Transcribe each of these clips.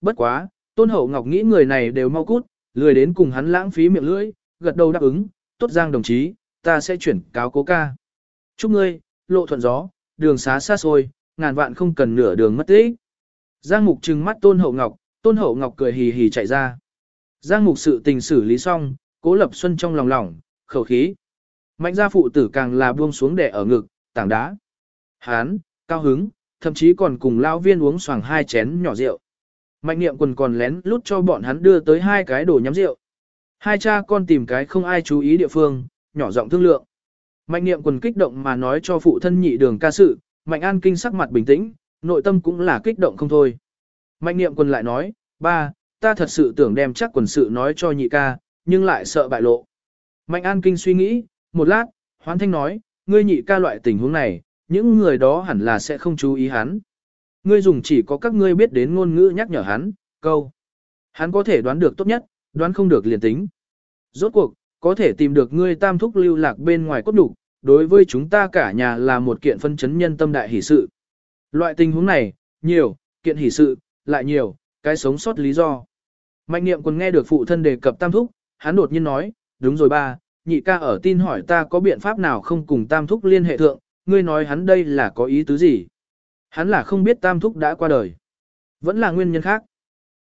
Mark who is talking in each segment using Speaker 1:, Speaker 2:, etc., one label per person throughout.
Speaker 1: bất quá, Tôn Hậu Ngọc nghĩ người này đều mau cút, lười đến cùng hắn lãng phí miệng lưỡi, gật đầu đáp ứng, tốt giang đồng chí, ta sẽ chuyển cáo cố ca. Chúc ngươi, lộ thuận gió, đường xá xa xôi, ngàn vạn không cần nửa đường mất tích. Giang Mục trừng mắt Tôn Hậu Ngọc, Tôn Hậu Ngọc cười hì hì chạy ra. Giang Mục sự tình xử lý xong, Cố Lập Xuân trong lòng lỏng, khẩu khí. Mạnh gia phụ tử càng là buông xuống đè ở ngực, tảng đá. Hán, cao hứng, thậm chí còn cùng lão viên uống xoàng hai chén nhỏ rượu. Mạnh niệm quần còn lén lút cho bọn hắn đưa tới hai cái đồ nhắm rượu. Hai cha con tìm cái không ai chú ý địa phương, nhỏ giọng thương lượng. Mạnh niệm quần kích động mà nói cho phụ thân nhị đường ca sự, mạnh an kinh sắc mặt bình tĩnh, nội tâm cũng là kích động không thôi. Mạnh niệm quần lại nói, ba, ta thật sự tưởng đem chắc quần sự nói cho nhị ca, nhưng lại sợ bại lộ. Mạnh an kinh suy nghĩ, một lát, hoán thanh nói, ngươi nhị ca loại tình huống này, những người đó hẳn là sẽ không chú ý hắn. Ngươi dùng chỉ có các ngươi biết đến ngôn ngữ nhắc nhở hắn, câu. Hắn có thể đoán được tốt nhất, đoán không được liền tính. Rốt cuộc, có thể tìm được ngươi tam thúc lưu lạc bên ngoài cốt đủ, đối với chúng ta cả nhà là một kiện phân chấn nhân tâm đại hỷ sự. Loại tình huống này, nhiều, kiện hỷ sự, lại nhiều, cái sống sót lý do. Mạnh niệm còn nghe được phụ thân đề cập tam thúc, hắn đột nhiên nói, đúng rồi ba, nhị ca ở tin hỏi ta có biện pháp nào không cùng tam thúc liên hệ thượng, ngươi nói hắn đây là có ý tứ gì. Hắn là không biết tam thúc đã qua đời. Vẫn là nguyên nhân khác.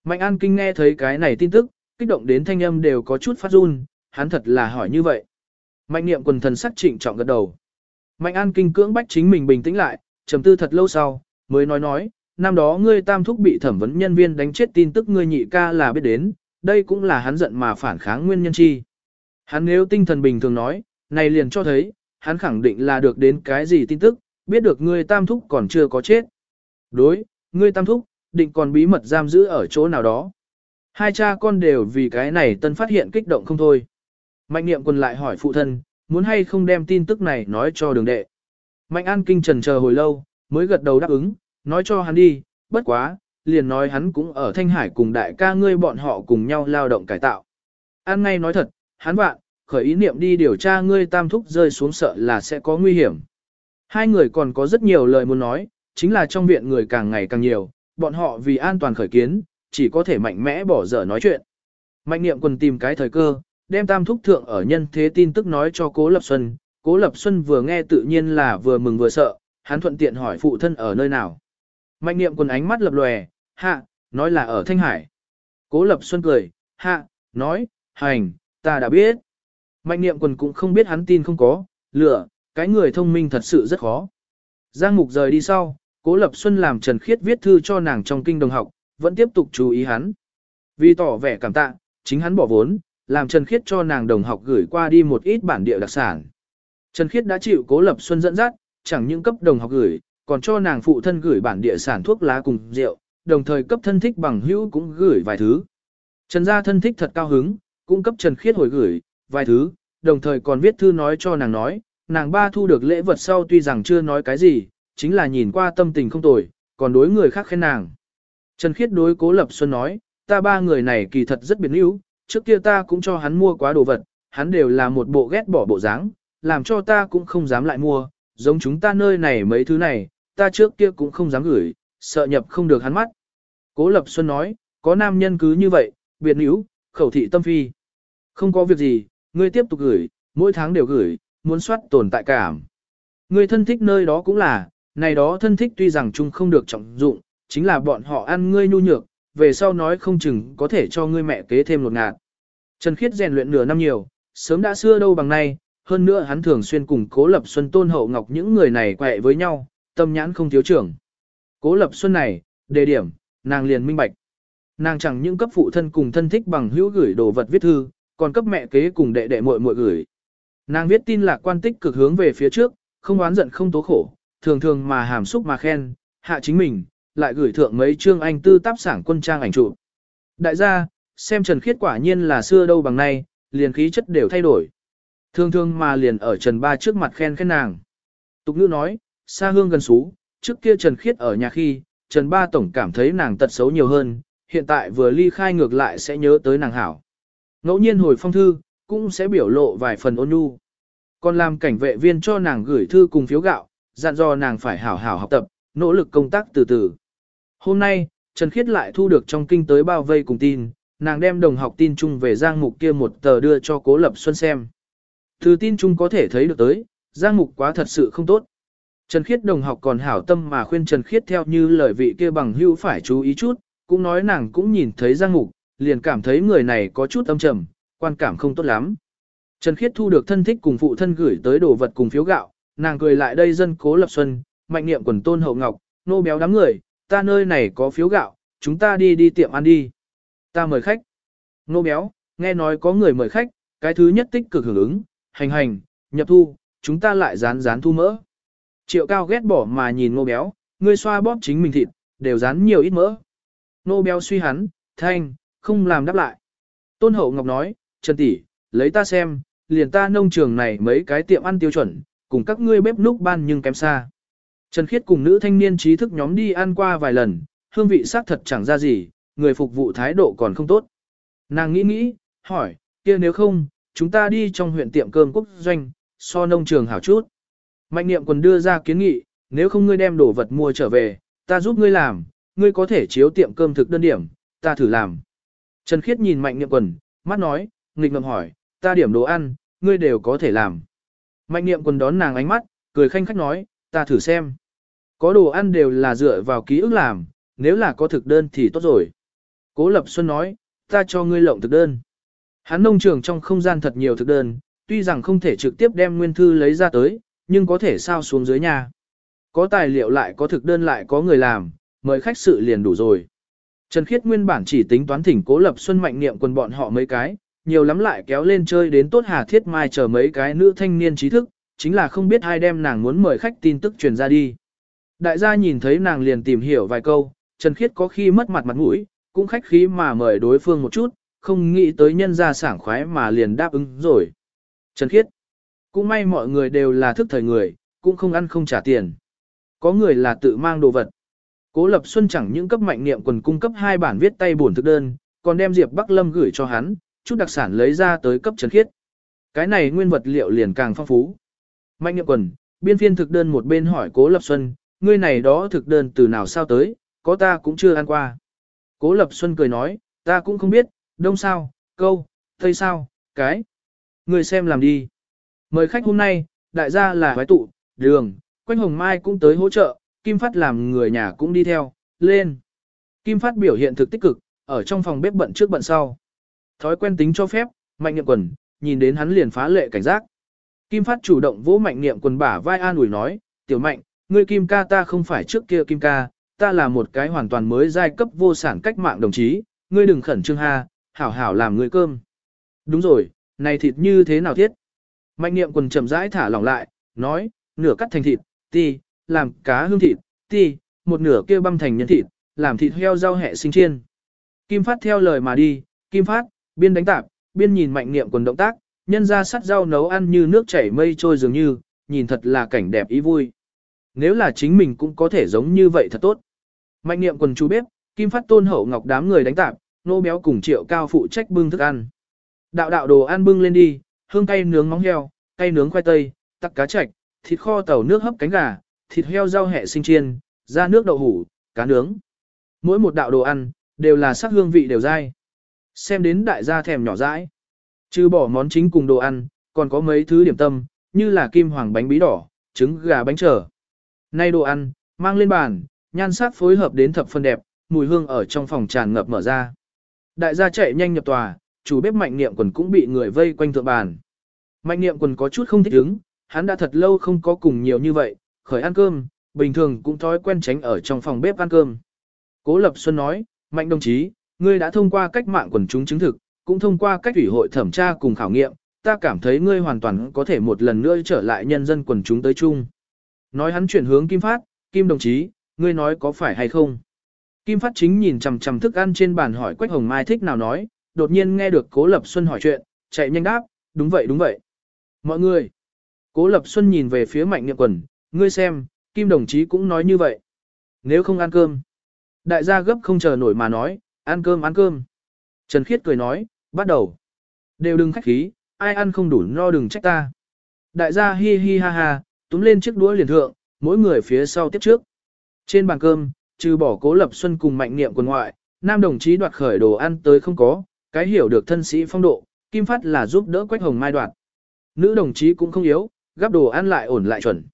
Speaker 1: Mạnh An Kinh nghe thấy cái này tin tức, kích động đến thanh âm đều có chút phát run, hắn thật là hỏi như vậy. Mạnh niệm quần thần sắc trịnh trọng gật đầu. Mạnh An Kinh cưỡng bách chính mình bình tĩnh lại, trầm tư thật lâu sau, mới nói nói, năm đó ngươi tam thúc bị thẩm vấn nhân viên đánh chết tin tức ngươi nhị ca là biết đến, đây cũng là hắn giận mà phản kháng nguyên nhân chi. Hắn nếu tinh thần bình thường nói, này liền cho thấy, hắn khẳng định là được đến cái gì tin tức, biết được ngươi tam thúc còn chưa có chết. Đối, ngươi tam thúc, định còn bí mật giam giữ ở chỗ nào đó. Hai cha con đều vì cái này tân phát hiện kích động không thôi. Mạnh niệm quân lại hỏi phụ thân, muốn hay không đem tin tức này nói cho đường đệ. Mạnh an kinh trần chờ hồi lâu, mới gật đầu đáp ứng, nói cho hắn đi, bất quá, liền nói hắn cũng ở Thanh Hải cùng đại ca ngươi bọn họ cùng nhau lao động cải tạo. An ngay nói thật, hắn bạn, khởi ý niệm đi điều tra ngươi tam thúc rơi xuống sợ là sẽ có nguy hiểm. Hai người còn có rất nhiều lời muốn nói, chính là trong viện người càng ngày càng nhiều, bọn họ vì an toàn khởi kiến, chỉ có thể mạnh mẽ bỏ dở nói chuyện. Mạnh niệm quần tìm cái thời cơ, đem tam thúc thượng ở nhân thế tin tức nói cho Cố Lập Xuân. Cố Lập Xuân vừa nghe tự nhiên là vừa mừng vừa sợ, hắn thuận tiện hỏi phụ thân ở nơi nào. Mạnh niệm quần ánh mắt lập lòe, hạ, nói là ở Thanh Hải. Cố Lập Xuân cười, hạ, nói, hành, ta đã biết. Mạnh niệm quần cũng không biết hắn tin không có, lửa, cái người thông minh thật sự rất khó. Giang Mục rời đi sau, Cố Lập Xuân làm Trần Khiết viết thư cho nàng trong kinh đồng học, vẫn tiếp tục chú ý hắn. Vì tỏ vẻ cảm tạ, chính hắn bỏ vốn, làm Trần Khiết cho nàng đồng học gửi qua đi một ít bản địa đặc sản. Trần Khiết đã chịu Cố Lập Xuân dẫn dắt, chẳng những cấp đồng học gửi, còn cho nàng phụ thân gửi bản địa sản thuốc lá cùng rượu, đồng thời cấp thân thích bằng hữu cũng gửi vài thứ. Trần gia thân thích thật cao hứng, cũng cấp Trần Khiết hồi gửi, vài thứ, đồng thời còn viết thư nói cho nàng nói, nàng ba thu được lễ vật sau tuy rằng chưa nói cái gì, chính là nhìn qua tâm tình không tồi, còn đối người khác khen nàng. Trần Khiết đối Cố Lập Xuân nói, ta ba người này kỳ thật rất biệt yếu. trước kia ta cũng cho hắn mua quá đồ vật, hắn đều là một bộ ghét bỏ bộ dáng, làm cho ta cũng không dám lại mua, giống chúng ta nơi này mấy thứ này, ta trước kia cũng không dám gửi, sợ nhập không được hắn mắt. Cố Lập Xuân nói, có nam nhân cứ như vậy, biệt níu, khẩu thị tâm phi. Không có việc gì, ngươi tiếp tục gửi, mỗi tháng đều gửi, muốn soát tồn tại cảm. người thân thích nơi đó cũng là, này đó thân thích tuy rằng chung không được trọng dụng, chính là bọn họ ăn ngươi nhu nhược, về sau nói không chừng có thể cho ngươi mẹ kế thêm một ngạt. Trần Khiết rèn luyện nửa năm nhiều, sớm đã xưa đâu bằng nay, hơn nữa hắn thường xuyên cùng Cố Lập Xuân Tôn Hậu Ngọc những người này quẹ với nhau, tâm nhãn không thiếu trưởng. Cố Lập Xuân này, đề điểm, nàng liền minh bạch. Nàng chẳng những cấp phụ thân cùng thân thích bằng hữu gửi đồ vật viết thư, còn cấp mẹ kế cùng đệ đệ muội muội gửi. Nàng viết tin lạc quan tích cực hướng về phía trước, không oán giận không tố khổ, thường thường mà hàm xúc mà khen, hạ chính mình, lại gửi thượng mấy chương anh tư táp sảng quân trang ảnh chụp. Đại gia, xem Trần Khiết quả nhiên là xưa đâu bằng nay, liền khí chất đều thay đổi. Thường thường mà liền ở Trần Ba trước mặt khen khen nàng. Tục ngữ nói, xa hương gần xú, trước kia Trần Khiết ở nhà khi, Trần Ba Tổng cảm thấy nàng tật xấu nhiều hơn, hiện tại vừa ly khai ngược lại sẽ nhớ tới nàng hảo. Ngẫu nhiên hồi phong thư, cũng sẽ biểu lộ vài phần ôn nhu. Còn làm cảnh vệ viên cho nàng gửi thư cùng phiếu gạo, dặn dò nàng phải hảo hảo học tập, nỗ lực công tác từ từ. Hôm nay, Trần Khiết lại thu được trong kinh tới bao vây cùng tin, nàng đem đồng học tin chung về Giang Mục kia một tờ đưa cho Cố Lập Xuân xem. Từ tin chung có thể thấy được tới, Giang Mục quá thật sự không tốt. Trần Khiết đồng học còn hảo tâm mà khuyên Trần Khiết theo như lời vị kia bằng hữu phải chú ý chút, cũng nói nàng cũng nhìn thấy Giang Mục, liền cảm thấy người này có chút âm trầm, quan cảm không tốt lắm. Trần Khiết thu được thân thích cùng phụ thân gửi tới đồ vật cùng phiếu gạo, nàng cười lại đây dân cố lập xuân, mạnh niệm quần tôn hậu ngọc, nô béo đám người, ta nơi này có phiếu gạo, chúng ta đi đi tiệm ăn đi. Ta mời khách. Nô béo, nghe nói có người mời khách, cái thứ nhất tích cực hưởng ứng, hành hành, nhập thu, chúng ta lại dán dán thu mỡ. Triệu cao ghét bỏ mà nhìn nô béo, ngươi xoa bóp chính mình thịt, đều dán nhiều ít mỡ. Nô béo suy hắn, thanh, không làm đáp lại. Tôn hậu ngọc nói, Trần tỷ, lấy ta xem, liền ta nông trường này mấy cái tiệm ăn tiêu chuẩn, cùng các ngươi bếp núc ban nhưng kém xa. Trần Khiết cùng nữ thanh niên trí thức nhóm đi ăn qua vài lần, hương vị xác thật chẳng ra gì, người phục vụ thái độ còn không tốt. Nàng nghĩ nghĩ, hỏi, kia nếu không, chúng ta đi trong huyện tiệm cơm quốc doanh, so nông trường hảo chút. Mạnh niệm còn đưa ra kiến nghị, nếu không ngươi đem đồ vật mua trở về, ta giúp ngươi làm, ngươi có thể chiếu tiệm cơm thực đơn điểm, ta thử làm. Trần Khiết nhìn mạnh niệm quần, mắt nói, nghịch ngậm hỏi, ta điểm đồ ăn, ngươi đều có thể làm. Mạnh niệm quần đón nàng ánh mắt, cười khanh khách nói, ta thử xem. Có đồ ăn đều là dựa vào ký ức làm, nếu là có thực đơn thì tốt rồi. Cố Lập Xuân nói, ta cho ngươi lộng thực đơn. Hắn nông trường trong không gian thật nhiều thực đơn, tuy rằng không thể trực tiếp đem nguyên thư lấy ra tới, nhưng có thể sao xuống dưới nhà. Có tài liệu lại có thực đơn lại có người làm, mời khách sự liền đủ rồi. Trần Khiết nguyên bản chỉ tính toán thỉnh Cố Lập Xuân mạnh niệm quần bọn họ mấy cái, nhiều lắm lại kéo lên chơi đến tốt Hà Thiết Mai chờ mấy cái nữ thanh niên trí thức, chính là không biết ai đem nàng muốn mời khách tin tức truyền ra đi. Đại gia nhìn thấy nàng liền tìm hiểu vài câu, Trần Khiết có khi mất mặt mặt mũi, cũng khách khí mà mời đối phương một chút, không nghĩ tới nhân gia sảng khoái mà liền đáp ứng rồi. Trần Khiết, cũng may mọi người đều là thức thời người, cũng không ăn không trả tiền. Có người là tự mang đồ vật. Cố Lập Xuân chẳng những cấp mạnh niệm quần cung cấp hai bản viết tay bổn thực đơn, còn đem Diệp Bắc Lâm gửi cho hắn, chút đặc sản lấy ra tới cấp Trần Khiết. Cái này nguyên vật liệu liền càng phong phú. Mạnh niệm quần, biên phiên thực đơn một bên hỏi Cố Lập Xuân, ngươi này đó thực đơn từ nào sao tới, có ta cũng chưa ăn qua. Cố Lập Xuân cười nói, ta cũng không biết, đông sao, câu, tây sao, cái. Ngươi xem làm đi. Mời khách hôm nay, đại gia là hoái tụ, đường, quanh hồng mai cũng tới hỗ trợ, Kim Phát làm người nhà cũng đi theo, lên. Kim Phát biểu hiện thực tích cực, ở trong phòng bếp bận trước bận sau. Thói quen tính cho phép, mạnh niệm quần, nhìn đến hắn liền phá lệ cảnh giác. Kim Phát chủ động vỗ mạnh niệm quần bả vai an ủi nói, tiểu mạnh, ngươi Kim ca ta không phải trước kia Kim ca, ta là một cái hoàn toàn mới giai cấp vô sản cách mạng đồng chí, ngươi đừng khẩn trương ha, hảo hảo làm ngươi cơm. Đúng rồi, này thịt như thế nào thiết? Mạnh niệm quần chậm rãi thả lỏng lại, nói, nửa cắt thành thịt, ti, làm cá hương thịt, ti, một nửa kia băm thành nhân thịt, làm thịt heo rau hẹ sinh chiên. Kim Phát theo lời mà đi, Kim Phát, biên đánh tạp, biên nhìn mạnh niệm quần động tác, nhân ra sắt rau nấu ăn như nước chảy mây trôi dường như, nhìn thật là cảnh đẹp ý vui. Nếu là chính mình cũng có thể giống như vậy thật tốt. Mạnh niệm quần chú bếp, Kim Phát tôn hậu ngọc đám người đánh tạp, nô béo cùng triệu cao phụ trách bưng thức ăn. Đạo đạo đồ ăn bưng lên đi, hương cay nướng móng heo, cay nướng khoai tây, tắc cá chạch, thịt kho tàu nước hấp cánh gà, thịt heo rau hẹ sinh chiên, da nước đậu hủ, cá nướng. Mỗi một đạo đồ ăn, đều là sắc hương vị đều dai. Xem đến đại gia thèm nhỏ dãi. Trừ bỏ món chính cùng đồ ăn, còn có mấy thứ điểm tâm, như là kim hoàng bánh bí đỏ, trứng gà bánh trở. Nay đồ ăn, mang lên bàn, nhan sắc phối hợp đến thập phân đẹp, mùi hương ở trong phòng tràn ngập mở ra. Đại gia chạy nhanh nhập tòa, chủ bếp mạnh niệm quần cũng bị người vây quanh thượng bàn. Mạnh niệm quần có chút không thích ứng, hắn đã thật lâu không có cùng nhiều như vậy, khởi ăn cơm, bình thường cũng thói quen tránh ở trong phòng bếp ăn cơm. Cố Lập Xuân nói, Mạnh đồng chí, ngươi đã thông qua cách mạng quần chúng chứng thực, cũng thông qua cách ủy hội thẩm tra cùng khảo nghiệm, ta cảm thấy ngươi hoàn toàn có thể một lần nữa trở lại nhân dân quần chúng tới chung. Nói hắn chuyển hướng Kim Phát, Kim đồng chí, ngươi nói có phải hay không? Kim Phát chính nhìn chằm chằm thức ăn trên bàn hỏi Quách Hồng Mai thích nào nói, đột nhiên nghe được Cố Lập Xuân hỏi chuyện, chạy nhanh đáp, đúng vậy đúng vậy. Mọi người, Cố Lập Xuân nhìn về phía Mạnh Niệm Quần, ngươi xem, Kim đồng chí cũng nói như vậy. Nếu không ăn cơm, đại gia gấp không chờ nổi mà nói, ăn cơm ăn cơm. Trần Khiết cười nói, bắt đầu. Đều đừng khách khí, ai ăn không đủ no đừng trách ta. Đại gia hi hi ha ha, túm lên chiếc đũa liền thượng, mỗi người phía sau tiếp trước. Trên bàn cơm, trừ bỏ cố lập xuân cùng mạnh niệm quân ngoại, nam đồng chí đoạt khởi đồ ăn tới không có, cái hiểu được thân sĩ phong độ, kim phát là giúp đỡ quách hồng mai đoạt. Nữ đồng chí cũng không yếu, gắp đồ ăn lại ổn lại chuẩn.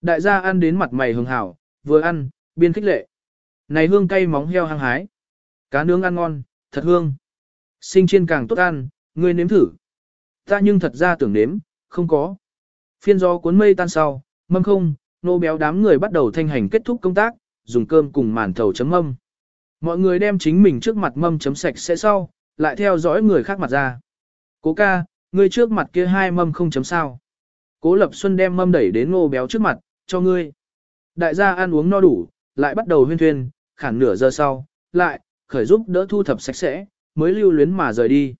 Speaker 1: Đại gia ăn đến mặt mày hưng hảo, vừa ăn, biên khích lệ. Này hương cay móng heo hăng hái. Cá nướng ăn ngon, thật hương. Sinh chiên càng tốt ăn, ngươi nếm thử. Ta nhưng thật ra tưởng nếm, không có. Phiên gió cuốn mây tan sau, mâm không, nô béo đám người bắt đầu thanh hành kết thúc công tác, dùng cơm cùng màn thầu chấm mâm. Mọi người đem chính mình trước mặt mâm chấm sạch sẽ sau, lại theo dõi người khác mặt ra. Cố ca, ngươi trước mặt kia hai mâm không chấm sao. Cố Lập Xuân đem mâm đẩy đến nô béo trước mặt, cho ngươi. Đại gia ăn uống no đủ, lại bắt đầu huyên thuyên, khoảng nửa giờ sau, lại, khởi giúp đỡ thu thập sạch sẽ, mới lưu luyến mà rời đi.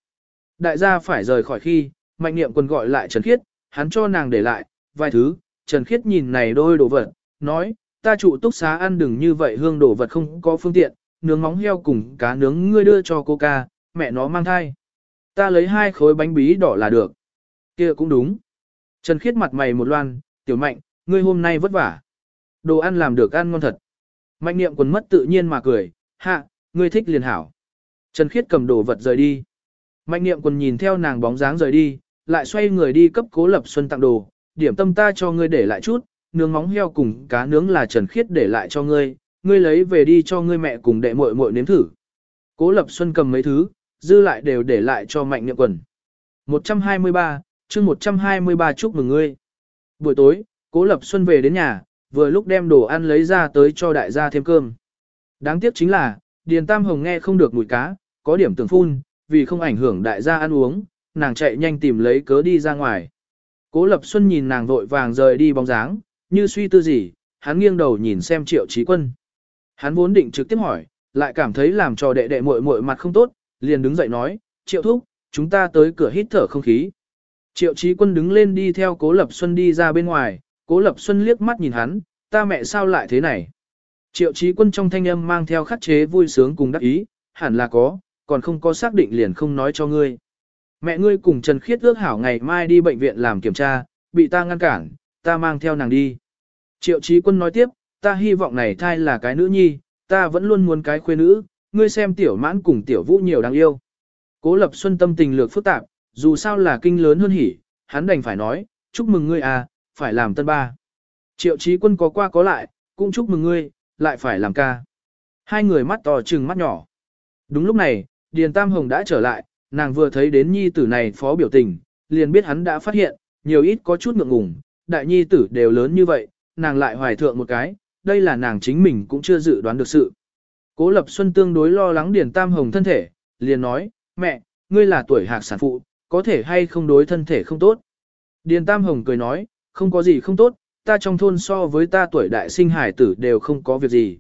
Speaker 1: Đại gia phải rời khỏi khi, mạnh niệm quân gọi lại Trần Khiết, hắn cho nàng để lại, vài thứ, Trần Khiết nhìn này đôi đồ vật, nói, ta trụ túc xá ăn đừng như vậy hương đồ vật không có phương tiện, nướng móng heo cùng cá nướng ngươi đưa cho cô ca, mẹ nó mang thai. Ta lấy hai khối bánh bí đỏ là được. kia cũng đúng. Trần Khiết mặt mày một loan, tiểu mạnh, ngươi hôm nay vất vả. Đồ ăn làm được ăn ngon thật. Mạnh niệm quần mất tự nhiên mà cười, hạ, ngươi thích liền hảo. Trần Khiết cầm đồ vật rời đi. Mạnh niệm quần nhìn theo nàng bóng dáng rời đi, lại xoay người đi cấp cố lập xuân tặng đồ, điểm tâm ta cho ngươi để lại chút, nướng móng heo cùng cá nướng là Trần Khiết để lại cho ngươi, ngươi lấy về đi cho ngươi mẹ cùng đệ muội muội nếm thử. Cố Lập Xuân cầm mấy thứ, dư lại đều để lại cho Mạnh Niệm Quần. 123, chương 123 chúc mừng ngươi. Buổi tối, Cố Lập Xuân về đến nhà, vừa lúc đem đồ ăn lấy ra tới cho đại gia thêm cơm. Đáng tiếc chính là, Điền Tam Hồng nghe không được mùi cá, có điểm tưởng phun, vì không ảnh hưởng đại gia ăn uống, nàng chạy nhanh tìm lấy cớ đi ra ngoài. Cố Lập Xuân nhìn nàng vội vàng rời đi bóng dáng, như suy tư gì, hắn nghiêng đầu nhìn xem Triệu Chí Quân. Hắn vốn định trực tiếp hỏi, lại cảm thấy làm cho đệ đệ muội muội mặt không tốt, liền đứng dậy nói, Triệu Thúc, chúng ta tới cửa hít thở không khí. Triệu Chí Quân đứng lên đi theo Cố Lập Xuân đi ra bên ngoài, Cố Lập Xuân liếc mắt nhìn hắn, ta mẹ sao lại thế này. Triệu Chí Quân trong thanh âm mang theo khắc chế vui sướng cùng đắc ý, hẳn là có, còn không có xác định liền không nói cho ngươi. Mẹ ngươi cùng Trần Khiết ước hảo ngày mai đi bệnh viện làm kiểm tra, bị ta ngăn cản, ta mang theo nàng đi. Triệu Chí Quân nói tiếp, ta hy vọng này thai là cái nữ nhi, ta vẫn luôn muốn cái khuê nữ, ngươi xem tiểu mãn cùng tiểu vũ nhiều đáng yêu. Cố Lập Xuân tâm tình lược phức tạp, dù sao là kinh lớn hơn hỉ, hắn đành phải nói, chúc mừng ngươi à, phải làm tân ba. Triệu Chí Quân có qua có lại, cũng chúc mừng ngươi, lại phải làm ca. Hai người mắt to trừng mắt nhỏ. Đúng lúc này, Điền Tam Hồng đã trở lại, nàng vừa thấy đến nhi tử này phó biểu tình, liền biết hắn đã phát hiện, nhiều ít có chút ngượng ngùng, đại nhi tử đều lớn như vậy, nàng lại hoài thượng một cái, đây là nàng chính mình cũng chưa dự đoán được sự. Cố Lập Xuân tương đối lo lắng Điền Tam Hồng thân thể, liền nói, mẹ, ngươi là tuổi hạc sản phụ, có thể hay không đối thân thể không tốt. Điền Tam Hồng cười nói, không có gì không tốt, ta trong thôn so với ta tuổi đại sinh hải tử đều không có việc gì.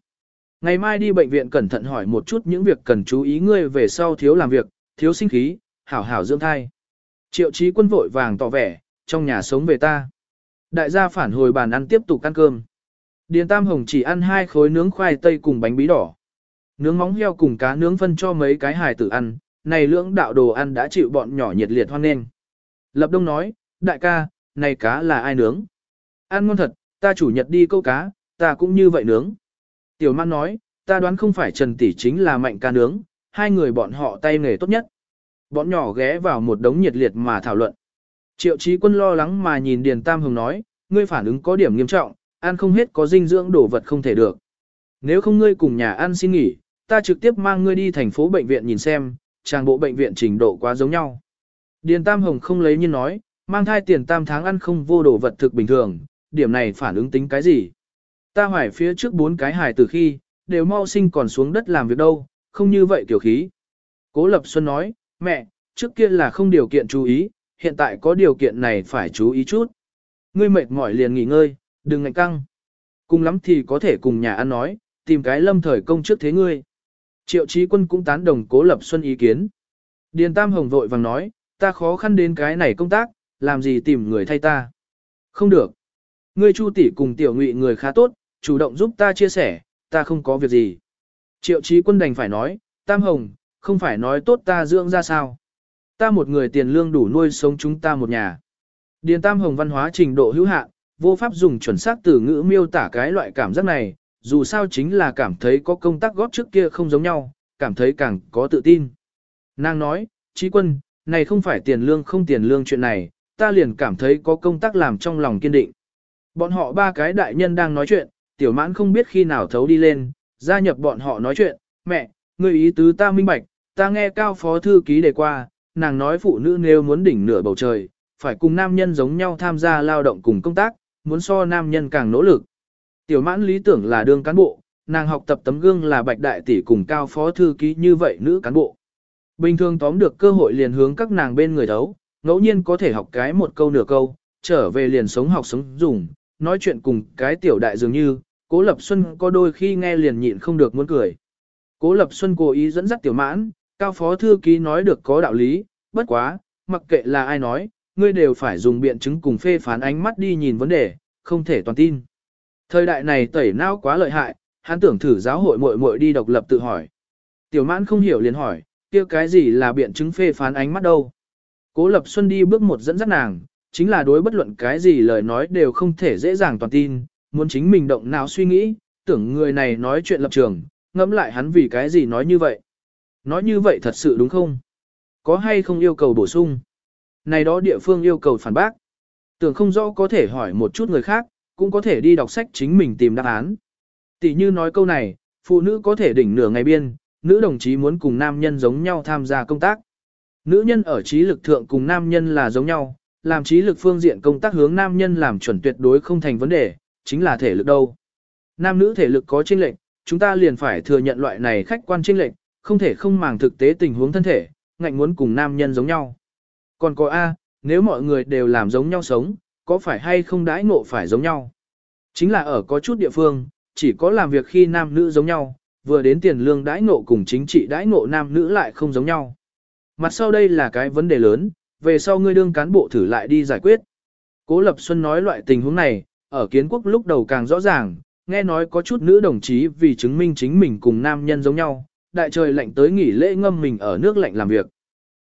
Speaker 1: Ngày mai đi bệnh viện cẩn thận hỏi một chút những việc cần chú ý ngươi về sau thiếu làm việc, thiếu sinh khí, hảo hảo dưỡng thai. Triệu chí quân vội vàng tỏ vẻ, trong nhà sống về ta. Đại gia phản hồi bàn ăn tiếp tục ăn cơm. Điền Tam Hồng chỉ ăn hai khối nướng khoai tây cùng bánh bí đỏ. Nướng móng heo cùng cá nướng phân cho mấy cái hài tử ăn, này lưỡng đạo đồ ăn đã chịu bọn nhỏ nhiệt liệt hoan nghênh. Lập Đông nói, đại ca, này cá là ai nướng? Ăn ngon thật, ta chủ nhật đi câu cá, ta cũng như vậy nướng. Tiểu man nói, ta đoán không phải Trần Tỷ chính là mạnh ca nướng, hai người bọn họ tay nghề tốt nhất. Bọn nhỏ ghé vào một đống nhiệt liệt mà thảo luận. Triệu Chí Quân lo lắng mà nhìn Điền Tam Hồng nói, ngươi phản ứng có điểm nghiêm trọng, ăn không hết có dinh dưỡng đồ vật không thể được. Nếu không ngươi cùng nhà ăn xin nghỉ, ta trực tiếp mang ngươi đi thành phố bệnh viện nhìn xem, trang bộ bệnh viện trình độ quá giống nhau. Điền Tam Hồng không lấy nhiên nói, mang thai tiền tam tháng ăn không vô đồ vật thực bình thường, điểm này phản ứng tính cái gì. Ta hoài phía trước bốn cái hài từ khi, đều mau sinh còn xuống đất làm việc đâu, không như vậy tiểu khí. Cố Lập Xuân nói, mẹ, trước kia là không điều kiện chú ý, hiện tại có điều kiện này phải chú ý chút. Ngươi mệt mỏi liền nghỉ ngơi, đừng ngạnh căng. Cùng lắm thì có thể cùng nhà ăn nói, tìm cái lâm thời công trước thế ngươi. Triệu Chí Quân cũng tán đồng Cố Lập Xuân ý kiến. Điền Tam Hồng vội vàng nói, ta khó khăn đến cái này công tác, làm gì tìm người thay ta. Không được. Ngươi Chu tỷ cùng tiểu ngụy người khá tốt, chủ động giúp ta chia sẻ, ta không có việc gì. Triệu Chí Quân đành phải nói, Tam Hồng, không phải nói tốt ta dưỡng ra sao. Ta một người tiền lương đủ nuôi sống chúng ta một nhà. Điền Tam Hồng văn hóa trình độ hữu hạn, vô pháp dùng chuẩn xác từ ngữ miêu tả cái loại cảm giác này, dù sao chính là cảm thấy có công tác góp trước kia không giống nhau, cảm thấy càng có tự tin. Nàng nói, trí quân, này không phải tiền lương không tiền lương chuyện này, ta liền cảm thấy có công tác làm trong lòng kiên định. Bọn họ ba cái đại nhân đang nói chuyện, tiểu mãn không biết khi nào thấu đi lên, gia nhập bọn họ nói chuyện, mẹ, người ý tứ ta minh bạch, ta nghe cao phó thư ký đề qua, nàng nói phụ nữ nếu muốn đỉnh nửa bầu trời, phải cùng nam nhân giống nhau tham gia lao động cùng công tác, muốn so nam nhân càng nỗ lực. Tiểu mãn lý tưởng là đương cán bộ, nàng học tập tấm gương là bạch đại tỷ cùng cao phó thư ký như vậy nữ cán bộ. Bình thường tóm được cơ hội liền hướng các nàng bên người đấu, ngẫu nhiên có thể học cái một câu nửa câu, trở về liền sống học sống dùng, nói chuyện cùng cái tiểu đại dường như, Cố Lập Xuân có đôi khi nghe liền nhịn không được muốn cười. Cố Lập Xuân cố ý dẫn dắt tiểu mãn, cao phó thư ký nói được có đạo lý, bất quá, mặc kệ là ai nói, ngươi đều phải dùng biện chứng cùng phê phán ánh mắt đi nhìn vấn đề, không thể toàn tin. Thời đại này tẩy não quá lợi hại, hắn tưởng thử giáo hội muội muội đi độc lập tự hỏi. Tiểu mãn không hiểu liền hỏi, kia cái gì là biện chứng phê phán ánh mắt đâu. Cố Lập Xuân đi bước một dẫn dắt nàng, chính là đối bất luận cái gì lời nói đều không thể dễ dàng toàn tin, muốn chính mình động não suy nghĩ, tưởng người này nói chuyện lập trường, ngẫm lại hắn vì cái gì nói như vậy. Nói như vậy thật sự đúng không? Có hay không yêu cầu bổ sung? Này đó địa phương yêu cầu phản bác. Tưởng không rõ có thể hỏi một chút người khác, cũng có thể đi đọc sách chính mình tìm đáp án. Tỷ như nói câu này, phụ nữ có thể đỉnh nửa ngày biên, nữ đồng chí muốn cùng nam nhân giống nhau tham gia công tác. Nữ nhân ở trí lực thượng cùng nam nhân là giống nhau, làm trí lực phương diện công tác hướng nam nhân làm chuẩn tuyệt đối không thành vấn đề, chính là thể lực đâu. Nam nữ thể lực có chênh lệch, chúng ta liền phải thừa nhận loại này khách quan chênh lệch, không thể không màng thực tế tình huống thân thể, ngạnh muốn cùng nam nhân giống nhau. Còn có A, nếu mọi người đều làm giống nhau sống, có phải hay không đãi ngộ phải giống nhau? Chính là ở có chút địa phương, chỉ có làm việc khi nam nữ giống nhau, vừa đến tiền lương đãi ngộ cùng chính trị đãi ngộ nam nữ lại không giống nhau. Mặt sau đây là cái vấn đề lớn, về sau ngươi đương cán bộ thử lại đi giải quyết. Cố Lập Xuân nói loại tình huống này, ở kiến quốc lúc đầu càng rõ ràng, nghe nói có chút nữ đồng chí vì chứng minh chính mình cùng nam nhân giống nhau, đại trời lạnh tới nghỉ lễ ngâm mình ở nước lạnh làm việc.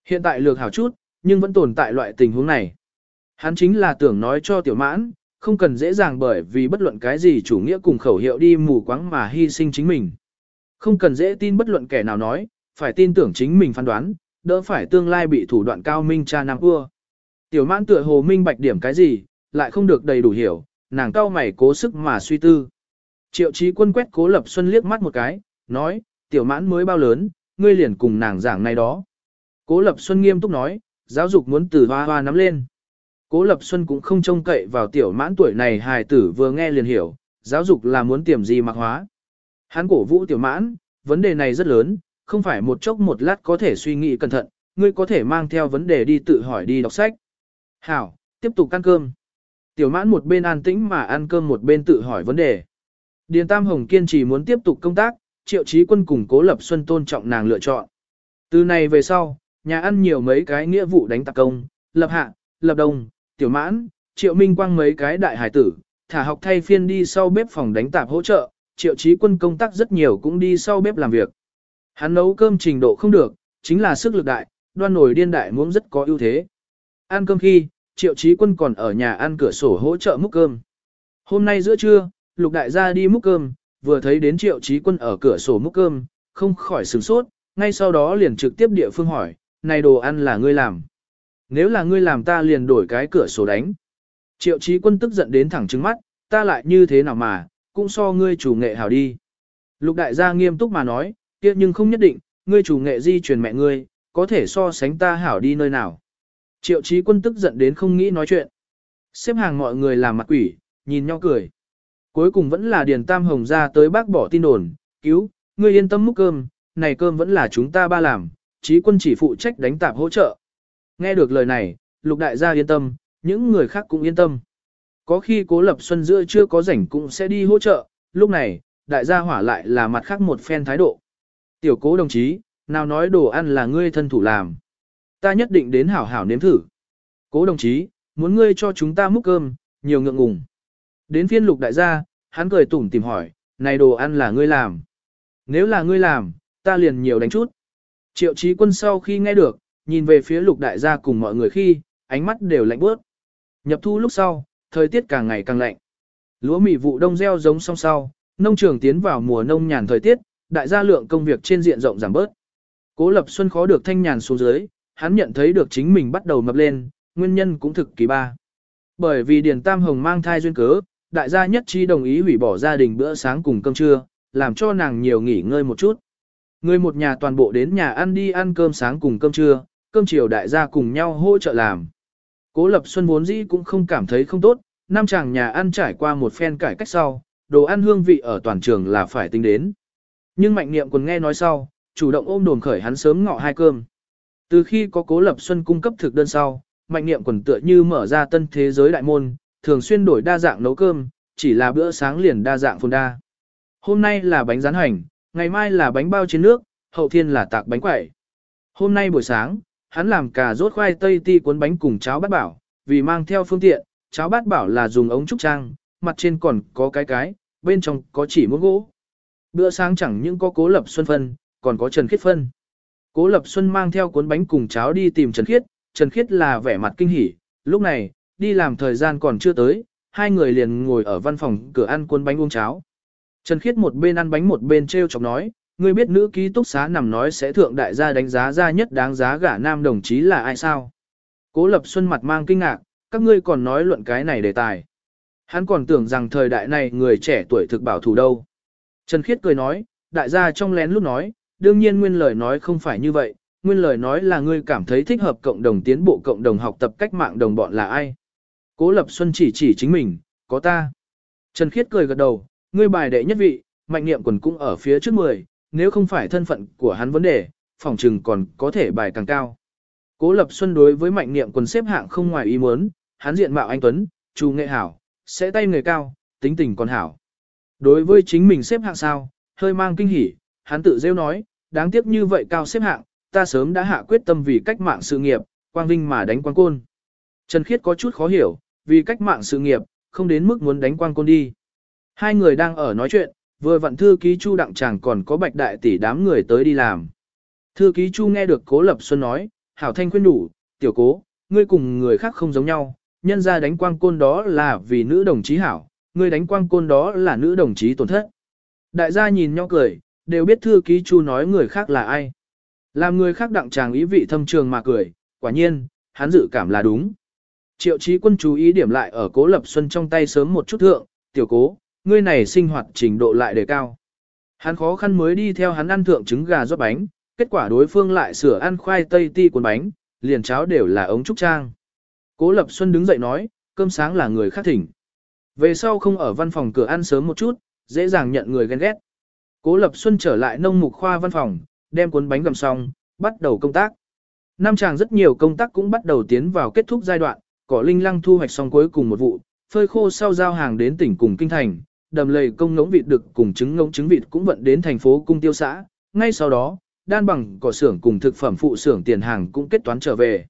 Speaker 1: Hiện tại lược hảo chút, nhưng vẫn tồn tại loại tình huống này. Hắn chính là tưởng nói cho tiểu mãn, không cần dễ dàng bởi vì bất luận cái gì chủ nghĩa cùng khẩu hiệu đi mù quáng mà hy sinh chính mình. Không cần dễ tin bất luận kẻ nào nói, phải tin tưởng chính mình phán đoán, đỡ phải tương lai bị thủ đoạn cao minh cha nam ưa. Tiểu mãn tựa hồ minh bạch điểm cái gì, lại không được đầy đủ hiểu, nàng cao mày cố sức mà suy tư. Triệu trí quân quét cố lập xuân liếc mắt một cái, nói, tiểu mãn mới bao lớn, ngươi liền cùng nàng giảng này đó. Cố lập xuân nghiêm túc nói, giáo dục muốn từ hoa hoa nắm lên. Cố lập xuân cũng không trông cậy vào tiểu mãn tuổi này hài tử vừa nghe liền hiểu, giáo dục là muốn tiềm gì mặc hóa. Hắn cổ vũ tiểu mãn, vấn đề này rất lớn, không phải một chốc một lát có thể suy nghĩ cẩn thận, ngươi có thể mang theo vấn đề đi tự hỏi đi đọc sách. Hảo, tiếp tục ăn cơm. Tiểu mãn một bên an tĩnh mà ăn cơm một bên tự hỏi vấn đề. Điền Tam Hồng kiên trì muốn tiếp tục công tác, triệu chí quân cùng cố lập xuân tôn trọng nàng lựa chọn. Từ này về sau, nhà ăn nhiều mấy cái nghĩa vụ đánh tạc công, lập hạ, lập đồng, tiểu mãn, triệu minh quang mấy cái đại hải tử, thả học thay phiên đi sau bếp phòng đánh tạp hỗ trợ, triệu chí quân công tác rất nhiều cũng đi sau bếp làm việc. Hắn nấu cơm trình độ không được, chính là sức lực đại, đoan nổi điên đại muốn rất có ưu thế. Ăn cơm khi, triệu chí quân còn ở nhà ăn cửa sổ hỗ trợ múc cơm. Hôm nay giữa trưa, lục đại gia đi múc cơm, vừa thấy đến triệu chí quân ở cửa sổ múc cơm, không khỏi sửng sốt, ngay sau đó liền trực tiếp địa phương hỏi, này đồ ăn là ngươi làm. Nếu là ngươi làm ta liền đổi cái cửa sổ đánh. Triệu chí quân tức giận đến thẳng trứng mắt, ta lại như thế nào mà, cũng so ngươi chủ nghệ hảo đi. Lục đại gia nghiêm túc mà nói, kia nhưng không nhất định, ngươi chủ nghệ di truyền mẹ ngươi, có thể so sánh ta hảo đi nơi nào. Triệu chí quân tức giận đến không nghĩ nói chuyện. Xếp hàng mọi người làm mặt quỷ, nhìn nhau cười. Cuối cùng vẫn là Điền Tam Hồng ra tới bác bỏ tin đồn, cứu, ngươi yên tâm múc cơm, này cơm vẫn là chúng ta ba làm, chí quân chỉ phụ trách đánh tạp hỗ trợ. Nghe được lời này, lục đại gia yên tâm, những người khác cũng yên tâm. Có khi cố lập xuân giữa chưa có rảnh cũng sẽ đi hỗ trợ, lúc này, đại gia hỏa lại là mặt khác một phen thái độ. Tiểu cố đồng chí, nào nói đồ ăn là ngươi thân thủ làm. Ta nhất định đến hảo hảo nếm thử. Cố đồng chí, muốn ngươi cho chúng ta múc cơm, nhiều ngượng ngùng. Đến phiên lục đại gia, hắn cười tủm tìm hỏi, này đồ ăn là ngươi làm. Nếu là ngươi làm, ta liền nhiều đánh chút. Triệu trí quân sau khi nghe được, nhìn về phía lục đại gia cùng mọi người khi, ánh mắt đều lạnh bớt. Nhập thu lúc sau, thời tiết càng ngày càng lạnh. Lúa mì vụ đông gieo giống song sau, Nông trường tiến vào mùa nông nhàn thời tiết, đại gia lượng công việc trên diện rộng giảm bớt. Cố Lập Xuân khó được thanh nhàn xuống dưới, hắn nhận thấy được chính mình bắt đầu mập lên, nguyên nhân cũng thực kỳ ba. Bởi vì Điền Tam Hồng mang thai duyên cớ, đại gia nhất trí đồng ý hủy bỏ gia đình bữa sáng cùng cơm trưa, làm cho nàng nhiều nghỉ ngơi một chút. Người một nhà toàn bộ đến nhà ăn đi ăn cơm sáng cùng cơm trưa, cơm chiều đại gia cùng nhau hỗ trợ làm. Cố Lập Xuân vốn dĩ cũng không cảm thấy không tốt, năm chàng nhà ăn trải qua một phen cải cách sau, đồ ăn hương vị ở toàn trường là phải tính đến. Nhưng mạnh niệm còn nghe nói sau, chủ động ôm đồn khởi hắn sớm ngọ hai cơm. Từ khi có Cố Lập Xuân cung cấp thực đơn sau, mạnh niệm quần tựa như mở ra tân thế giới đại môn, thường xuyên đổi đa dạng nấu cơm, chỉ là bữa sáng liền đa dạng phồn đa. Hôm nay là bánh rán hành, ngày mai là bánh bao trên nước, hậu thiên là tạc bánh quẩy. Hôm nay buổi sáng, hắn làm cà rốt khoai tây ti cuốn bánh cùng cháo bát bảo, vì mang theo phương tiện, cháo bát bảo là dùng ống trúc trang, mặt trên còn có cái cái, bên trong có chỉ muỗng gỗ. Bữa sáng chẳng những có cố lập xuân phân, còn có Trần Khiết phân. Cố Lập Xuân mang theo cuốn bánh cùng cháo đi tìm Trần Khiết, Trần Khiết là vẻ mặt kinh hỉ, lúc này, đi làm thời gian còn chưa tới, hai người liền ngồi ở văn phòng cửa ăn cuốn bánh uống cháo. Trần Khiết một bên ăn bánh một bên treo chọc nói, ngươi biết nữ ký túc xá nằm nói sẽ thượng đại gia đánh giá ra nhất đáng giá gả nam đồng chí là ai sao? Cố Lập Xuân mặt mang kinh ngạc, các ngươi còn nói luận cái này đề tài. Hắn còn tưởng rằng thời đại này người trẻ tuổi thực bảo thủ đâu. Trần Khiết cười nói, đại gia trong lén lúc nói, đương nhiên nguyên lời nói không phải như vậy, nguyên lời nói là ngươi cảm thấy thích hợp cộng đồng tiến bộ cộng đồng học tập cách mạng đồng bọn là ai. Cố Lập Xuân chỉ chỉ chính mình, có ta. Trần Khiết cười gật đầu, ngươi bài đệ nhất vị, mạnh niệm quần cũng ở phía trước mười, nếu không phải thân phận của hắn vấn đề, phòng trừng còn có thể bài càng cao. Cố Lập Xuân đối với mạnh niệm quần xếp hạng không ngoài ý muốn, hắn diện mạo anh Tuấn, trù nghệ hảo, sẽ tay người cao, tính tình còn hảo. Đối với chính mình xếp hạng sao, hơi mang kinh hỉ, hắn tự rêu nói, đáng tiếc như vậy cao xếp hạng, ta sớm đã hạ quyết tâm vì cách mạng sự nghiệp, quang vinh mà đánh quang côn. Trần Khiết có chút khó hiểu, vì cách mạng sự nghiệp, không đến mức muốn đánh quang côn đi. Hai người đang ở nói chuyện, vừa vặn thư ký Chu Đặng Tràng còn có bạch đại tỷ đám người tới đi làm. Thư ký Chu nghe được Cố Lập Xuân nói, Hảo Thanh khuyên đủ, tiểu cố, ngươi cùng người khác không giống nhau, nhân ra đánh quang côn đó là vì nữ đồng chí hảo, ngươi đánh quang côn đó là nữ đồng chí tổn thất. Đại gia nhìn nhau cười, đều biết thư ký chu nói người khác là ai. Làm người khác đặng chàng ý vị thâm trường mà cười, quả nhiên, hắn dự cảm là đúng. Triệu trí quân chú ý điểm lại ở cố lập xuân trong tay sớm một chút thượng, tiểu cố, ngươi này sinh hoạt trình độ lại đề cao. Hắn khó khăn mới đi theo hắn ăn thượng trứng gà rót bánh, kết quả đối phương lại sửa ăn khoai tây ti cuốn bánh, liền cháo đều là ống trúc trang. Cố Lập Xuân đứng dậy nói, cơm sáng là người khác thỉnh. Về sau không ở văn phòng cửa ăn sớm một chút, dễ dàng nhận người ghen ghét. Cố Lập Xuân trở lại nông mục khoa văn phòng, đem cuốn bánh gầm xong, bắt đầu công tác. Nam chàng rất nhiều công tác cũng bắt đầu tiến vào kết thúc giai đoạn, cỏ linh lăng thu hoạch xong cuối cùng một vụ, phơi khô sau giao hàng đến tỉnh cùng kinh thành, đầm lầy công ngỗng vịt đực cùng trứng ngỗng trứng vịt cũng vận đến thành phố cung tiêu xã. Ngay sau đó, đan bằng cỏ xưởng cùng thực phẩm phụ xưởng tiền hàng cũng kết toán trở về.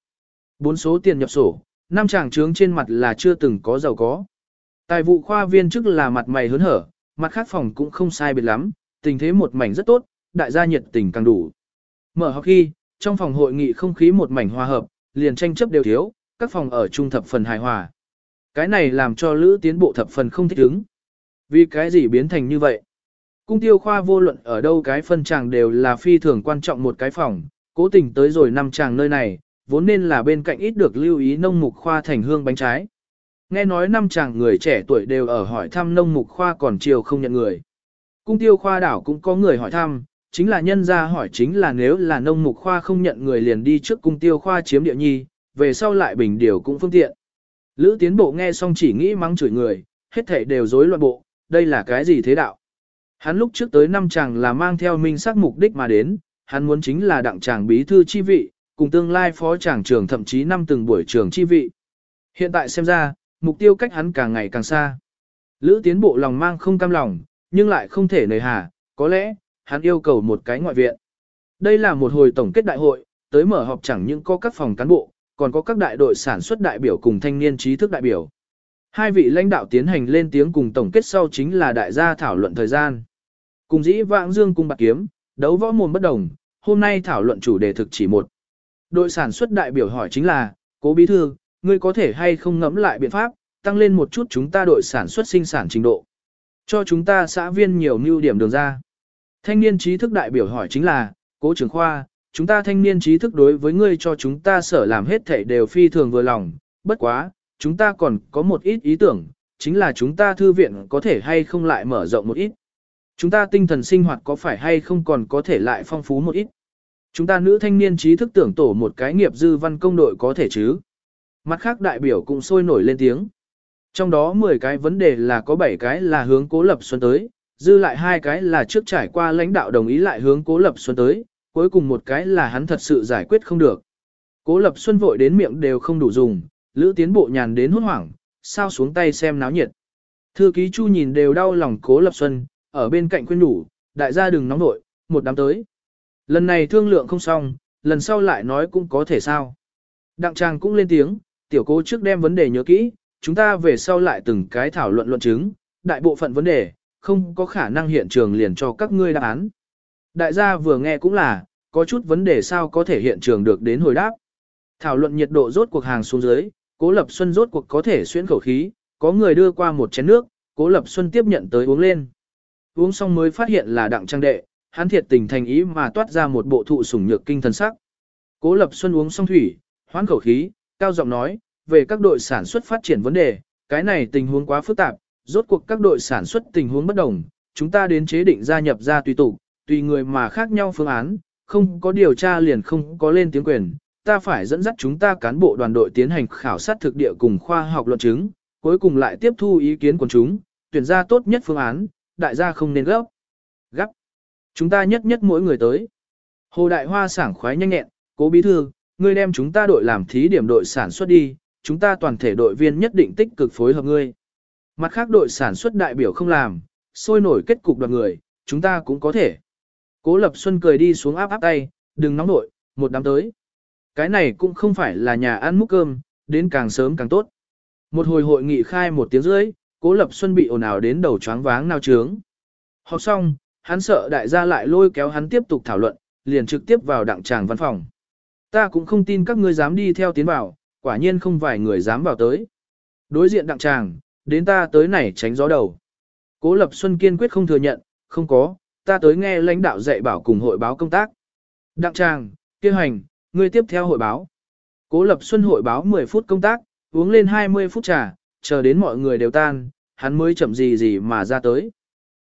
Speaker 1: Bốn số tiền nhập sổ, Nam chàng trướng trên mặt là chưa từng có giàu có. Tài vụ khoa viên chức là mặt mày hớn hở, mặt khác phòng cũng không sai biệt lắm, tình thế một mảnh rất tốt, đại gia nhiệt tình càng đủ. Mở học khi, trong phòng hội nghị không khí một mảnh hòa hợp, liền tranh chấp đều thiếu, các phòng ở trung thập phần hài hòa. Cái này làm cho lữ tiến bộ thập phần không thích ứng. Vì cái gì biến thành như vậy? Cung tiêu khoa vô luận ở đâu cái phân tràng đều là phi thường quan trọng một cái phòng, cố tình tới rồi năm tràng nơi này, vốn nên là bên cạnh ít được lưu ý nông mục khoa thành hương bánh trái. Nghe nói năm chàng người trẻ tuổi đều ở hỏi thăm nông mục khoa còn chiều không nhận người. Cung tiêu khoa đảo cũng có người hỏi thăm, chính là nhân ra hỏi chính là nếu là nông mục khoa không nhận người liền đi trước cung tiêu khoa chiếm địa nhi, về sau lại bình điều cũng phương tiện. Lữ tiến bộ nghe xong chỉ nghĩ mắng chửi người, hết thảy đều rối loạn bộ, đây là cái gì thế đạo. Hắn lúc trước tới năm chàng là mang theo minh xác mục đích mà đến, hắn muốn chính là đặng chàng bí thư chi vị, cùng tương lai phó chàng trường thậm chí năm từng buổi trường chi vị. Hiện tại xem ra, mục tiêu cách hắn càng ngày càng xa. Lữ tiến bộ lòng mang không cam lòng, nhưng lại không thể nề hà, có lẽ, hắn yêu cầu một cái ngoại viện. Đây là một hồi tổng kết đại hội, tới mở họp chẳng những có các phòng cán bộ, còn có các đại đội sản xuất đại biểu cùng thanh niên trí thức đại biểu. Hai vị lãnh đạo tiến hành lên tiếng cùng tổng kết sau chính là đại gia thảo luận thời gian. Cùng dĩ vãng dương cung bạc kiếm, đấu võ mồm bất đồng, hôm nay thảo luận chủ đề thực chỉ một. Đội sản xuất đại biểu hỏi chính là, cố bí thư, ngươi có thể hay không ngẫm lại biện pháp, tăng lên một chút chúng ta đội sản xuất sinh sản trình độ. Cho chúng ta xã viên nhiều mưu điểm đường ra. Thanh niên trí thức đại biểu hỏi chính là, cố trưởng khoa, chúng ta thanh niên trí thức đối với ngươi cho chúng ta sở làm hết thảy đều phi thường vừa lòng, bất quá, chúng ta còn có một ít ý tưởng, chính là chúng ta thư viện có thể hay không lại mở rộng một ít. Chúng ta tinh thần sinh hoạt có phải hay không còn có thể lại phong phú một ít. Chúng ta nữ thanh niên trí thức tưởng tổ một cái nghiệp dư văn công đội có thể chứ. Mặt khác đại biểu cũng sôi nổi lên tiếng. Trong đó 10 cái vấn đề là có 7 cái là hướng cố lập xuân tới, dư lại hai cái là trước trải qua lãnh đạo đồng ý lại hướng cố lập xuân tới, cuối cùng một cái là hắn thật sự giải quyết không được. Cố lập xuân vội đến miệng đều không đủ dùng, lữ tiến bộ nhàn đến hốt hoảng, sao xuống tay xem náo nhiệt. Thư ký chu nhìn đều đau lòng cố lập xuân, ở bên cạnh khuyên đủ, đại gia đừng nóng nội, một đám tới. Lần này thương lượng không xong, lần sau lại nói cũng có thể sao. Đặng trang cũng lên tiếng, tiểu cố trước đem vấn đề nhớ kỹ, chúng ta về sau lại từng cái thảo luận luận chứng, đại bộ phận vấn đề, không có khả năng hiện trường liền cho các ngươi đáp án. Đại gia vừa nghe cũng là, có chút vấn đề sao có thể hiện trường được đến hồi đáp. Thảo luận nhiệt độ rốt cuộc hàng xuống dưới, Cố Lập Xuân rốt cuộc có thể xuyên khẩu khí, có người đưa qua một chén nước, Cố Lập Xuân tiếp nhận tới uống lên. Uống xong mới phát hiện là đặng trang đệ, hắn thiệt tình thành ý mà toát ra một bộ thụ sủng nhược kinh thần sắc. Cố Lập Xuân uống xong thủy, hoán khẩu khí, cao giọng nói, về các đội sản xuất phát triển vấn đề, cái này tình huống quá phức tạp, rốt cuộc các đội sản xuất tình huống bất đồng, chúng ta đến chế định gia nhập ra tùy tụ, tùy người mà khác nhau phương án, không có điều tra liền không có lên tiếng quyền, ta phải dẫn dắt chúng ta cán bộ đoàn đội tiến hành khảo sát thực địa cùng khoa học luận chứng, cuối cùng lại tiếp thu ý kiến của chúng, tuyển ra tốt nhất phương án, đại gia không nên gấp. Gấp. Chúng ta nhất nhất mỗi người tới. Hồ Đại Hoa sảng khoái nhanh nhẹn, cố bí thư, ngươi đem chúng ta đội làm thí điểm đội sản xuất đi, chúng ta toàn thể đội viên nhất định tích cực phối hợp ngươi. Mặt khác đội sản xuất đại biểu không làm, sôi nổi kết cục đoàn người, chúng ta cũng có thể. Cố Lập Xuân cười đi xuống áp áp tay, đừng nóng nội, một đám tới. Cái này cũng không phải là nhà ăn múc cơm, đến càng sớm càng tốt. Một hồi hội nghị khai một tiếng rưỡi, Cố Lập Xuân bị ồn ào đến đầu choáng váng nao trướng. Học xong, hắn sợ đại gia lại lôi kéo hắn tiếp tục thảo luận, liền trực tiếp vào đặng tràng văn phòng. Ta cũng không tin các ngươi dám đi theo tiến vào, quả nhiên không vài người dám vào tới. Đối diện đặng tràng, đến ta tới này tránh gió đầu. Cố Lập Xuân kiên quyết không thừa nhận, không có, ta tới nghe lãnh đạo dạy bảo cùng hội báo công tác. Đặng tràng, kia hành, ngươi tiếp theo hội báo. Cố Lập Xuân hội báo 10 phút công tác, uống lên 20 phút trà, chờ đến mọi người đều tan, hắn mới chậm gì gì mà ra tới.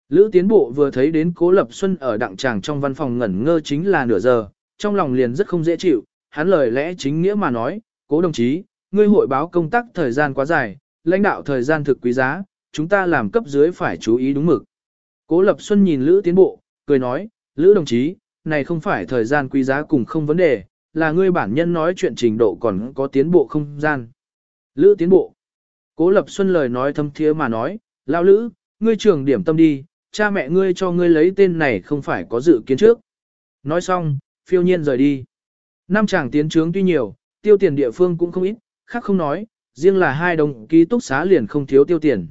Speaker 1: Lữ tiến bộ vừa thấy đến Cố Lập Xuân ở đặng tràng trong văn phòng ngẩn ngơ chính là nửa giờ, trong lòng liền rất không dễ chịu, hắn lời lẽ chính nghĩa mà nói, Cố đồng chí, ngươi hội báo công tác thời gian quá dài, lãnh đạo thời gian thực quý giá, chúng ta làm cấp dưới phải chú ý đúng mực. Cố Lập Xuân nhìn Lữ tiến bộ, cười nói, Lữ đồng chí, này không phải thời gian quý giá cùng không vấn đề, là ngươi bản nhân nói chuyện trình độ còn có tiến bộ không gian. Lữ tiến bộ. Cố Lập Xuân lời nói thâm thiế mà nói, lao Lữ, ngươi trưởng điểm tâm đi, cha mẹ ngươi cho ngươi lấy tên này không phải có dự kiến trước. Nói xong, phiêu nhiên rời đi. Năm chàng tiến trướng tuy nhiều, tiêu tiền địa phương cũng không ít, khác không nói, riêng là hai đồng ký túc xá liền không thiếu tiêu tiền.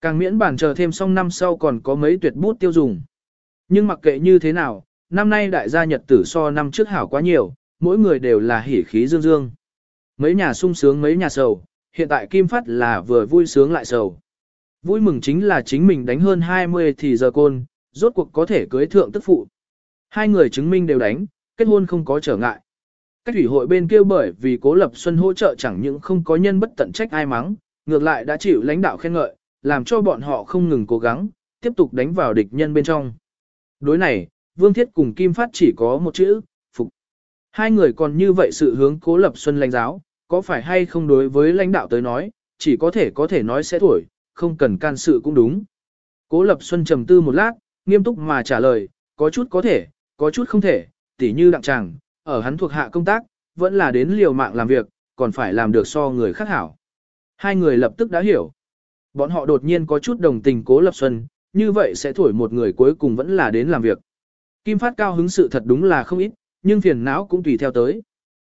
Speaker 1: Càng miễn bản chờ thêm xong năm sau còn có mấy tuyệt bút tiêu dùng. Nhưng mặc kệ như thế nào, năm nay đại gia nhật tử so năm trước hảo quá nhiều, mỗi người đều là hỉ khí dương dương. Mấy nhà sung sướng mấy nhà sầu, hiện tại Kim Phát là vừa vui sướng lại sầu. Vui mừng chính là chính mình đánh hơn 20 thì giờ côn, rốt cuộc có thể cưới thượng tức phụ. Hai người chứng minh đều đánh, kết hôn không có trở ngại. Cách thủy hội bên kia bởi vì Cố Lập Xuân hỗ trợ chẳng những không có nhân bất tận trách ai mắng, ngược lại đã chịu lãnh đạo khen ngợi, làm cho bọn họ không ngừng cố gắng, tiếp tục đánh vào địch nhân bên trong. Đối này, Vương Thiết cùng Kim Phát chỉ có một chữ, phục. Hai người còn như vậy sự hướng Cố Lập Xuân lãnh giáo, có phải hay không đối với lãnh đạo tới nói, chỉ có thể có thể nói sẽ thổi, không cần can sự cũng đúng. Cố Lập Xuân trầm tư một lát, nghiêm túc mà trả lời, có chút có thể, có chút không thể, tỉ như đặng chàng ở hắn thuộc hạ công tác, vẫn là đến liều mạng làm việc, còn phải làm được so người khác hảo. Hai người lập tức đã hiểu. Bọn họ đột nhiên có chút đồng tình Cố Lập Xuân, như vậy sẽ thổi một người cuối cùng vẫn là đến làm việc. Kim Phát cao hứng sự thật đúng là không ít, nhưng phiền não cũng tùy theo tới.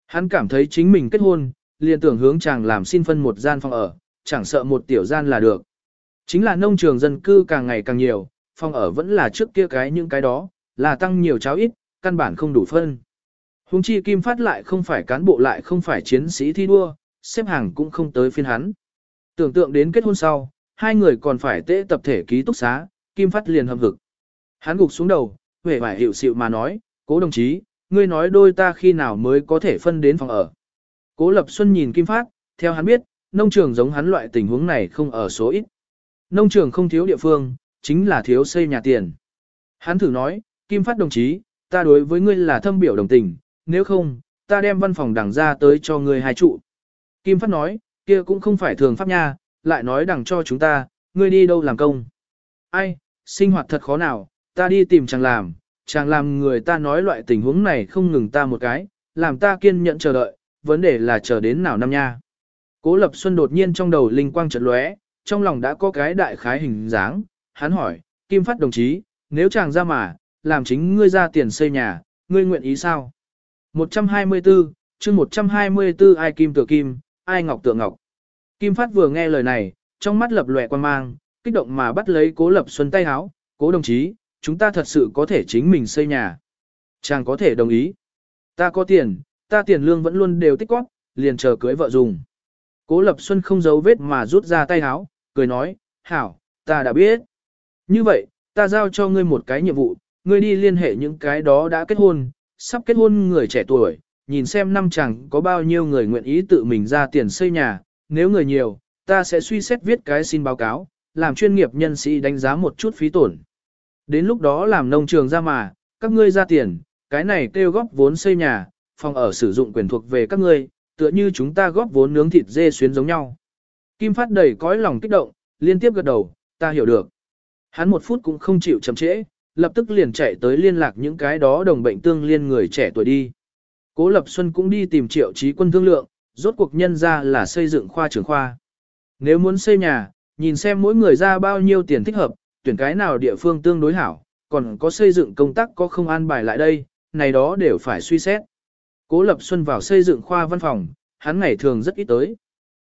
Speaker 1: Hắn cảm thấy chính mình kết hôn, liền tưởng hướng chàng làm xin phân một gian phòng ở, chẳng sợ một tiểu gian là được. Chính là nông trường dân cư càng ngày càng nhiều, phòng ở vẫn là trước kia cái những cái đó, là tăng nhiều cháo ít, căn bản không đủ phân. Hùng chi Kim Phát lại không phải cán bộ lại không phải chiến sĩ thi đua, xếp hàng cũng không tới phiên hắn. Tưởng tượng đến kết hôn sau, hai người còn phải tễ tập thể ký túc xá, Kim Phát liền hầm hực. Hắn gục xuống đầu, vẻ vải hiệu xịu mà nói, cố đồng chí, ngươi nói đôi ta khi nào mới có thể phân đến phòng ở. Cố Lập Xuân nhìn Kim Phát, theo hắn biết, nông trường giống hắn loại tình huống này không ở số ít. Nông trường không thiếu địa phương, chính là thiếu xây nhà tiền. Hắn thử nói, Kim Phát đồng chí, ta đối với ngươi là thâm biểu đồng tình, nếu không, ta đem văn phòng đằng ra tới cho ngươi hai trụ. Kim Phát nói, kia cũng không phải thường pháp nha, lại nói đằng cho chúng ta, ngươi đi đâu làm công. Ai, sinh hoạt thật khó nào, ta đi tìm chàng làm, chàng làm người ta nói loại tình huống này không ngừng ta một cái, làm ta kiên nhẫn chờ đợi, vấn đề là chờ đến nào năm nha. Cố Lập Xuân đột nhiên trong đầu linh quang chợt lóe, trong lòng đã có cái đại khái hình dáng, hắn hỏi, Kim Phát đồng chí, nếu chàng ra mà, làm chính ngươi ra tiền xây nhà, ngươi nguyện ý sao? 124, chương 124 ai kim tựa kim, ai ngọc tựa ngọc. Kim Phát vừa nghe lời này, trong mắt lập lòe quan mang, kích động mà bắt lấy Cố Lập Xuân tay háo, cố đồng chí, chúng ta thật sự có thể chính mình xây nhà. Chàng có thể đồng ý. Ta có tiền, ta tiền lương vẫn luôn đều tích góp, liền chờ cưới vợ dùng. Cố Lập Xuân không giấu vết mà rút ra tay háo, cười nói, hảo, ta đã biết. Như vậy, ta giao cho ngươi một cái nhiệm vụ, ngươi đi liên hệ những cái đó đã kết hôn, sắp kết hôn người trẻ tuổi, nhìn xem năm chẳng có bao nhiêu người nguyện ý tự mình ra tiền xây nhà, nếu người nhiều, ta sẽ suy xét viết cái xin báo cáo, làm chuyên nghiệp nhân sĩ đánh giá một chút phí tổn. Đến lúc đó làm nông trường ra mà, các ngươi ra tiền, cái này kêu góp vốn xây nhà, phòng ở sử dụng quyền thuộc về các ngươi, tựa như chúng ta góp vốn nướng thịt dê xuyến giống nhau. Kim Phát đầy cõi lòng kích động, liên tiếp gật đầu, ta hiểu được. Hắn một phút cũng không chịu chậm trễ, lập tức liền chạy tới liên lạc những cái đó đồng bệnh tương liên người trẻ tuổi đi. Cố Lập Xuân cũng đi tìm triệu trí quân thương lượng, rốt cuộc nhân ra là xây dựng khoa trưởng khoa. Nếu muốn xây nhà, nhìn xem mỗi người ra bao nhiêu tiền thích hợp, tuyển cái nào địa phương tương đối hảo, còn có xây dựng công tác có không an bài lại đây, này đó đều phải suy xét. Cố Lập Xuân vào xây dựng khoa văn phòng, hắn ngày thường rất ít tới.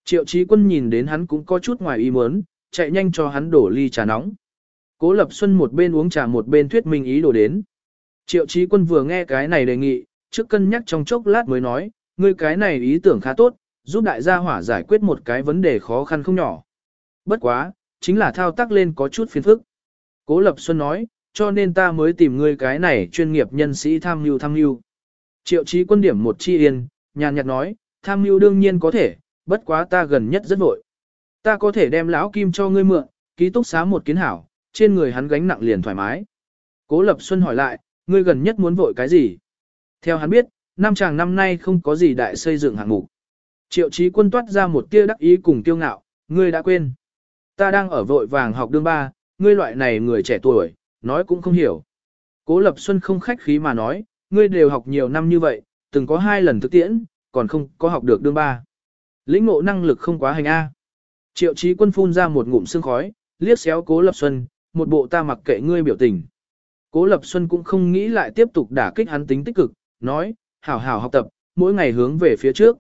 Speaker 1: Triệu Chí Quân nhìn đến hắn cũng có chút ngoài ý muốn, chạy nhanh cho hắn đổ ly trà nóng. Cố Lập Xuân một bên uống trà một bên thuyết minh ý đồ đến. Triệu Chí Quân vừa nghe cái này đề nghị, trước cân nhắc trong chốc lát mới nói, ngươi cái này ý tưởng khá tốt, giúp đại gia hỏa giải quyết một cái vấn đề khó khăn không nhỏ. Bất quá, chính là thao tác lên có chút phiền phức. Cố Lập Xuân nói, cho nên ta mới tìm ngươi cái này chuyên nghiệp nhân sĩ tham mưu tham mưu. Triệu chí quân điểm một chi yên, nhàn nhạt nói, tham mưu đương nhiên có thể, bất quá ta gần nhất rất vội. Ta có thể đem lão kim cho ngươi mượn, ký túc xá một kiến hảo, trên người hắn gánh nặng liền thoải mái. Cố Lập Xuân hỏi lại, ngươi gần nhất muốn vội cái gì? Theo hắn biết, nam chàng năm nay không có gì đại xây dựng hạng mục. Triệu chí quân toát ra một tia đắc ý cùng tiêu ngạo, ngươi đã quên. Ta đang ở vội vàng học đương ba, ngươi loại này người trẻ tuổi, nói cũng không hiểu. Cố Lập Xuân không khách khí mà nói, ngươi đều học nhiều năm như vậy, từng có hai lần thực tiễn, còn không có học được đương ba. Lĩnh ngộ năng lực không quá hành A. Triệu chí quân phun ra một ngụm sương khói, liếc xéo Cố Lập Xuân, một bộ ta mặc kệ ngươi biểu tình. Cố Lập Xuân cũng không nghĩ lại tiếp tục đả kích hắn tính tích cực, nói, hảo hảo học tập, mỗi ngày hướng về phía trước.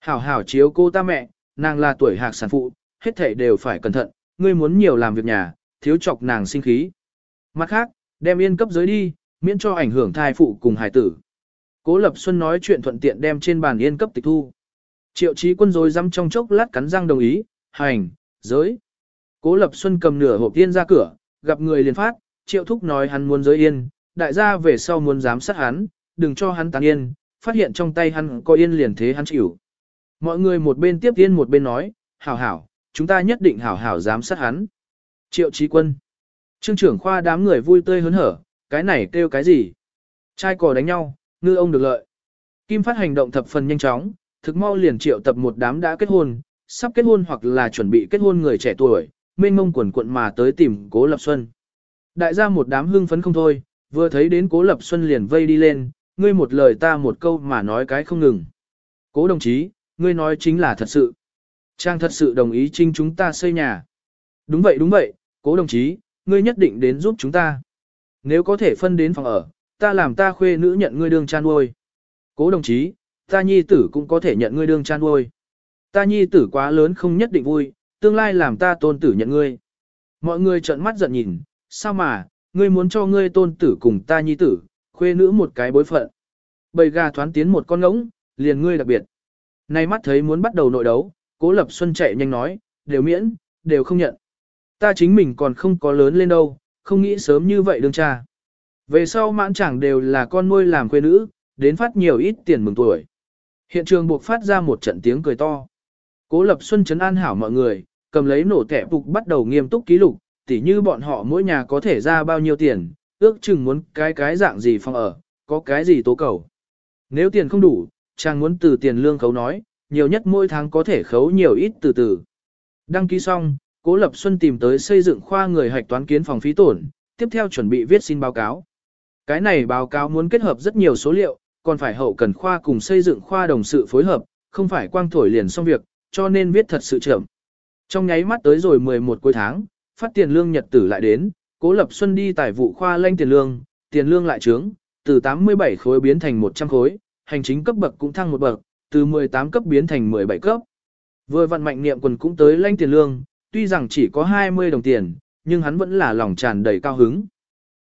Speaker 1: Hảo hảo chiếu cô ta mẹ, nàng là tuổi hạc sản phụ, hết thảy đều phải cẩn thận, ngươi muốn nhiều làm việc nhà, thiếu chọc nàng sinh khí. Mặt khác, đem yên cấp giới đi, miễn cho ảnh hưởng thai phụ cùng hải tử. Cố Lập Xuân nói chuyện thuận tiện đem trên bàn yên cấp tịch thu. Triệu chí quân rồi dám trong chốc lát cắn răng đồng ý, hành, giới. Cố Lập Xuân cầm nửa hộp tiên ra cửa, gặp người liền phát, triệu thúc nói hắn muốn giới yên, đại gia về sau muốn giám sát hắn, đừng cho hắn tán yên, phát hiện trong tay hắn có yên liền thế hắn chịu. Mọi người một bên tiếp yên một bên nói, hảo hảo, chúng ta nhất định hảo hảo giám sát hắn. Triệu trí quân. Trương trưởng khoa đám người vui tươi hớn hở, cái này kêu cái gì? Trai cò đánh nhau, ngư ông được lợi. Kim phát hành động thập phần nhanh chóng, thực mau liền triệu tập một đám đã kết hôn, sắp kết hôn hoặc là chuẩn bị kết hôn người trẻ tuổi, mênh mông quần quận mà tới tìm Cố Lập Xuân. Đại gia một đám hưng phấn không thôi, vừa thấy đến Cố Lập Xuân liền vây đi lên, ngươi một lời ta một câu mà nói cái không ngừng. Cố đồng chí, ngươi nói chính là thật sự. Trang thật sự đồng ý trinh chúng ta xây nhà. Đúng vậy đúng vậy, cố đồng chí, ngươi nhất định đến giúp chúng ta. Nếu có thể phân đến phòng ở, ta làm ta khuê nữ nhận ngươi đương chan nuôi. Cố đồng chí, ta nhi tử cũng có thể nhận ngươi đương chan nuôi. Ta nhi tử quá lớn không nhất định vui, tương lai làm ta tôn tử nhận ngươi. Mọi người trợn mắt giận nhìn, sao mà, ngươi muốn cho ngươi tôn tử cùng ta nhi tử, khuê nữ một cái bối phận. Bầy gà thoán tiến một con ngỗng, liền ngươi đặc biệt. Nay mắt thấy muốn bắt đầu nội đấu, Cố Lập Xuân chạy nhanh nói, đều miễn, đều không nhận. Ta chính mình còn không có lớn lên đâu, không nghĩ sớm như vậy đương cha. Về sau mãn chẳng đều là con nuôi làm quê nữ, đến phát nhiều ít tiền mừng tuổi. Hiện trường buộc phát ra một trận tiếng cười to. Cố Lập Xuân chấn an hảo mọi người, cầm lấy nổ tẻ phục bắt đầu nghiêm túc ký lục, tỉ như bọn họ mỗi nhà có thể ra bao nhiêu tiền, ước chừng muốn cái cái dạng gì phòng ở, có cái gì tố cầu. Nếu tiền không đủ, chàng muốn từ tiền lương khấu nói, nhiều nhất mỗi tháng có thể khấu nhiều ít từ từ. Đăng ký xong, Cố Lập Xuân tìm tới xây dựng khoa người hạch toán kiến phòng phí tổn, tiếp theo chuẩn bị viết xin báo cáo. Cái này báo cáo muốn kết hợp rất nhiều số liệu, còn phải hậu cần khoa cùng xây dựng khoa đồng sự phối hợp, không phải quang thổi liền xong việc, cho nên viết thật sự chậm. Trong nháy mắt tới rồi 11 cuối tháng, phát tiền lương nhật tử lại đến, Cố Lập Xuân đi tài vụ khoa lanh tiền lương, tiền lương lại trướng, từ 87 khối biến thành 100 khối, hành chính cấp bậc cũng thăng một bậc, từ 18 cấp biến thành 17 cấp. Vừa vận mạnh niệm quần cũng tới lanh tiền lương, tuy rằng chỉ có 20 đồng tiền, nhưng hắn vẫn là lòng tràn đầy cao hứng.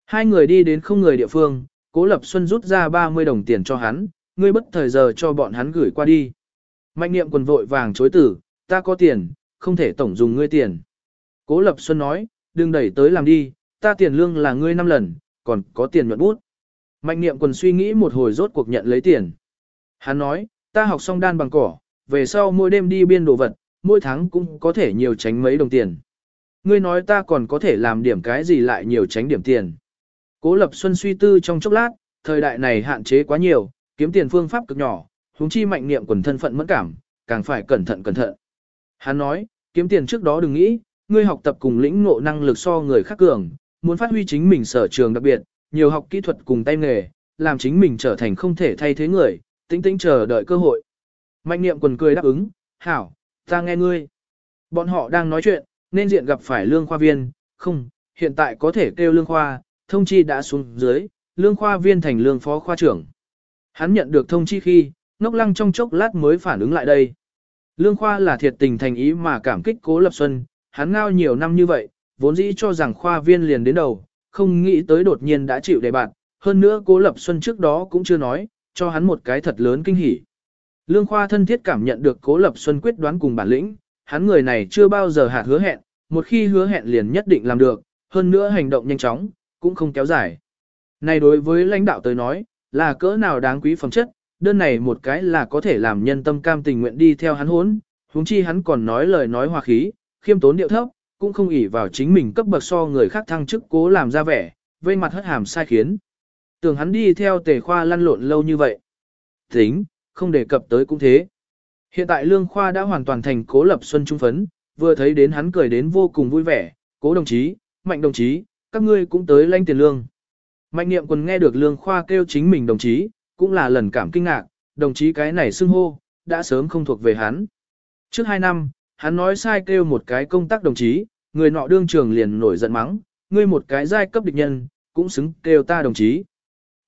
Speaker 1: Hai người đi đến không người địa phương, Cố Lập Xuân rút ra 30 đồng tiền cho hắn, ngươi bất thời giờ cho bọn hắn gửi qua đi. Mạnh niệm quần vội vàng chối tử, ta có tiền, không thể tổng dùng ngươi tiền. Cố Lập Xuân nói, đừng đẩy tới làm đi, ta tiền lương là ngươi 5 lần, còn có tiền nhuận bút. Mạnh niệm quần suy nghĩ một hồi rốt cuộc nhận lấy tiền. Hắn nói, ta học xong đan bằng cỏ, về sau mỗi đêm đi biên đồ vật, mỗi tháng cũng có thể nhiều tránh mấy đồng tiền. Ngươi nói ta còn có thể làm điểm cái gì lại nhiều tránh điểm tiền. Cố Lập Xuân suy tư trong chốc lát, thời đại này hạn chế quá nhiều, kiếm tiền phương pháp cực nhỏ, huống chi mạnh niệm quần thân phận mẫn cảm, càng phải cẩn thận cẩn thận. Hắn nói, kiếm tiền trước đó đừng nghĩ, ngươi học tập cùng lĩnh ngộ năng lực so người khác cường, muốn phát huy chính mình sở trường đặc biệt, nhiều học kỹ thuật cùng tay nghề, làm chính mình trở thành không thể thay thế người, tĩnh tĩnh chờ đợi cơ hội. Mạnh niệm quần cười đáp ứng, hảo, ta nghe ngươi. Bọn họ đang nói chuyện, nên diện gặp phải lương khoa viên, không, hiện tại có thể kêu lương khoa, thông chi đã xuống dưới, lương khoa viên thành lương phó khoa trưởng. Hắn nhận được thông chi khi, ngốc lăng trong chốc lát mới phản ứng lại đây. Lương khoa là thiệt tình thành ý mà cảm kích cố lập xuân, hắn ngao nhiều năm như vậy, vốn dĩ cho rằng khoa viên liền đến đầu, không nghĩ tới đột nhiên đã chịu đề bạt, hơn nữa cố lập xuân trước đó cũng chưa nói, cho hắn một cái thật lớn kinh hỉ. Lương khoa thân thiết cảm nhận được cố lập xuân quyết đoán cùng bản lĩnh, hắn người này chưa bao giờ hạt hứa hẹn, một khi hứa hẹn liền nhất định làm được, hơn nữa hành động nhanh chóng, cũng không kéo dài. Này đối với lãnh đạo tới nói, là cỡ nào đáng quý phẩm chất, đơn này một cái là có thể làm nhân tâm cam tình nguyện đi theo hắn hốn, huống chi hắn còn nói lời nói hòa khí, khiêm tốn điệu thấp, cũng không ỷ vào chính mình cấp bậc so người khác thăng chức cố làm ra vẻ, vây mặt hất hàm sai khiến. Tưởng hắn đi theo tề khoa lăn lộn lâu như vậy. Tính, không đề cập tới cũng thế. Hiện tại lương khoa đã hoàn toàn thành cố lập xuân trung phấn, vừa thấy đến hắn cười đến vô cùng vui vẻ, cố đồng chí, mạnh đồng chí, các ngươi cũng tới lãnh tiền lương. Mạnh niệm còn nghe được lương khoa kêu chính mình đồng chí, cũng là lần cảm kinh ngạc, đồng chí cái này xưng hô, đã sớm không thuộc về hắn. Trước hai năm, hắn nói sai kêu một cái công tác đồng chí, người nọ đương trường liền nổi giận mắng, ngươi một cái giai cấp địch nhân, cũng xứng kêu ta đồng chí.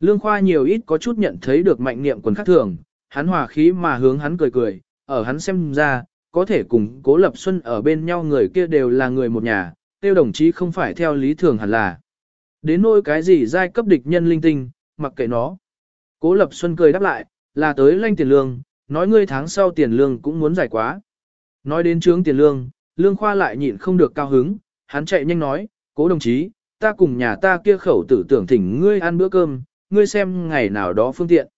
Speaker 1: Lương Khoa nhiều ít có chút nhận thấy được mạnh niệm quần khắc thường, hắn hòa khí mà hướng hắn cười cười, ở hắn xem ra, có thể cùng cố lập xuân ở bên nhau người kia đều là người một nhà, tiêu đồng chí không phải theo lý thường hẳn là. Đến nỗi cái gì giai cấp địch nhân linh tinh, mặc kệ nó. Cố lập xuân cười đáp lại, là tới lanh tiền lương, nói ngươi tháng sau tiền lương cũng muốn giải quá. Nói đến trướng tiền lương, lương khoa lại nhịn không được cao hứng, hắn chạy nhanh nói, cố đồng chí, ta cùng nhà ta kia khẩu tử tưởng thỉnh ngươi ăn bữa cơm, ngươi xem ngày nào đó phương tiện.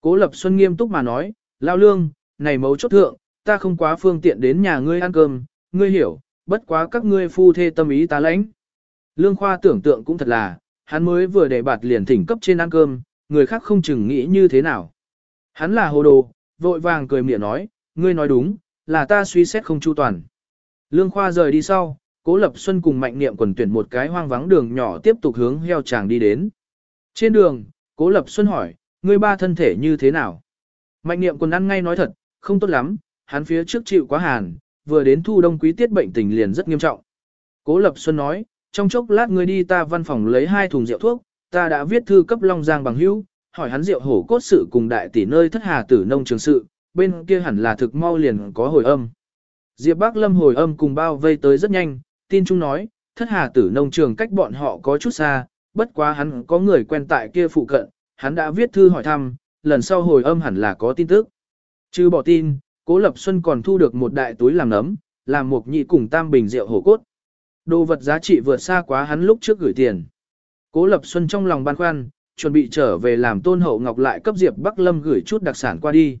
Speaker 1: Cố Lập Xuân nghiêm túc mà nói, lao lương, này mấu chốt thượng, ta không quá phương tiện đến nhà ngươi ăn cơm, ngươi hiểu, bất quá các ngươi phu thê tâm ý ta lãnh. Lương Khoa tưởng tượng cũng thật là, hắn mới vừa để bạt liền thỉnh cấp trên ăn cơm, người khác không chừng nghĩ như thế nào. Hắn là hồ đồ, vội vàng cười miệng nói, ngươi nói đúng, là ta suy xét không chu toàn. Lương Khoa rời đi sau, Cố Lập Xuân cùng Mạnh Niệm quần tuyển một cái hoang vắng đường nhỏ tiếp tục hướng heo chàng đi đến. Trên đường, Cố Lập Xuân hỏi, ngươi ba thân thể như thế nào? Mạnh Niệm quần ăn ngay nói thật, không tốt lắm, hắn phía trước chịu quá hàn, vừa đến thu đông quý tiết bệnh tình liền rất nghiêm trọng. Cố Lập Xuân nói, trong chốc lát ngươi đi ta văn phòng lấy hai thùng rượu thuốc, ta đã viết thư cấp Long Giang bằng hữu, hỏi hắn rượu hổ cốt sự cùng đại tỷ nơi thất hà tử nông trường sự, bên kia hẳn là thực mau liền có hồi âm. Diệp Bác Lâm hồi âm cùng bao vây tới rất nhanh, tin chúng nói, thất hà tử nông trường cách bọn họ có chút xa, bất quá hắn có người quen tại kia phụ cận, hắn đã viết thư hỏi thăm, lần sau hồi âm hẳn là có tin tức. Chứ bỏ tin, Cố Lập Xuân còn thu được một đại túi làm nấm, làm một nhị cùng tam bình rượu hổ cốt. Đồ vật giá trị vượt xa quá hắn lúc trước gửi tiền. Cố Lập Xuân trong lòng băn khoăn, chuẩn bị trở về làm tôn hậu ngọc lại cấp Diệp Bắc Lâm gửi chút đặc sản qua đi.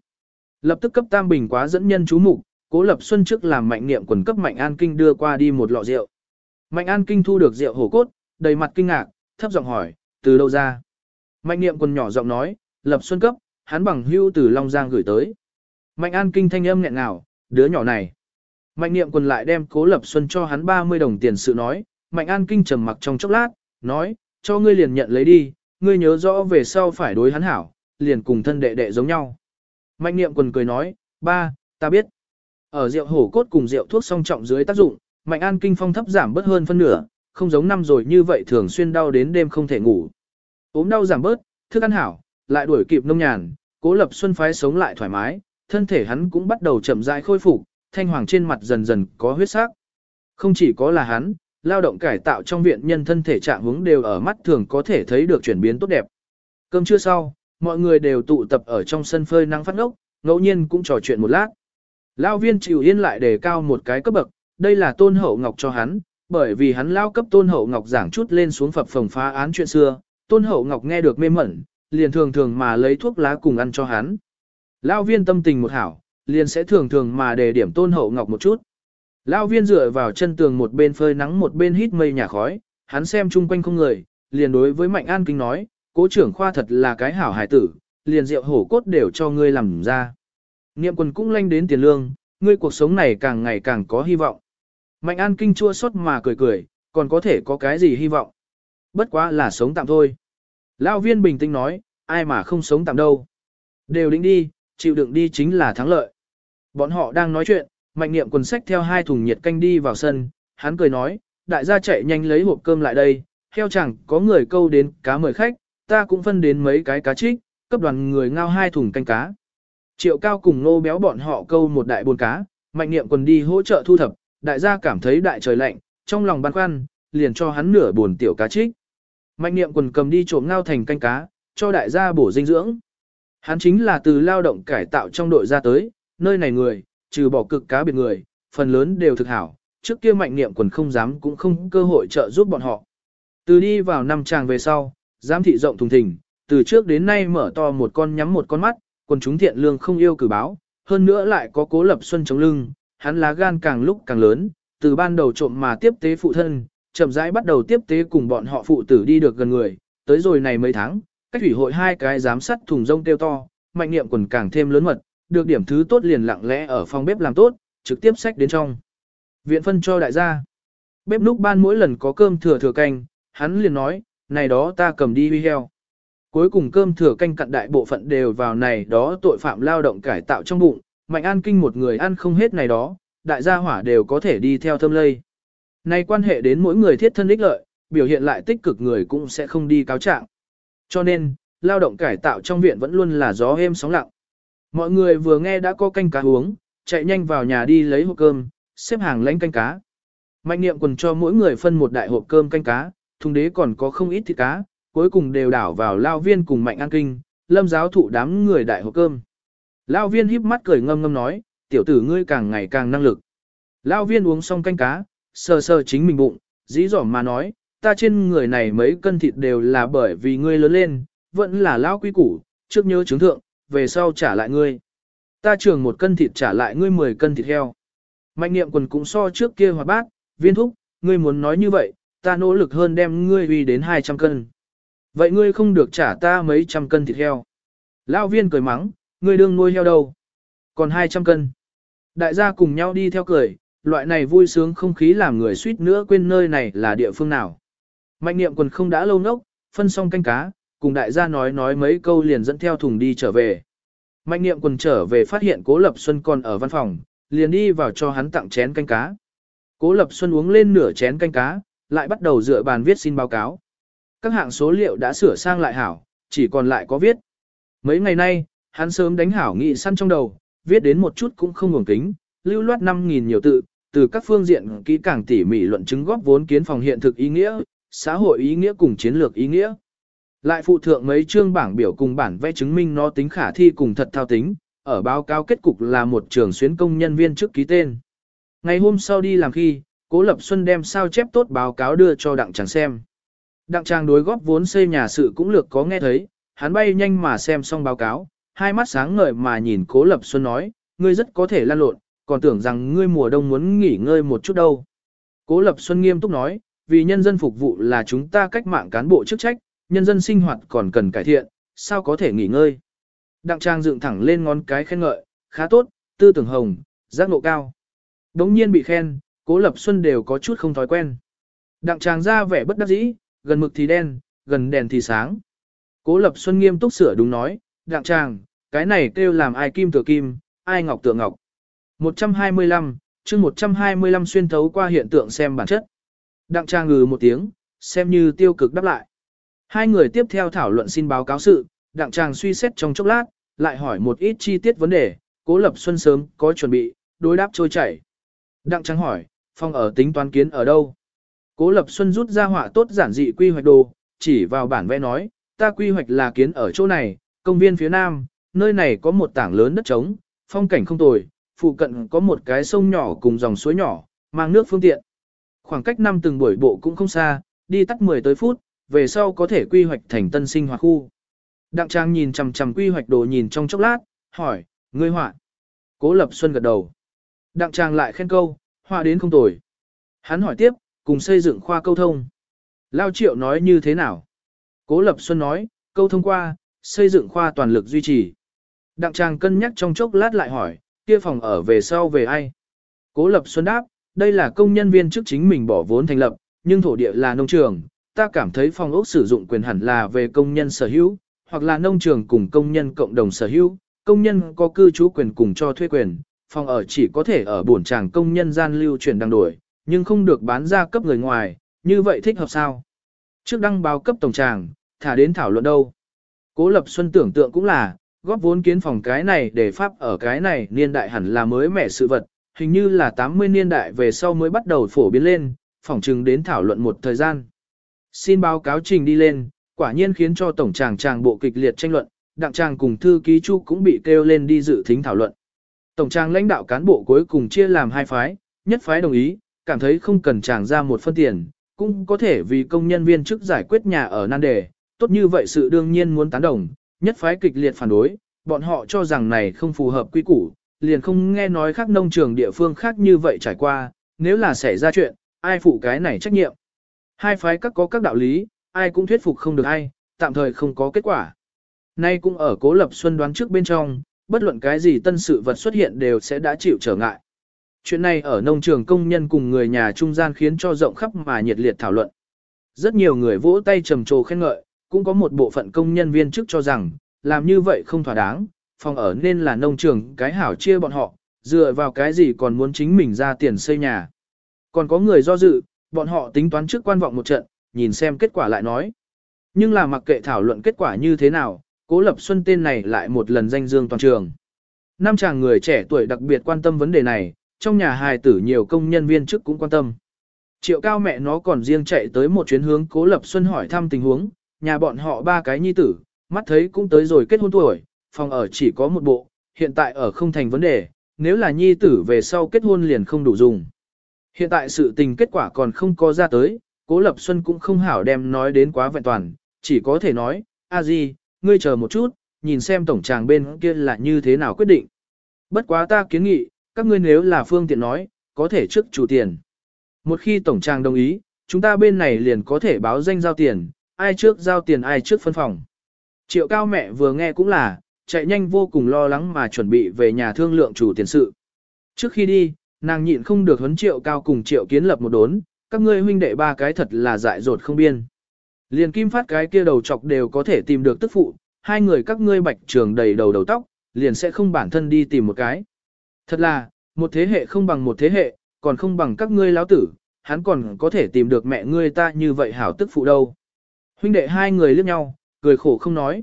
Speaker 1: Lập tức cấp tam bình quá dẫn nhân chú mục, Cố Lập Xuân trước làm mạnh niệm quần cấp Mạnh An Kinh đưa qua đi một lọ rượu. Mạnh An Kinh thu được rượu hổ cốt, đầy mặt kinh ngạc, thấp giọng hỏi, từ đâu ra? Mạnh niệm quần nhỏ giọng nói, Lập Xuân cấp, hắn bằng hưu từ Long Giang gửi tới. Mạnh An Kinh thanh âm nghẹn ngào, đứa nhỏ này. Mạnh niệm quần lại đem Cố Lập Xuân cho hắn 30 đồng tiền sự nói, Mạnh An Kinh trầm mặc trong chốc lát, nói, cho ngươi liền nhận lấy đi, ngươi nhớ rõ về sau phải đối hắn hảo, liền cùng thân đệ đệ giống nhau. Mạnh niệm quần cười nói, ba, ta biết. Ở rượu hổ cốt cùng rượu thuốc song trọng dưới tác dụng, mạnh an kinh phong thấp giảm bớt hơn phân nửa, không giống năm rồi như vậy thường xuyên đau đến đêm không thể ngủ. ốm đau giảm bớt, thức ăn hảo, lại đuổi kịp nông nhàn, cố lập xuân phái sống lại thoải mái, thân thể hắn cũng bắt đầu chậm rãi khôi phục, thanh hoàng trên mặt dần dần có huyết sắc. Không chỉ có là hắn, lao động cải tạo trong viện nhân thân thể trạng hướng đều ở mắt thường có thể thấy được chuyển biến tốt đẹp. Cơm trưa sau, mọi người đều tụ tập ở trong sân phơi nắng phát ngốc, ngẫu nhiên cũng trò chuyện một lát. Lao viên chịu yên lại đề cao một cái cấp bậc, đây là tôn hậu ngọc cho hắn, bởi vì hắn lao cấp tôn hậu ngọc giảng chút lên xuống phập phồng phá án chuyện xưa, tôn hậu ngọc nghe được mê mẩn, liền thường thường mà lấy thuốc lá cùng ăn cho hắn. Lao viên tâm tình một hảo, liền sẽ thường thường mà đề điểm tôn hậu ngọc một chút. Lao viên dựa vào chân tường một bên phơi nắng một bên hít mây nhà khói, hắn xem chung quanh không người, liền đối với Mạnh An Kinh nói, cố trưởng khoa thật là cái hảo hải tử, liền rượu hổ cốt đều cho ngươi làm ra. Niệm quần cũng lanh đến tiền lương, ngươi cuộc sống này càng ngày càng có hy vọng. Mạnh An Kinh chua xót mà cười cười, còn có thể có cái gì hy vọng. Bất quá là sống tạm thôi. Lao viên bình tĩnh nói, ai mà không sống tạm đâu. Đều định đi, chịu đựng đi chính là thắng lợi. Bọn họ đang nói chuyện, mạnh niệm quần sách theo hai thùng nhiệt canh đi vào sân, hắn cười nói, đại gia chạy nhanh lấy hộp cơm lại đây, theo chẳng có người câu đến cá mời khách, ta cũng phân đến mấy cái cá trích, cấp đoàn người ngao hai thùng canh cá. Triệu cao cùng nô béo bọn họ câu một đại buồn cá, mạnh niệm quần đi hỗ trợ thu thập, đại gia cảm thấy đại trời lạnh, trong lòng băn khoăn, liền cho hắn nửa buồn tiểu cá trích. Mạnh niệm quần cầm đi trộm ngao thành canh cá, cho đại gia bổ dinh dưỡng. Hắn chính là từ lao động cải tạo trong đội ra tới, nơi này người, trừ bỏ cực cá biệt người, phần lớn đều thực hảo, trước kia mạnh niệm quần không dám cũng không cơ hội trợ giúp bọn họ. Từ đi vào năm tràng về sau, giám thị rộng thùng thình, từ trước đến nay mở to một con nhắm một con mắt, quần chúng thiện lương không yêu cử báo, hơn nữa lại có cố lập xuân chống lưng, hắn lá gan càng lúc càng lớn, từ ban đầu trộm mà tiếp tế phụ thân, chậm rãi bắt đầu tiếp tế cùng bọn họ phụ tử đi được gần người, tới rồi này mấy tháng, cách thủy hội hai cái giám sát thùng rông tiêu to, mạnh niệm quần càng thêm lớn mật, được điểm thứ tốt liền lặng lẽ ở phòng bếp làm tốt, trực tiếp sách đến trong. Viện phân cho đại gia. Bếp núc ban mỗi lần có cơm thừa thừa canh, hắn liền nói, này đó ta cầm đi huy heo. Cuối cùng cơm thừa canh cặn đại bộ phận đều vào này đó tội phạm lao động cải tạo trong bụng, mạnh an kinh một người ăn không hết này đó, đại gia hỏa đều có thể đi theo thâm lây. Này quan hệ đến mỗi người thiết thân ích lợi, biểu hiện lại tích cực người cũng sẽ không đi cáo trạng. Cho nên, lao động cải tạo trong viện vẫn luôn là gió êm sóng lặng. Mọi người vừa nghe đã có canh cá uống, chạy nhanh vào nhà đi lấy hộp cơm, xếp hàng lãnh canh cá. Mạnh niệm quần cho mỗi người phân một đại hộp cơm canh cá, thùng đế còn có không ít thịt cá, cuối cùng đều đảo vào lao viên cùng mạnh an kinh, lâm giáo thụ đám người đại hộp cơm. Lao viên híp mắt cười ngâm ngâm nói, tiểu tử ngươi càng ngày càng năng lực. Lao viên uống xong canh cá, sờ sờ chính mình bụng, dĩ dỏm mà nói, ta trên người này mấy cân thịt đều là bởi vì ngươi lớn lên, vẫn là lao quý củ, trước nhớ chứng thượng, về sau trả lại ngươi. Ta trường một cân thịt trả lại ngươi 10 cân thịt heo. Mạnh niệm quần cũng so trước kia hoạt bát, viên thúc, ngươi muốn nói như vậy, ta nỗ lực hơn đem ngươi uy đến 200 cân. Vậy ngươi không được trả ta mấy trăm cân thịt heo. Lão viên cười mắng, ngươi đương nuôi heo đâu. Còn 200 cân. Đại gia cùng nhau đi theo cười, loại này vui sướng không khí làm người suýt nữa quên nơi này là địa phương nào. Mạnh niệm quần không đã lâu nốc, phân xong canh cá, cùng đại gia nói nói mấy câu liền dẫn theo thùng đi trở về. Mạnh niệm quần trở về phát hiện Cố Lập Xuân còn ở văn phòng, liền đi vào cho hắn tặng chén canh cá. Cố Lập Xuân uống lên nửa chén canh cá, lại bắt đầu dựa bàn viết xin báo cáo. Các hạng số liệu đã sửa sang lại hảo, chỉ còn lại có viết. Mấy ngày nay, hắn sớm đánh hảo nghị săn trong đầu, viết đến một chút cũng không ngừng kính, lưu loát 5.000 nhiều tự, từ các phương diện kỹ càng tỉ mỉ luận chứng góp vốn kiến phòng hiện thực ý nghĩa, xã hội ý nghĩa cùng chiến lược ý nghĩa. Lại phụ thượng mấy chương bảng biểu cùng bản vẽ chứng minh nó tính khả thi cùng thật thao tính, ở báo cáo kết cục là một trường xuyến công nhân viên trước ký tên. Ngày hôm sau đi làm khi, Cố Lập Xuân đem sao chép tốt báo cáo đưa cho Đặng Tràng xem. Đặng Tràng đối góp vốn xây nhà sự cũng lược có nghe thấy, hắn bay nhanh mà xem xong báo cáo, hai mắt sáng ngời mà nhìn Cố Lập Xuân nói, ngươi rất có thể lan lộn, còn tưởng rằng ngươi mùa đông muốn nghỉ ngơi một chút đâu. Cố Lập Xuân nghiêm túc nói, vì nhân dân phục vụ là chúng ta cách mạng cán bộ chức trách, nhân dân sinh hoạt còn cần cải thiện, sao có thể nghỉ ngơi. Đặng Trang dựng thẳng lên ngón cái khen ngợi, khá tốt, tư tưởng hồng, giác ngộ cao. Đống nhiên bị khen, Cố Lập Xuân đều có chút không thói quen. Đặng Trang ra vẻ bất đắc dĩ, gần mực thì đen, gần đèn thì sáng. Cố Lập Xuân nghiêm túc sửa đúng nói, Đặng Trang, cái này kêu làm ai kim tựa kim, ai ngọc tựa ngọc. 125, chương 125 xuyên thấu qua hiện tượng xem bản chất. Đặng Trang ngừ một tiếng, xem như tiêu cực đáp lại. Hai người tiếp theo thảo luận xin báo cáo sự, Đặng chàng suy xét trong chốc lát, lại hỏi một ít chi tiết vấn đề, Cố Lập Xuân sớm có chuẩn bị, đối đáp trôi chảy. Đặng chàng hỏi, phòng ở tính toán kiến ở đâu? Cố Lập Xuân rút ra họa tốt giản dị quy hoạch đồ, chỉ vào bản vẽ nói, ta quy hoạch là kiến ở chỗ này, công viên phía nam, nơi này có một tảng lớn đất trống, phong cảnh không tồi, phụ cận có một cái sông nhỏ cùng dòng suối nhỏ, mang nước phương tiện. Khoảng cách năm từng buổi bộ cũng không xa, đi tắt 10 tới phút, về sau có thể quy hoạch thành tân sinh hoạt khu. Đặng Trang nhìn chằm chằm quy hoạch đồ nhìn trong chốc lát, hỏi, ngươi họa. Cố Lập Xuân gật đầu. Đặng Trang lại khen câu, họa đến không tồi. Hắn hỏi tiếp, cùng xây dựng khoa câu thông. Lao Triệu nói như thế nào? Cố Lập Xuân nói, câu thông qua, xây dựng khoa toàn lực duy trì. Đặng Trang cân nhắc trong chốc lát lại hỏi, kia phòng ở về sau về ai? Cố Lập Xuân đáp, đây là công nhân viên chức chính mình bỏ vốn thành lập, nhưng thổ địa là nông trường, ta cảm thấy phòng ốc sử dụng quyền hẳn là về công nhân sở hữu, hoặc là nông trường cùng công nhân cộng đồng sở hữu, công nhân có cư trú quyền cùng cho thuê quyền, phòng ở chỉ có thể ở bổn tràng công nhân gian lưu chuyển đăng đổi, nhưng không được bán ra cấp người ngoài, như vậy thích hợp sao? Trước đăng báo cấp tổng tràng, thả đến thảo luận đâu. Cố Lập Xuân tưởng tượng cũng là, góp vốn kiến phòng cái này để pháp ở cái này niên đại hẳn là mới mẻ sự vật, hình như là 80 niên đại về sau mới bắt đầu phổ biến lên, phòng chừng đến thảo luận một thời gian. Xin báo cáo trình đi lên, quả nhiên khiến cho tổng tràng tràng bộ kịch liệt tranh luận, đặng tràng cùng thư ký chu cũng bị kêu lên đi dự thính thảo luận. Tổng tràng lãnh đạo cán bộ cuối cùng chia làm hai phái, nhất phái đồng ý, cảm thấy không cần tràng ra một phân tiền, cũng có thể vì công nhân viên chức giải quyết nhà ở nan đề, tốt như vậy sự đương nhiên muốn tán đồng, nhất phái kịch liệt phản đối, bọn họ cho rằng này không phù hợp quy củ, liền không nghe nói khác nông trường địa phương khác như vậy trải qua, nếu là xảy ra chuyện, ai phụ cái này trách nhiệm. Hai phái các có các đạo lý, ai cũng thuyết phục không được ai, tạm thời không có kết quả. Nay cũng ở cố lập xuân đoán trước bên trong, bất luận cái gì tân sự vật xuất hiện đều sẽ đã chịu trở ngại. Chuyện này ở nông trường công nhân cùng người nhà trung gian khiến cho rộng khắp mà nhiệt liệt thảo luận. Rất nhiều người vỗ tay trầm trồ khen ngợi, cũng có một bộ phận công nhân viên chức cho rằng, làm như vậy không thỏa đáng, phòng ở nên là nông trường cái hảo chia bọn họ, dựa vào cái gì còn muốn chính mình ra tiền xây nhà. Còn có người do dự, bọn họ tính toán trước quan vọng một trận, nhìn xem kết quả lại nói. Nhưng là mặc kệ thảo luận kết quả như thế nào, Cố Lập Xuân tên này lại một lần danh dương toàn trường. Năm chàng người trẻ tuổi đặc biệt quan tâm vấn đề này, trong nhà hài tử nhiều công nhân viên chức cũng quan tâm. Triệu cao mẹ nó còn riêng chạy tới một chuyến hướng Cố Lập Xuân hỏi thăm tình huống, nhà bọn họ ba cái nhi tử, mắt thấy cũng tới rồi kết hôn tuổi, phòng ở chỉ có một bộ, hiện tại ở không thành vấn đề, nếu là nhi tử về sau kết hôn liền không đủ dùng. Hiện tại sự tình kết quả còn không có ra tới, Cố Lập Xuân cũng không hảo đem nói đến quá vẹn toàn, chỉ có thể nói, a di, ngươi chờ một chút, nhìn xem tổng tràng bên kia là như thế nào quyết định. Bất quá ta kiến nghị, các ngươi nếu là phương tiện nói, có thể trước chủ tiền. Một khi tổng tràng đồng ý, chúng ta bên này liền có thể báo danh giao tiền, ai trước giao tiền ai trước phân phòng. Triệu cao mẹ vừa nghe cũng là, chạy nhanh vô cùng lo lắng mà chuẩn bị về nhà thương lượng chủ tiền sự. Trước khi đi, nàng nhịn không được huấn triệu cao cùng triệu kiến lập một đốn, các ngươi huynh đệ ba cái thật là dại dột không biên. Liền kim phát cái kia đầu chọc đều có thể tìm được tức phụ, hai người các ngươi bạch trường đầy đầu đầu tóc, liền sẽ không bản thân đi tìm một cái. Thật là, một thế hệ không bằng một thế hệ, còn không bằng các ngươi lão tử, hắn còn có thể tìm được mẹ ngươi ta như vậy hảo tức phụ đâu. Huynh đệ hai người liếc nhau, cười khổ không nói.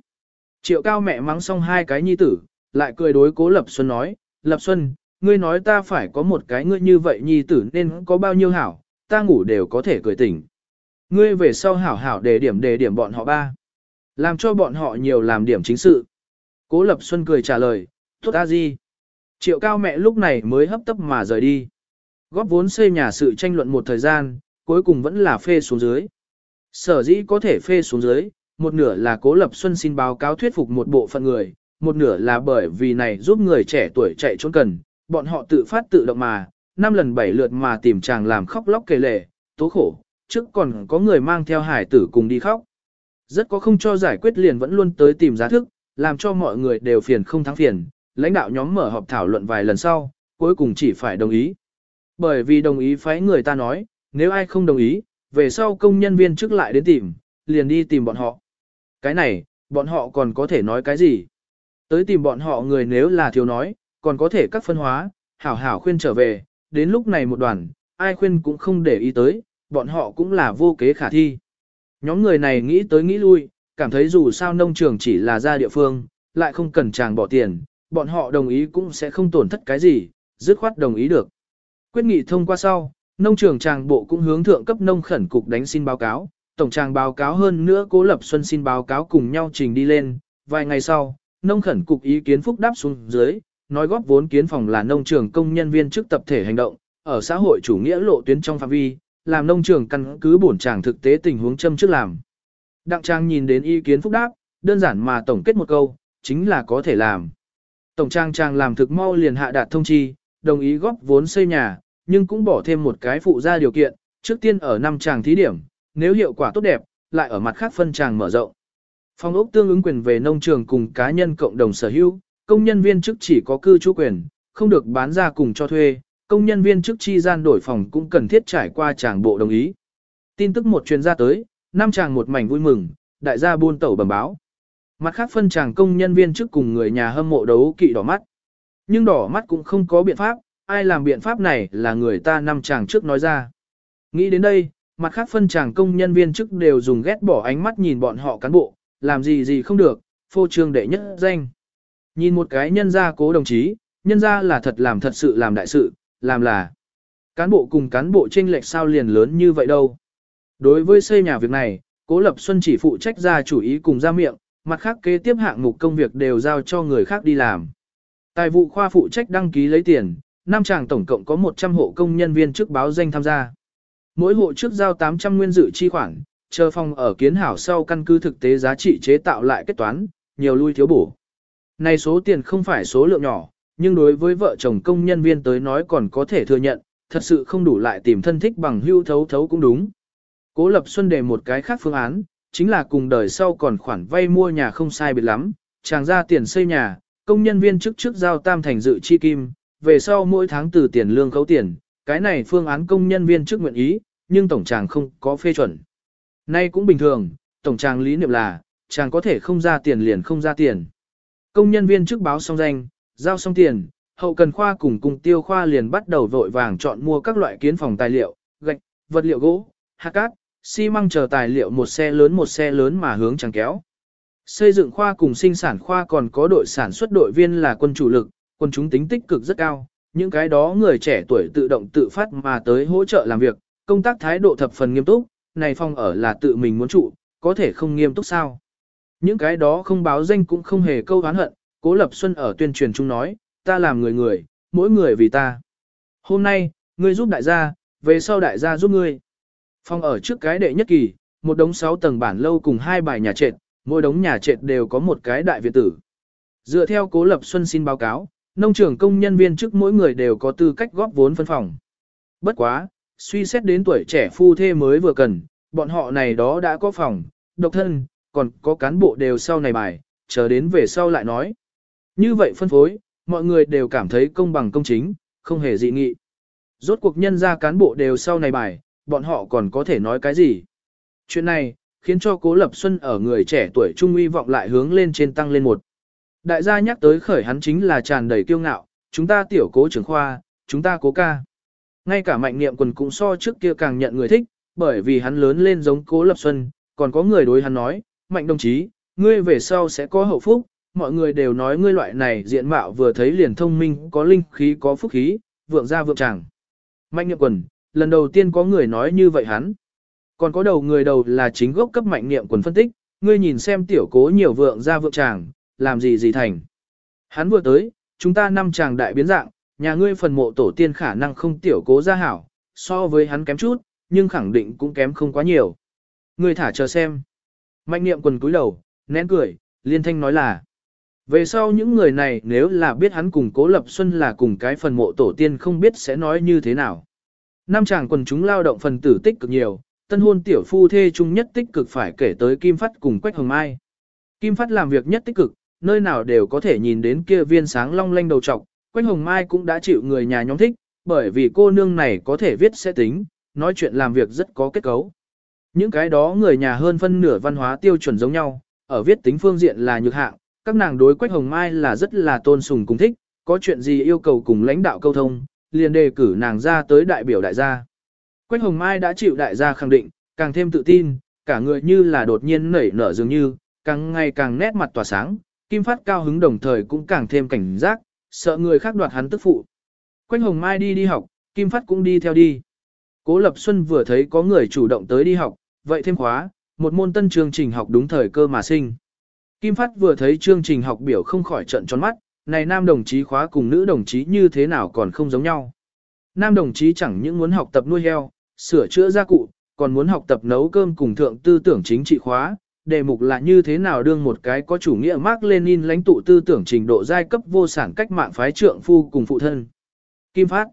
Speaker 1: Triệu cao mẹ mắng xong hai cái nhi tử, lại cười đối cố Lập Xuân nói, Lập Xuân, ngươi nói ta phải có một cái ngươi như vậy nhi tử nên có bao nhiêu hảo, ta ngủ đều có thể cười tỉnh. Ngươi về sau hảo hảo để điểm để điểm bọn họ ba. Làm cho bọn họ nhiều làm điểm chính sự. Cố Lập Xuân cười trả lời, tốt a gì. Triệu cao mẹ lúc này mới hấp tấp mà rời đi. Góp vốn xây nhà sự tranh luận một thời gian, cuối cùng vẫn là phê xuống dưới. Sở dĩ có thể phê xuống dưới, một nửa là Cố Lập Xuân xin báo cáo thuyết phục một bộ phận người, một nửa là bởi vì này giúp người trẻ tuổi chạy trốn cần, bọn họ tự phát tự động mà, năm lần bảy lượt mà tìm chàng làm khóc lóc kể lệ, tố khổ, trước còn có người mang theo hải tử cùng đi khóc. Rất có không cho giải quyết liền vẫn luôn tới tìm giá thức, làm cho mọi người đều phiền không thắng phiền, lãnh đạo nhóm mở họp thảo luận vài lần sau, cuối cùng chỉ phải đồng ý. Bởi vì đồng ý phái người ta nói, nếu ai không đồng ý, về sau công nhân viên trước lại đến tìm, liền đi tìm bọn họ. Cái này, bọn họ còn có thể nói cái gì? Tới tìm bọn họ người nếu là thiếu nói, còn có thể các phân hóa, hảo hảo khuyên trở về, đến lúc này một đoàn, ai khuyên cũng không để ý tới, bọn họ cũng là vô kế khả thi. Nhóm người này nghĩ tới nghĩ lui, cảm thấy dù sao nông trường chỉ là ra địa phương, lại không cần chàng bỏ tiền, bọn họ đồng ý cũng sẽ không tổn thất cái gì, dứt khoát đồng ý được. Quyết nghị thông qua sau, nông trường tràng bộ cũng hướng thượng cấp nông khẩn cục đánh xin báo cáo, tổng tràng báo cáo hơn nữa cố lập xuân xin báo cáo cùng nhau trình đi lên, vài ngày sau, nông khẩn cục ý kiến phúc đáp xuống dưới, nói góp vốn kiến phòng là nông trường công nhân viên chức tập thể hành động, ở xã hội chủ nghĩa lộ tuyến trong phạm vi, làm nông trường căn cứ bổn tràng thực tế tình huống châm trước làm. Đặng trang nhìn đến ý kiến phúc đáp, đơn giản mà tổng kết một câu, chính là có thể làm. Tổng trang trang làm thực mau liền hạ đạt thông chi, đồng ý góp vốn xây nhà, nhưng cũng bỏ thêm một cái phụ ra điều kiện, trước tiên ở năm tràng thí điểm, nếu hiệu quả tốt đẹp, lại ở mặt khác phân tràng mở rộng. Phong ốc tương ứng quyền về nông trường cùng cá nhân cộng đồng sở hữu, công nhân viên chức chỉ có cư trú quyền, không được bán ra cùng cho thuê, công nhân viên chức chi gian đổi phòng cũng cần thiết trải qua tràng bộ đồng ý. Tin tức một chuyên gia tới, năm chàng một mảnh vui mừng, đại gia buôn tẩu bẩm báo. Mặt khác phân tràng công nhân viên chức cùng người nhà hâm mộ đấu kỵ đỏ mắt. Nhưng đỏ mắt cũng không có biện pháp, ai làm biện pháp này là người ta năm chàng trước nói ra. Nghĩ đến đây, mặt khác phân chàng công nhân viên chức đều dùng ghét bỏ ánh mắt nhìn bọn họ cán bộ, làm gì gì không được, phô trương đệ nhất danh. Nhìn một cái nhân gia cố đồng chí, nhân gia là thật làm thật sự làm đại sự, làm là. Cán bộ cùng cán bộ tranh lệch sao liền lớn như vậy đâu. Đối với xây nhà việc này, cố lập xuân chỉ phụ trách ra chủ ý cùng ra miệng, mặt khác kế tiếp hạng mục công việc đều giao cho người khác đi làm. Tài vụ khoa phụ trách đăng ký lấy tiền, năm chàng tổng cộng có 100 hộ công nhân viên trước báo danh tham gia. Mỗi hộ trước giao 800 nguyên dự chi khoản, chờ phòng ở kiến hảo sau căn cứ thực tế giá trị chế tạo lại kết toán, nhiều lui thiếu bổ. Này số tiền không phải số lượng nhỏ, nhưng đối với vợ chồng công nhân viên tới nói còn có thể thừa nhận, thật sự không đủ lại tìm thân thích bằng hưu thấu thấu cũng đúng. Cố Lập Xuân đề một cái khác phương án, chính là cùng đời sau còn khoản vay mua nhà không sai biệt lắm, chàng ra tiền xây nhà, công nhân viên trước trước giao tam thành dự chi kim, về sau mỗi tháng từ tiền lương khấu tiền, cái này phương án công nhân viên trước nguyện ý, nhưng tổng chàng không có phê chuẩn. Nay cũng bình thường, tổng chàng lý niệm là, chàng có thể không ra tiền liền không ra tiền. Công nhân viên trước báo xong danh, giao xong tiền, hậu cần khoa cùng cùng tiêu khoa liền bắt đầu vội vàng chọn mua các loại kiến phòng tài liệu, gạch, vật liệu gỗ, hạt cát, xi măng chờ tài liệu một xe lớn một xe lớn mà hướng chẳng kéo. Xây dựng khoa cùng sinh sản khoa còn có đội sản xuất đội viên là quân chủ lực, quân chúng tính tích cực rất cao, những cái đó người trẻ tuổi tự động tự phát mà tới hỗ trợ làm việc, công tác thái độ thập phần nghiêm túc, này phong ở là tự mình muốn trụ, có thể không nghiêm túc sao. Những cái đó không báo danh cũng không hề câu hán hận, Cố Lập Xuân ở tuyên truyền chung nói, ta làm người người, mỗi người vì ta. Hôm nay, ngươi giúp đại gia, về sau đại gia giúp ngươi. Phong ở trước cái đệ nhất kỳ, một đống sáu tầng bản lâu cùng hai bài nhà trệt, mỗi đống nhà trệt đều có một cái đại viện tử. Dựa theo Cố Lập Xuân xin báo cáo, nông trường công nhân viên chức mỗi người đều có tư cách góp vốn phân phòng. Bất quá, suy xét đến tuổi trẻ phu thê mới vừa cần, bọn họ này đó đã có phòng, độc thân, còn có cán bộ đều sau này bài, chờ đến về sau lại nói. Như vậy phân phối, mọi người đều cảm thấy công bằng công chính, không hề dị nghị. Rốt cuộc nhân ra cán bộ đều sau này bài, bọn họ còn có thể nói cái gì. Chuyện này, khiến cho Cố Lập Xuân ở người trẻ tuổi trung uy vọng lại hướng lên trên tăng lên một. Đại gia nhắc tới khởi hắn chính là tràn đầy kiêu ngạo, chúng ta tiểu cố trưởng khoa, chúng ta cố ca. Ngay cả mạnh niệm quần cũng so trước kia càng nhận người thích, bởi vì hắn lớn lên giống cố lập xuân, còn có người đối hắn nói, mạnh đồng chí, ngươi về sau sẽ có hậu phúc, mọi người đều nói ngươi loại này diện mạo vừa thấy liền thông minh, có linh khí có phúc khí, vượng ra vượng chẳng. Mạnh niệm quần, lần đầu tiên có người nói như vậy hắn. Còn có đầu người đầu là chính gốc cấp mạnh niệm quần phân tích, ngươi nhìn xem tiểu cố nhiều vượng ra vượng chàng, làm gì gì thành. Hắn vừa tới, chúng ta năm chàng đại biến dạng, Nhà ngươi phần mộ tổ tiên khả năng không tiểu cố gia hảo, so với hắn kém chút, nhưng khẳng định cũng kém không quá nhiều. Ngươi thả chờ xem. Mạnh niệm quần cúi đầu, nén cười, liên thanh nói là. Về sau những người này nếu là biết hắn cùng Cố Lập Xuân là cùng cái phần mộ tổ tiên không biết sẽ nói như thế nào. Nam chàng quần chúng lao động phần tử tích cực nhiều, tân hôn tiểu phu thê chung nhất tích cực phải kể tới Kim Phát cùng Quách Hồng Mai. Kim Phát làm việc nhất tích cực, nơi nào đều có thể nhìn đến kia viên sáng long lanh đầu trọc, Quách Hồng Mai cũng đã chịu người nhà nhóm thích, bởi vì cô nương này có thể viết sẽ tính, nói chuyện làm việc rất có kết cấu. Những cái đó người nhà hơn phân nửa văn hóa tiêu chuẩn giống nhau, ở viết tính phương diện là nhược hạng, các nàng đối Quách Hồng Mai là rất là tôn sùng cùng thích, có chuyện gì yêu cầu cùng lãnh đạo câu thông, liền đề cử nàng ra tới đại biểu đại gia. Quách Hồng Mai đã chịu đại gia khẳng định, càng thêm tự tin, cả người như là đột nhiên nảy nở dường như, càng ngày càng nét mặt tỏa sáng, Kim Phát cao hứng đồng thời cũng càng thêm cảnh giác, sợ người khác đoạt hắn tức phụ. Quách Hồng Mai đi đi học, Kim Phát cũng đi theo đi. Cố Lập Xuân vừa thấy có người chủ động tới đi học, vậy thêm khóa, một môn tân chương trình học đúng thời cơ mà sinh. Kim Phát vừa thấy chương trình học biểu không khỏi trận tròn mắt, này nam đồng chí khóa cùng nữ đồng chí như thế nào còn không giống nhau. Nam đồng chí chẳng những muốn học tập nuôi heo, sửa chữa gia cụ, còn muốn học tập nấu cơm cùng thượng tư tưởng chính trị khóa, đề mục là như thế nào đương một cái có chủ nghĩa Mark Lenin lãnh tụ tư tưởng trình độ giai cấp vô sản cách mạng phái trượng phu cùng phụ thân. Kim Phát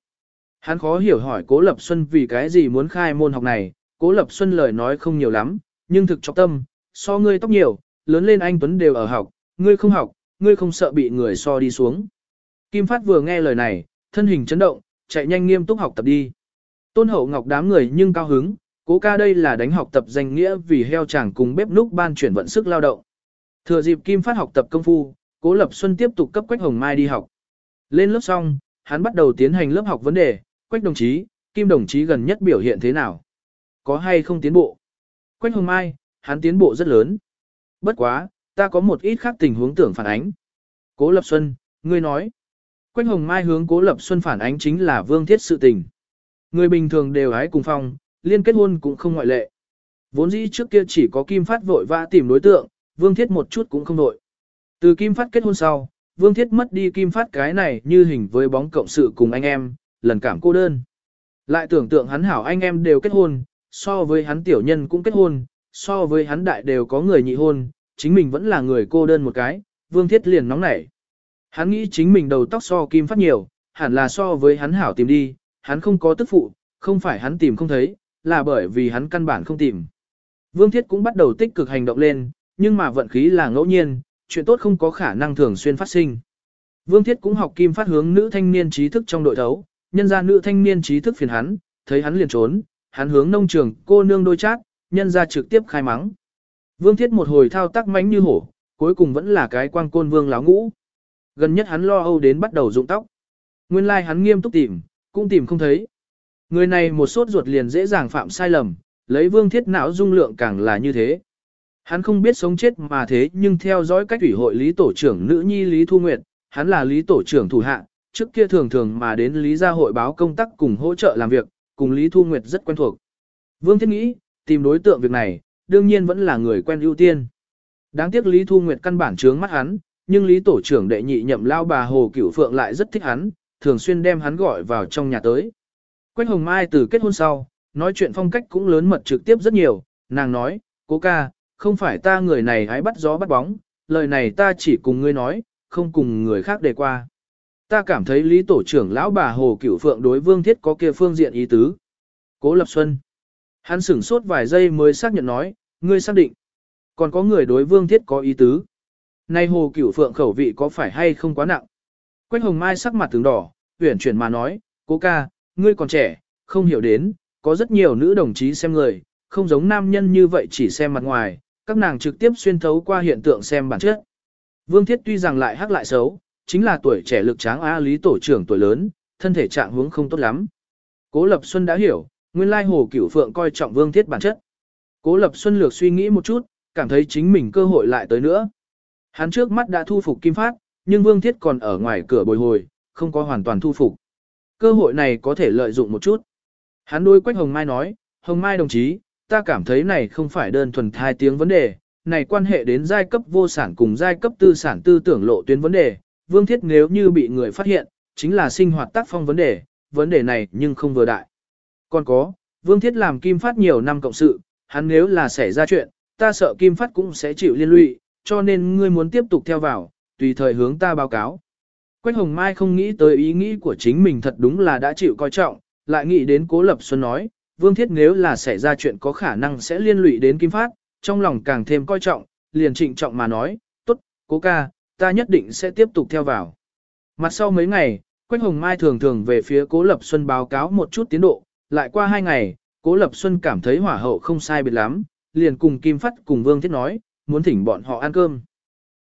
Speaker 1: Hắn khó hiểu hỏi Cố Lập Xuân vì cái gì muốn khai môn học này, Cố Lập Xuân lời nói không nhiều lắm, nhưng thực trọng tâm, so ngươi tóc nhiều, lớn lên anh Tuấn đều ở học, ngươi không học, ngươi không sợ bị người so đi xuống. Kim Phát vừa nghe lời này, thân hình chấn động, chạy nhanh nghiêm túc học tập đi. Tôn Hậu Ngọc đám người nhưng cao hứng, cố ca đây là đánh học tập danh nghĩa vì heo chàng cùng bếp núc ban chuyển vận sức lao động. Thừa dịp Kim Phát học tập công phu, Cố Lập Xuân tiếp tục cấp Quách Hồng Mai đi học. Lên lớp xong, hắn bắt đầu tiến hành lớp học vấn đề, Quách đồng chí, Kim đồng chí gần nhất biểu hiện thế nào? Có hay không tiến bộ? Quách Hồng Mai, hắn tiến bộ rất lớn. Bất quá, ta có một ít khác tình huống tưởng phản ánh. Cố Lập Xuân, ngươi nói. Quách Hồng Mai hướng Cố Lập Xuân phản ánh chính là vương thiết sự tình. Người bình thường đều hái cùng phong, liên kết hôn cũng không ngoại lệ. Vốn dĩ trước kia chỉ có Kim Phát vội vã tìm đối tượng, vương thiết một chút cũng không vội. Từ Kim Phát kết hôn sau, vương thiết mất đi Kim Phát cái này như hình với bóng cộng sự cùng anh em, lần cảm cô đơn. Lại tưởng tượng hắn hảo anh em đều kết hôn, so với hắn tiểu nhân cũng kết hôn, so với hắn đại đều có người nhị hôn, chính mình vẫn là người cô đơn một cái, vương thiết liền nóng nảy. Hắn nghĩ chính mình đầu tóc so kim phát nhiều, hẳn là so với hắn hảo tìm đi, hắn không có tức phụ, không phải hắn tìm không thấy, là bởi vì hắn căn bản không tìm. Vương thiết cũng bắt đầu tích cực hành động lên, nhưng mà vận khí là ngẫu nhiên, chuyện tốt không có khả năng thường xuyên phát sinh. Vương thiết cũng học kim phát hướng nữ thanh niên trí thức trong đội thấu, nhân ra nữ thanh niên trí thức phiền hắn, thấy hắn liền trốn, hắn hướng nông trường cô nương đôi chát, nhân ra trực tiếp khai mắng. Vương Thiết một hồi thao tác mánh như hổ, cuối cùng vẫn là cái quang côn vương láo ngũ. Gần nhất hắn lo âu đến bắt đầu rụng tóc. Nguyên lai like hắn nghiêm túc tìm, cũng tìm không thấy. Người này một sốt ruột liền dễ dàng phạm sai lầm, lấy vương thiết não dung lượng càng là như thế. Hắn không biết sống chết mà thế nhưng theo dõi cách ủy hội lý tổ trưởng nữ nhi Lý Thu Nguyệt, hắn là lý tổ trưởng thủ hạ, trước kia thường thường mà đến lý gia hội báo công tác cùng hỗ trợ làm việc, cùng Lý Thu Nguyệt rất quen thuộc. Vương Thiết nghĩ, tìm đối tượng việc này, đương nhiên vẫn là người quen ưu tiên. Đáng tiếc Lý Thu Nguyệt căn bản trướng mắt hắn, nhưng Lý Tổ trưởng đệ nhị nhậm lao bà Hồ Cửu Phượng lại rất thích hắn, thường xuyên đem hắn gọi vào trong nhà tới. Quách Hồng Mai từ kết hôn sau, nói chuyện phong cách cũng lớn mật trực tiếp rất nhiều, nàng nói, cố ca, không phải ta người này hãy bắt gió bắt bóng, lời này ta chỉ cùng ngươi nói, không cùng người khác đề qua. Ta cảm thấy Lý Tổ trưởng lão bà Hồ Cửu Phượng đối Vương Thiết có kia phương diện ý tứ. Cố Lập Xuân Hắn sửng sốt vài giây mới xác nhận nói, ngươi xác định. Còn có người đối vương thiết có ý tứ. Nay hồ cửu phượng khẩu vị có phải hay không quá nặng? Quách hồng mai sắc mặt tướng đỏ, uyển chuyển mà nói, cố ca, ngươi còn trẻ, không hiểu đến, có rất nhiều nữ đồng chí xem người, không giống nam nhân như vậy chỉ xem mặt ngoài, các nàng trực tiếp xuyên thấu qua hiện tượng xem bản chất. Vương Thiết tuy rằng lại hắc lại xấu, chính là tuổi trẻ lực tráng A lý tổ trưởng tuổi lớn, thân thể trạng hướng không tốt lắm. Cố Lập Xuân đã hiểu, Nguyên lai Hồ Cửu Phượng coi trọng Vương Thiết bản chất. Cố Lập Xuân lược suy nghĩ một chút, cảm thấy chính mình cơ hội lại tới nữa. Hắn trước mắt đã thu phục Kim Phát, nhưng Vương Thiết còn ở ngoài cửa bồi hồi, không có hoàn toàn thu phục. Cơ hội này có thể lợi dụng một chút. Hắn đôi Quách Hồng Mai nói, Hồng Mai đồng chí, ta cảm thấy này không phải đơn thuần thai tiếng vấn đề, này quan hệ đến giai cấp vô sản cùng giai cấp tư sản tư tưởng lộ tuyến vấn đề. Vương Thiết nếu như bị người phát hiện, chính là sinh hoạt tác phong vấn đề, vấn đề này nhưng không vừa đại. Còn có, Vương Thiết làm Kim Phát nhiều năm cộng sự, hắn nếu là xảy ra chuyện, ta sợ Kim Phát cũng sẽ chịu liên lụy, cho nên ngươi muốn tiếp tục theo vào, tùy thời hướng ta báo cáo. Quách Hồng Mai không nghĩ tới ý nghĩ của chính mình thật đúng là đã chịu coi trọng, lại nghĩ đến Cố Lập Xuân nói, Vương Thiết nếu là xảy ra chuyện có khả năng sẽ liên lụy đến Kim Phát, trong lòng càng thêm coi trọng, liền trịnh trọng mà nói, tốt, cố ca, ta nhất định sẽ tiếp tục theo vào. Mặt sau mấy ngày, Quách Hồng Mai thường thường về phía Cố Lập Xuân báo cáo một chút tiến độ, lại qua hai ngày, Cố Lập Xuân cảm thấy hỏa hậu không sai biệt lắm, liền cùng Kim Phát cùng Vương Thiết nói, muốn thỉnh bọn họ ăn cơm.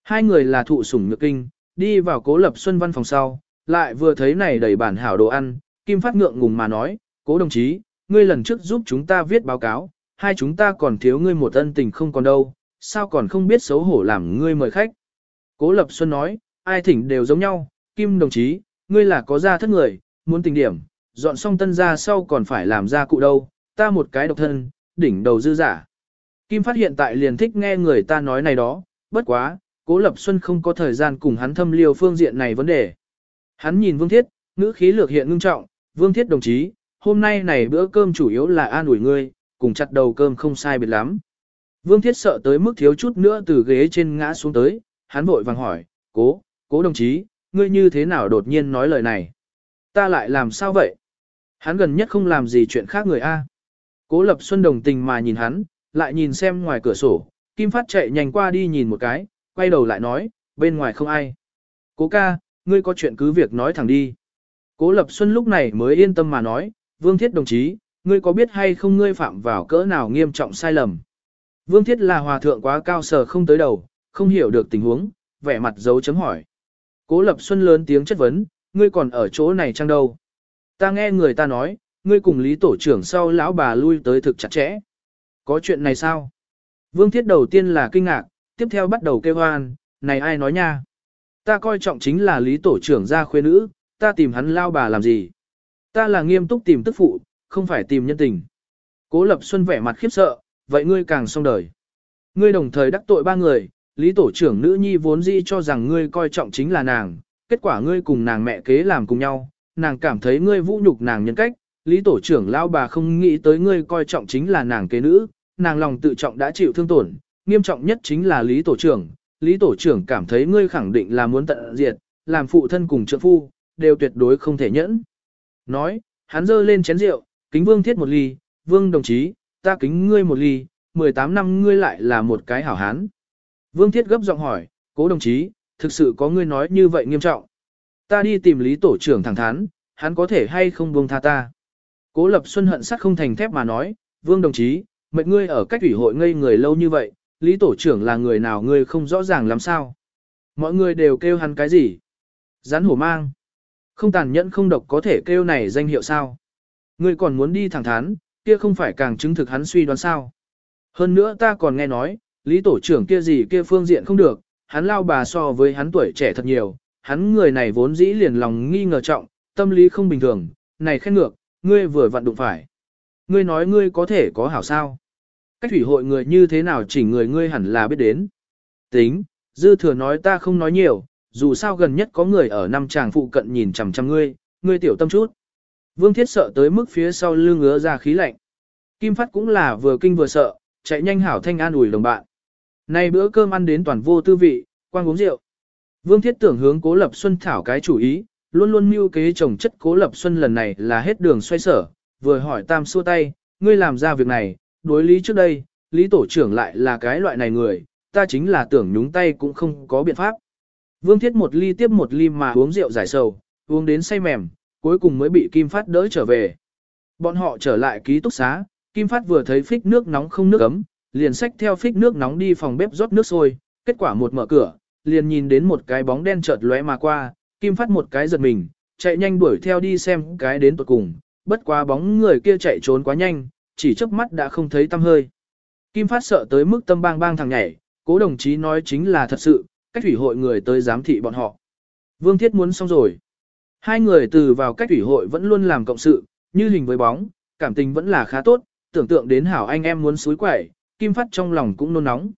Speaker 1: Hai người là thụ sủng nhược kinh, đi vào Cố Lập Xuân văn phòng sau, lại vừa thấy này đầy bản hảo đồ ăn, Kim Phát ngượng ngùng mà nói, Cố đồng chí, ngươi lần trước giúp chúng ta viết báo cáo, hai chúng ta còn thiếu ngươi một ân tình không còn đâu, sao còn không biết xấu hổ làm ngươi mời khách. Cố Lập Xuân nói, ai thỉnh đều giống nhau, Kim đồng chí, ngươi là có gia thất người, muốn tình điểm, dọn xong tân ra sau còn phải làm ra cụ đâu, ta một cái độc thân, đỉnh đầu dư giả. Kim phát hiện tại liền thích nghe người ta nói này đó, bất quá, Cố Lập Xuân không có thời gian cùng hắn thâm liêu phương diện này vấn đề. Hắn nhìn Vương Thiết, ngữ khí lược hiện ngưng trọng, Vương Thiết đồng chí, hôm nay này bữa cơm chủ yếu là an ủi ngươi, cùng chặt đầu cơm không sai biệt lắm. Vương Thiết sợ tới mức thiếu chút nữa từ ghế trên ngã xuống tới, hắn vội vàng hỏi, cố, cố đồng chí, ngươi như thế nào đột nhiên nói lời này? Ta lại làm sao vậy? Hắn gần nhất không làm gì chuyện khác người A. Cố Lập Xuân đồng tình mà nhìn hắn, lại nhìn xem ngoài cửa sổ, Kim Phát chạy nhanh qua đi nhìn một cái, quay đầu lại nói, bên ngoài không ai. Cố ca, ngươi có chuyện cứ việc nói thẳng đi. Cố Lập Xuân lúc này mới yên tâm mà nói, Vương Thiết đồng chí, ngươi có biết hay không ngươi phạm vào cỡ nào nghiêm trọng sai lầm. Vương Thiết là hòa thượng quá cao sở không tới đầu, không hiểu được tình huống, vẻ mặt dấu chấm hỏi. Cố Lập Xuân lớn tiếng chất vấn, ngươi còn ở chỗ này chăng đâu? Ta nghe người ta nói, ngươi cùng Lý Tổ trưởng sau lão bà lui tới thực chặt chẽ. Có chuyện này sao? Vương Thiết đầu tiên là kinh ngạc, tiếp theo bắt đầu kêu hoan, này ai nói nha? Ta coi trọng chính là Lý Tổ trưởng gia khuê nữ, ta tìm hắn lao bà làm gì? Ta là nghiêm túc tìm tức phụ, không phải tìm nhân tình. Cố Lập Xuân vẻ mặt khiếp sợ, vậy ngươi càng xong đời. Ngươi đồng thời đắc tội ba người, Lý Tổ trưởng nữ nhi vốn dĩ cho rằng ngươi coi trọng chính là nàng, kết quả ngươi cùng nàng mẹ kế làm cùng nhau, nàng cảm thấy ngươi vũ nhục nàng nhân cách, Lý Tổ trưởng lao bà không nghĩ tới ngươi coi trọng chính là nàng kế nữ, nàng lòng tự trọng đã chịu thương tổn, nghiêm trọng nhất chính là Lý Tổ trưởng, Lý Tổ trưởng cảm thấy ngươi khẳng định là muốn tận diệt, làm phụ thân cùng trợ phu, đều tuyệt đối không thể nhẫn. Nói, hắn giơ lên chén rượu, kính vương thiết một ly, vương đồng chí, ta kính ngươi một ly, 18 năm ngươi lại là một cái hảo hán. Vương thiết gấp giọng hỏi, cố đồng chí, thực sự có ngươi nói như vậy nghiêm trọng. Ta đi tìm lý tổ trưởng thẳng thắn, hắn có thể hay không buông tha ta. Cố lập xuân hận sắc không thành thép mà nói, vương đồng chí, mệnh ngươi ở cách ủy hội ngây người lâu như vậy, lý tổ trưởng là người nào ngươi không rõ ràng làm sao. Mọi người đều kêu hắn cái gì? Rắn hổ mang. Không tàn nhẫn không độc có thể kêu này danh hiệu sao? Ngươi còn muốn đi thẳng thắn, kia không phải càng chứng thực hắn suy đoán sao? Hơn nữa ta còn nghe nói, lý tổ trưởng kia gì kia phương diện không được, hắn lao bà so với hắn tuổi trẻ thật nhiều, hắn người này vốn dĩ liền lòng nghi ngờ trọng, tâm lý không bình thường, này khen ngược, ngươi vừa vặn đụng phải. Ngươi nói ngươi có thể có hảo sao? Cách thủy hội người như thế nào chỉ người ngươi hẳn là biết đến. Tính, dư thừa nói ta không nói nhiều, dù sao gần nhất có người ở năm chàng phụ cận nhìn chằm chằm ngươi, ngươi tiểu tâm chút. Vương Thiết sợ tới mức phía sau lưng ngứa ra khí lạnh. Kim Phát cũng là vừa kinh vừa sợ, chạy nhanh hảo thanh an ủi đồng bạn nay bữa cơm ăn đến toàn vô tư vị, quang uống rượu. Vương Thiết tưởng hướng Cố Lập Xuân thảo cái chủ ý, luôn luôn mưu kế chồng chất Cố Lập Xuân lần này là hết đường xoay sở, vừa hỏi Tam xua tay, ngươi làm ra việc này, đối lý trước đây, lý tổ trưởng lại là cái loại này người, ta chính là tưởng nhúng tay cũng không có biện pháp. Vương Thiết một ly tiếp một ly mà uống rượu giải sầu, uống đến say mềm, cuối cùng mới bị Kim Phát đỡ trở về. Bọn họ trở lại ký túc xá, Kim Phát vừa thấy phích nước nóng không nước ấm, liền xách theo phích nước nóng đi phòng bếp rót nước sôi, kết quả một mở cửa, liền nhìn đến một cái bóng đen chợt lóe mà qua, Kim Phát một cái giật mình, chạy nhanh đuổi theo đi xem cái đến tuột cùng, bất quá bóng người kia chạy trốn quá nhanh, chỉ chớp mắt đã không thấy tăm hơi. Kim Phát sợ tới mức tâm bang bang thằng nhảy, cố đồng chí nói chính là thật sự, cách thủy hội người tới giám thị bọn họ. Vương Thiết muốn xong rồi. Hai người từ vào cách thủy hội vẫn luôn làm cộng sự, như hình với bóng, cảm tình vẫn là khá tốt, tưởng tượng đến hảo anh em muốn suối quẩy, Kim Phát trong lòng cũng nôn nóng.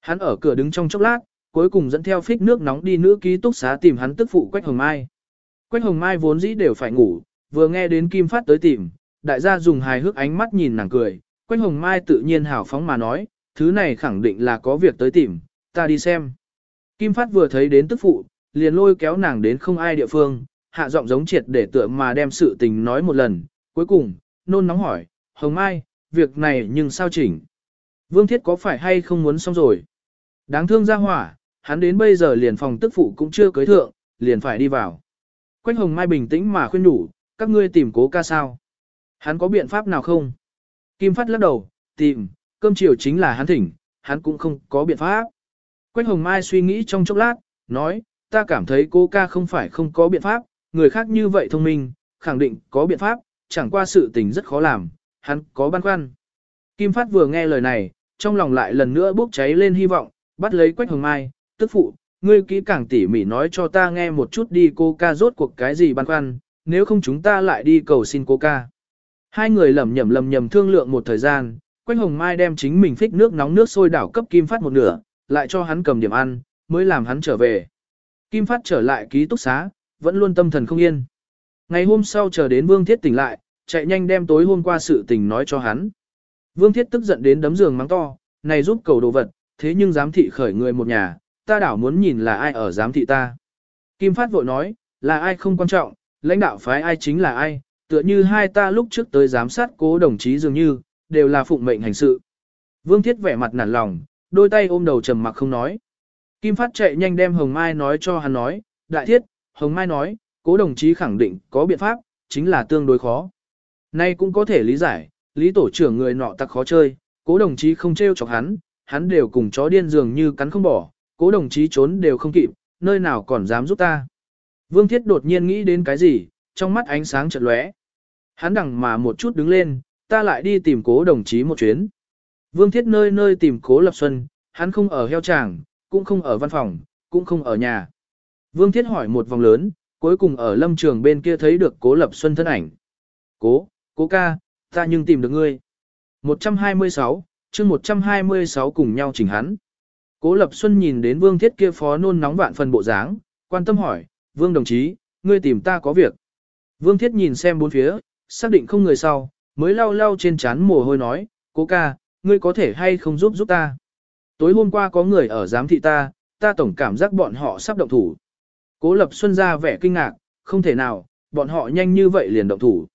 Speaker 1: Hắn ở cửa đứng trong chốc lát, cuối cùng dẫn theo phích nước nóng đi nữ ký túc xá tìm hắn tức phụ Quách Hồng Mai. Quách hồng mai vốn dĩ đều phải ngủ, vừa nghe đến Kim Phát tới tìm, đại gia dùng hài hước ánh mắt nhìn nàng cười, Quách hồng mai tự nhiên hào phóng mà nói, thứ này khẳng định là có việc tới tìm, ta đi xem. Kim Phát vừa thấy đến tức phụ, liền lôi kéo nàng đến không ai địa phương, hạ giọng giống triệt để tựa mà đem sự tình nói một lần, cuối cùng, nôn nóng hỏi, Hồng Mai, việc này nhưng sao chỉnh? Vương Thiết có phải hay không muốn xong rồi? Đáng thương ra hỏa, hắn đến bây giờ liền phòng tức phụ cũng chưa cưới thượng, liền phải đi vào. Quách Hồng Mai bình tĩnh mà khuyên nhủ, các ngươi tìm cố ca sao? Hắn có biện pháp nào không? Kim Phát lắc đầu, tìm, cơm chiều chính là hắn thỉnh, hắn cũng không có biện pháp. Quách Hồng Mai suy nghĩ trong chốc lát, nói, ta cảm thấy cô ca không phải không có biện pháp, người khác như vậy thông minh, khẳng định có biện pháp, chẳng qua sự tình rất khó làm, hắn có băn khoăn. Kim Phát vừa nghe lời này, trong lòng lại lần nữa bốc cháy lên hy vọng, bắt lấy Quách Hồng Mai, tức phụ, ngươi kỹ càng tỉ mỉ nói cho ta nghe một chút đi cô ca rốt cuộc cái gì băn khoăn, nếu không chúng ta lại đi cầu xin cô ca. Hai người lầm nhầm lầm nhầm thương lượng một thời gian, Quách Hồng Mai đem chính mình phích nước nóng nước sôi đảo cấp Kim Phát một nửa, lại cho hắn cầm điểm ăn, mới làm hắn trở về. Kim Phát trở lại ký túc xá, vẫn luôn tâm thần không yên. Ngày hôm sau chờ đến Vương Thiết tỉnh lại, chạy nhanh đem tối hôm qua sự tình nói cho hắn. Vương Thiết tức giận đến đấm giường mắng to, này giúp cầu đồ vật, thế nhưng giám thị khởi người một nhà, ta đảo muốn nhìn là ai ở giám thị ta. Kim Phát vội nói, là ai không quan trọng, lãnh đạo phái ai chính là ai, tựa như hai ta lúc trước tới giám sát cố đồng chí dường như, đều là phụng mệnh hành sự. Vương Thiết vẻ mặt nản lòng, đôi tay ôm đầu trầm mặc không nói. Kim Phát chạy nhanh đem Hồng Mai nói cho hắn nói, đại thiết, Hồng Mai nói, cố đồng chí khẳng định có biện pháp, chính là tương đối khó. Nay cũng có thể lý giải, lý tổ trưởng người nọ tặc khó chơi, cố đồng chí không trêu chọc hắn, hắn đều cùng chó điên dường như cắn không bỏ, cố đồng chí trốn đều không kịp, nơi nào còn dám giúp ta. Vương Thiết đột nhiên nghĩ đến cái gì, trong mắt ánh sáng chợt lóe. Hắn đằng mà một chút đứng lên, ta lại đi tìm cố đồng chí một chuyến. Vương Thiết nơi nơi tìm cố Lập Xuân, hắn không ở heo tràng, cũng không ở văn phòng, cũng không ở nhà. Vương Thiết hỏi một vòng lớn, cuối cùng ở lâm trường bên kia thấy được cố Lập Xuân thân ảnh. Cố, cố ca, ta nhưng tìm được ngươi. 126, chương 126 cùng nhau chỉnh hắn. Cố Lập Xuân nhìn đến Vương Thiết kia phó nôn nóng vạn phần bộ dáng, quan tâm hỏi, Vương đồng chí, ngươi tìm ta có việc. Vương Thiết nhìn xem bốn phía, xác định không người sau, mới lau lau trên chán mồ hôi nói, cố ca, ngươi có thể hay không giúp giúp ta. Tối hôm qua có người ở giám thị ta, ta tổng cảm giác bọn họ sắp động thủ. Cố Lập Xuân ra vẻ kinh ngạc, không thể nào, bọn họ nhanh như vậy liền động thủ.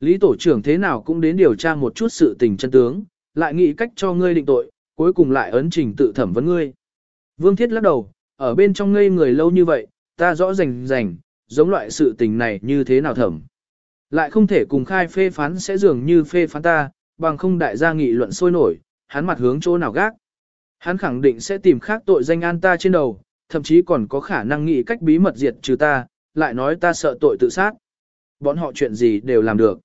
Speaker 1: Lý tổ trưởng thế nào cũng đến điều tra một chút sự tình chân tướng, lại nghĩ cách cho ngươi định tội, cuối cùng lại ấn trình tự thẩm vấn ngươi. Vương Thiết lắc đầu, ở bên trong ngây người lâu như vậy, ta rõ rành rành, giống loại sự tình này như thế nào thẩm. Lại không thể cùng khai phê phán sẽ dường như phê phán ta, bằng không đại gia nghị luận sôi nổi, hắn mặt hướng chỗ nào gác. Hắn khẳng định sẽ tìm khác tội danh an ta trên đầu, thậm chí còn có khả năng nghĩ cách bí mật diệt trừ ta, lại nói ta sợ tội tự sát. Bọn họ chuyện gì đều làm được.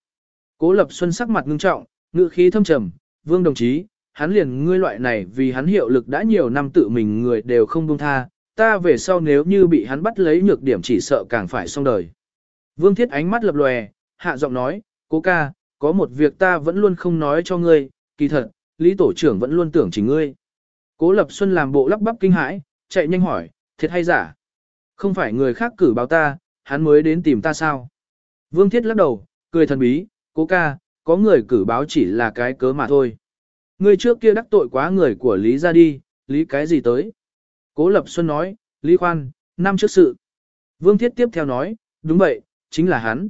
Speaker 1: Cố Lập Xuân sắc mặt ngưng trọng, ngữ khí thâm trầm, vương đồng chí, hắn liền ngươi loại này vì hắn hiệu lực đã nhiều năm tự mình người đều không buông tha, ta về sau nếu như bị hắn bắt lấy nhược điểm chỉ sợ càng phải xong đời. Vương Thiết ánh mắt lập lòe, hạ giọng nói, cố ca, có một việc ta vẫn luôn không nói cho ngươi, kỳ thật, Lý Tổ trưởng vẫn luôn tưởng chỉ ngươi. Cố Lập Xuân làm bộ lắp bắp kinh hãi, chạy nhanh hỏi, thiệt hay giả? Không phải người khác cử báo ta, hắn mới đến tìm ta sao? Vương Thiết lắc đầu, cười thần bí, cố ca, có người cử báo chỉ là cái cớ mà thôi. Ngươi trước kia đắc tội quá người của Lý ra đi, Lý cái gì tới? Cố Lập Xuân nói, Lý khoan, năm trước sự. Vương Thiết tiếp theo nói, đúng vậy, chính là hắn.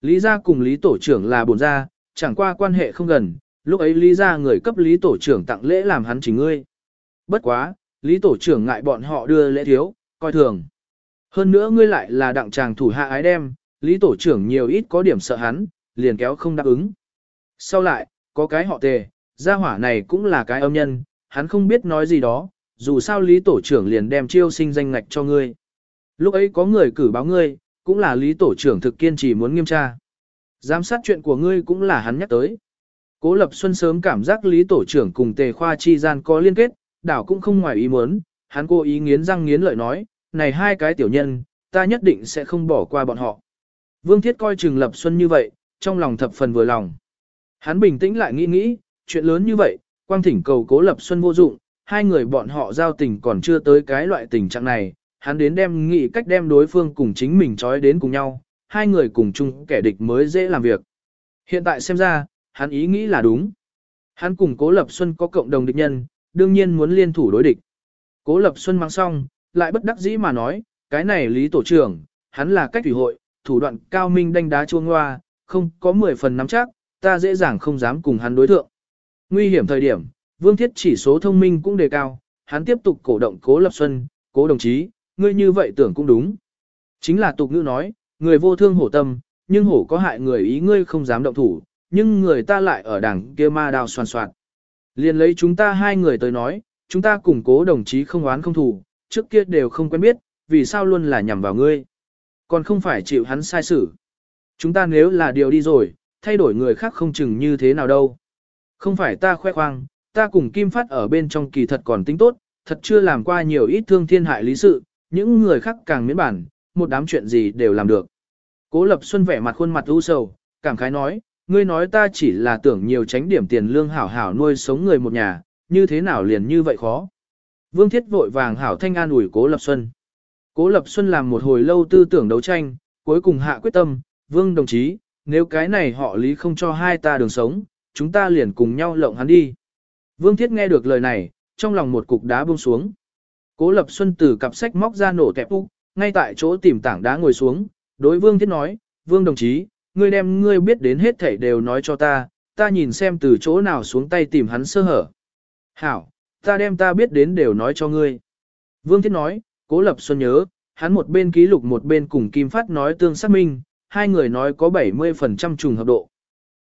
Speaker 1: Lý gia cùng Lý tổ trưởng là bổn gia, chẳng qua quan hệ không gần, lúc ấy Lý gia người cấp Lý tổ trưởng tặng lễ làm hắn chính ngươi. Bất quá, Lý tổ trưởng ngại bọn họ đưa lễ thiếu, coi thường. Hơn nữa ngươi lại là đặng chàng thủ hạ ái đem, Lý tổ trưởng nhiều ít có điểm sợ hắn, liền kéo không đáp ứng. Sau lại, có cái họ tề, gia hỏa này cũng là cái âm nhân, hắn không biết nói gì đó, dù sao Lý tổ trưởng liền đem chiêu sinh danh ngạch cho ngươi. Lúc ấy có người cử báo ngươi, cũng là Lý tổ trưởng thực kiên trì muốn nghiêm tra. Giám sát chuyện của ngươi cũng là hắn nhắc tới. Cố Lập Xuân sớm cảm giác Lý tổ trưởng cùng Tề Khoa chi gian có liên kết, đảo cũng không ngoài ý muốn, hắn cố ý nghiến răng nghiến lợi nói, này hai cái tiểu nhân, ta nhất định sẽ không bỏ qua bọn họ. Vương Thiết coi chừng Lập Xuân như vậy, trong lòng thập phần vừa lòng. Hắn bình tĩnh lại nghĩ nghĩ, chuyện lớn như vậy, quang thỉnh cầu Cố Lập Xuân vô dụng, hai người bọn họ giao tình còn chưa tới cái loại tình trạng này, hắn đến đem nghĩ cách đem đối phương cùng chính mình trói đến cùng nhau, hai người cùng chung kẻ địch mới dễ làm việc. Hiện tại xem ra, hắn ý nghĩ là đúng. Hắn cùng Cố Lập Xuân có cộng đồng địch nhân, đương nhiên muốn liên thủ đối địch. Cố Lập Xuân mang xong, lại bất đắc dĩ mà nói, cái này lý tổ trưởng, hắn là cách thủy hội, thủ đoạn cao minh đánh đá chuông hoa, không có 10 phần nắm chắc, ta dễ dàng không dám cùng hắn đối thượng. Nguy hiểm thời điểm, Vương Thiết chỉ số thông minh cũng đề cao, hắn tiếp tục cổ động Cố Lập Xuân, Cố đồng chí, ngươi như vậy tưởng cũng đúng. Chính là tục ngữ nói, người vô thương hổ tâm, nhưng hổ có hại người ý ngươi không dám động thủ, nhưng người ta lại ở đằng kia ma đào soàn soạt. Liền lấy chúng ta hai người tới nói, chúng ta cùng cố đồng chí không oán không thủ, trước kia đều không quen biết, vì sao luôn là nhằm vào ngươi. Còn không phải chịu hắn sai xử. Chúng ta nếu là điều đi rồi, thay đổi người khác không chừng như thế nào đâu. Không phải ta khoe khoang, ta cùng Kim Phát ở bên trong kỳ thật còn tính tốt, thật chưa làm qua nhiều ít thương thiên hại lý sự, những người khác càng miễn bản, một đám chuyện gì đều làm được. Cố Lập Xuân vẻ mặt khuôn mặt u sầu, cảm khái nói, ngươi nói ta chỉ là tưởng nhiều tránh điểm tiền lương hảo hảo nuôi sống người một nhà, như thế nào liền như vậy khó. Vương Thiết vội vàng hảo thanh an ủi Cố Lập Xuân. Cố Lập Xuân làm một hồi lâu tư tưởng đấu tranh, cuối cùng hạ quyết tâm, Vương đồng chí, nếu cái này họ lý không cho hai ta đường sống, chúng ta liền cùng nhau lộng hắn đi. Vương Thiết nghe được lời này, trong lòng một cục đá buông xuống. Cố Lập Xuân từ cặp sách móc ra nổ tẹp úc, ngay tại chỗ tìm tảng đá ngồi xuống, đối Vương Thiết nói, Vương đồng chí, ngươi đem ngươi biết đến hết thảy đều nói cho ta, ta nhìn xem từ chỗ nào xuống tay tìm hắn sơ hở. Hảo, ta đem ta biết đến đều nói cho ngươi. Vương Thiết nói, Cố Lập Xuân nhớ, hắn một bên ký lục một bên cùng Kim Phát nói tương xác minh, hai người nói có 70% trùng hợp độ.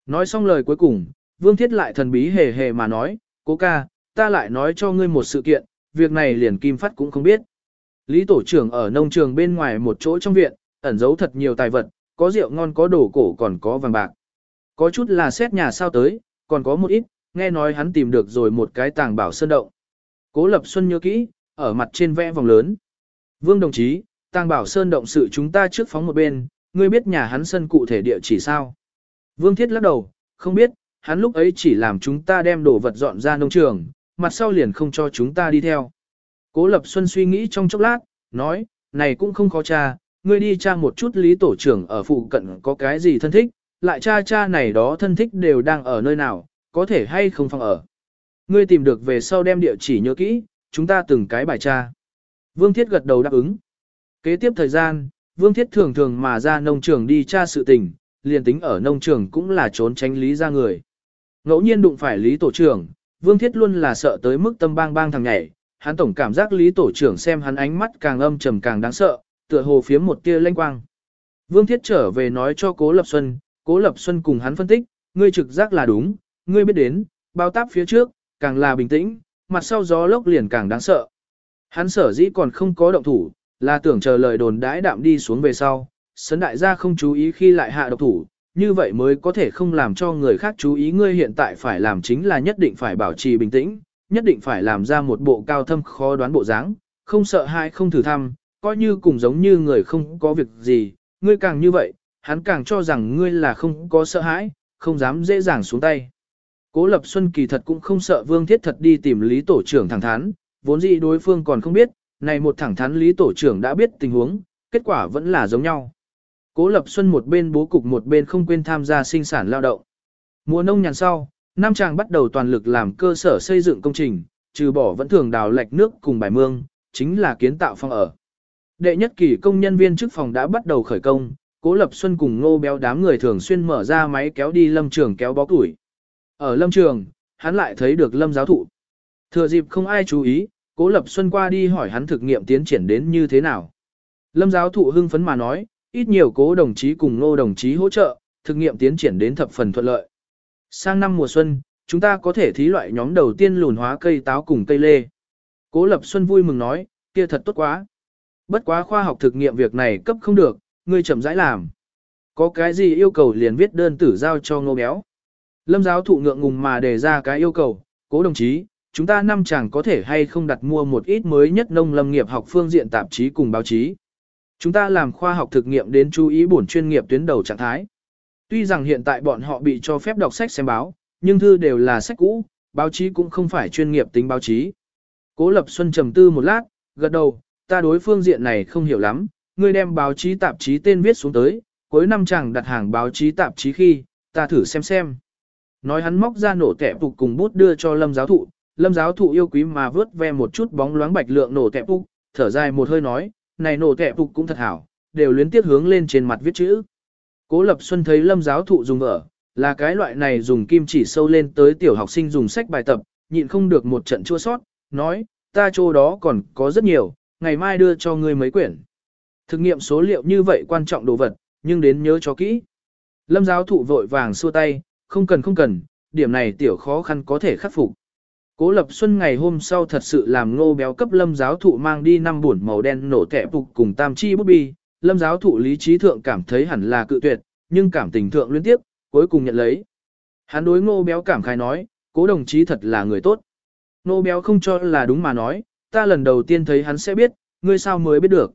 Speaker 1: Nói xong lời cuối cùng, Vương Thiết lại thần bí hề hề mà nói, cố ca, ta lại nói cho ngươi một sự kiện, việc này liền Kim Phát cũng không biết. Lý Tổ trưởng ở nông trường bên ngoài một chỗ trong viện, ẩn giấu thật nhiều tài vật, có rượu ngon có đồ cổ còn có vàng bạc. Có chút là xét nhà sao tới, còn có một ít, nghe nói hắn tìm được rồi một cái tàng bảo sơn động. Cố Lập Xuân nhớ kỹ, ở mặt trên vẽ vòng lớn. Vương đồng chí, tàng bảo sơn động sự chúng ta trước phóng một bên, ngươi biết nhà hắn sân cụ thể địa chỉ sao? Vương Thiết lắc đầu, không biết, hắn lúc ấy chỉ làm chúng ta đem đồ vật dọn ra nông trường, mặt sau liền không cho chúng ta đi theo. Cố Lập Xuân suy nghĩ trong chốc lát, nói, này cũng không khó tra, ngươi đi tra một chút lý tổ trưởng ở phụ cận có cái gì thân thích, lại tra cha này đó thân thích đều đang ở nơi nào, có thể hay không phòng ở. Ngươi tìm được về sau đem địa chỉ nhớ kỹ, chúng ta từng cái bài tra. Vương Thiết gật đầu đáp ứng. Kế tiếp thời gian, Vương Thiết thường thường mà ra nông trường đi tra sự tình, liền tính ở nông trường cũng là trốn tránh lý ra người. Ngẫu nhiên đụng phải lý tổ trưởng, Vương Thiết luôn là sợ tới mức tâm bang bang thằng nhảy, hắn tổng cảm giác lý tổ trưởng xem hắn ánh mắt càng âm trầm càng đáng sợ, tựa hồ phía một tia lanh quang. Vương Thiết trở về nói cho Cố Lập Xuân, Cố Lập Xuân cùng hắn phân tích, ngươi trực giác là đúng, ngươi biết đến, bao táp phía trước, càng là bình tĩnh, mặt sau gió lốc liền càng đáng sợ. Hắn sở dĩ còn không có động thủ, là tưởng chờ lời đồn đãi đạm đi xuống về sau, sấn đại gia không chú ý khi lại hạ độc thủ, như vậy mới có thể không làm cho người khác chú ý ngươi hiện tại phải làm chính là nhất định phải bảo trì bình tĩnh, nhất định phải làm ra một bộ cao thâm khó đoán bộ dáng, không sợ hãi không thử thăm, coi như cùng giống như người không có việc gì, ngươi càng như vậy, hắn càng cho rằng ngươi là không có sợ hãi, không dám dễ dàng xuống tay. Cố Lập Xuân kỳ thật cũng không sợ Vương Thiết thật đi tìm Lý Tổ trưởng thẳng thắn, vốn dĩ đối phương còn không biết, này một thẳng thắn Lý Tổ trưởng đã biết tình huống, kết quả vẫn là giống nhau. Cố Lập Xuân một bên bố cục một bên không quên tham gia sinh sản lao động. Mùa nông nhàn sau, Nam Tràng bắt đầu toàn lực làm cơ sở xây dựng công trình, trừ bỏ vẫn thường đào lạch nước cùng bài mương, chính là kiến tạo phòng ở. Đệ nhất kỳ công nhân viên chức phòng đã bắt đầu khởi công, Cố Lập Xuân cùng Ngô Béo đám người thường xuyên mở ra máy kéo đi lâm trường kéo bó tuổi. Ở lâm trường, hắn lại thấy được lâm giáo thụ. Thừa dịp không ai chú ý, Cố Lập Xuân qua đi hỏi hắn thực nghiệm tiến triển đến như thế nào. Lâm giáo thụ hưng phấn mà nói, ít nhiều cố đồng chí cùng Ngô đồng chí hỗ trợ, thực nghiệm tiến triển đến thập phần thuận lợi. Sang năm mùa xuân, chúng ta có thể thí loại nhóm đầu tiên lùn hóa cây táo cùng cây lê. Cố Lập Xuân vui mừng nói, kia thật tốt quá. Bất quá khoa học thực nghiệm việc này cấp không được, ngươi chậm rãi làm. Có cái gì yêu cầu liền viết đơn tử giao cho ngô béo. Lâm giáo thụ ngượng ngùng mà đề ra cái yêu cầu, cố đồng chí, chúng ta năm chàng có thể hay không đặt mua một ít mới nhất nông lâm nghiệp học phương diện tạp chí cùng báo chí. Chúng ta làm khoa học thực nghiệm đến chú ý bổn chuyên nghiệp tuyến đầu trạng thái. Tuy rằng hiện tại bọn họ bị cho phép đọc sách xem báo, nhưng thư đều là sách cũ, báo chí cũng không phải chuyên nghiệp tính báo chí. Cố Lập Xuân trầm tư một lát, gật đầu, ta đối phương diện này không hiểu lắm, ngươi đem báo chí tạp chí tên viết xuống tới, cuối năm chẳng đặt hàng báo chí tạp chí khi, ta thử xem xem. Nói hắn móc ra nổ tẹp phục cùng bút đưa cho lâm giáo thụ, lâm giáo thụ yêu quý mà vớt ve một chút bóng loáng bạch lượng nổ tẹp phục, thở dài một hơi nói, này nổ tẹp phục cũng thật hảo, đều luyến tiếc hướng lên trên mặt viết chữ. Cố Lập Xuân thấy lâm giáo thụ dùng vở, là cái loại này dùng kim chỉ sâu lên tới tiểu học sinh dùng sách bài tập, nhịn không được một trận chua sót, nói, ta chỗ đó còn có rất nhiều, ngày mai đưa cho ngươi mấy quyển. Thực nghiệm số liệu như vậy quan trọng đồ vật, nhưng đến nhớ cho kỹ. Lâm giáo thụ vội vàng xua tay, không cần không cần, điểm này tiểu khó khăn có thể khắc phục. Cố Lập Xuân ngày hôm sau thật sự làm ngô béo cấp lâm giáo thụ mang đi năm buồn màu đen nổ tẻ phục cùng tam chi bút bi. Lâm giáo thụ lý trí thượng cảm thấy hẳn là cự tuyệt, nhưng cảm tình thượng liên tiếp, cuối cùng nhận lấy. Hắn đối ngô béo cảm khai nói, cố đồng chí thật là người tốt. Ngô béo không cho là đúng mà nói, ta lần đầu tiên thấy hắn sẽ biết, ngươi sao mới biết được.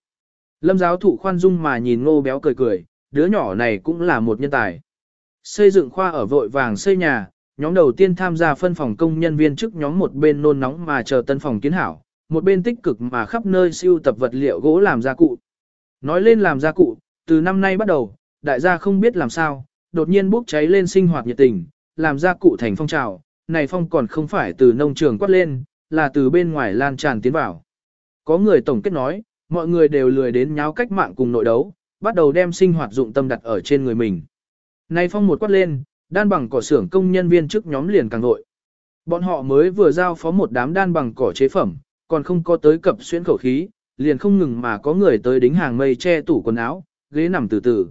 Speaker 1: Lâm giáo thụ khoan dung mà nhìn ngô béo cười cười, đứa nhỏ này cũng là một nhân tài. Xây dựng khoa ở vội vàng xây nhà, nhóm đầu tiên tham gia phân phòng công nhân viên trước nhóm một bên nôn nóng mà chờ tân phòng kiến hảo, một bên tích cực mà khắp nơi siêu tập vật liệu gỗ làm gia cụ. Nói lên làm gia cụ, từ năm nay bắt đầu, đại gia không biết làm sao, đột nhiên bốc cháy lên sinh hoạt nhiệt tình, làm gia cụ thành phong trào, này phong còn không phải từ nông trường quát lên, là từ bên ngoài lan tràn tiến vào. Có người tổng kết nói, mọi người đều lười đến nháo cách mạng cùng nội đấu, bắt đầu đem sinh hoạt dụng tâm đặt ở trên người mình. Này phong một quát lên, đan bằng cỏ xưởng công nhân viên trước nhóm liền càng nội. Bọn họ mới vừa giao phó một đám đan bằng cỏ chế phẩm, còn không có tới cập xuyên khẩu khí, liền không ngừng mà có người tới đính hàng mây che tủ quần áo, ghế nằm từ từ.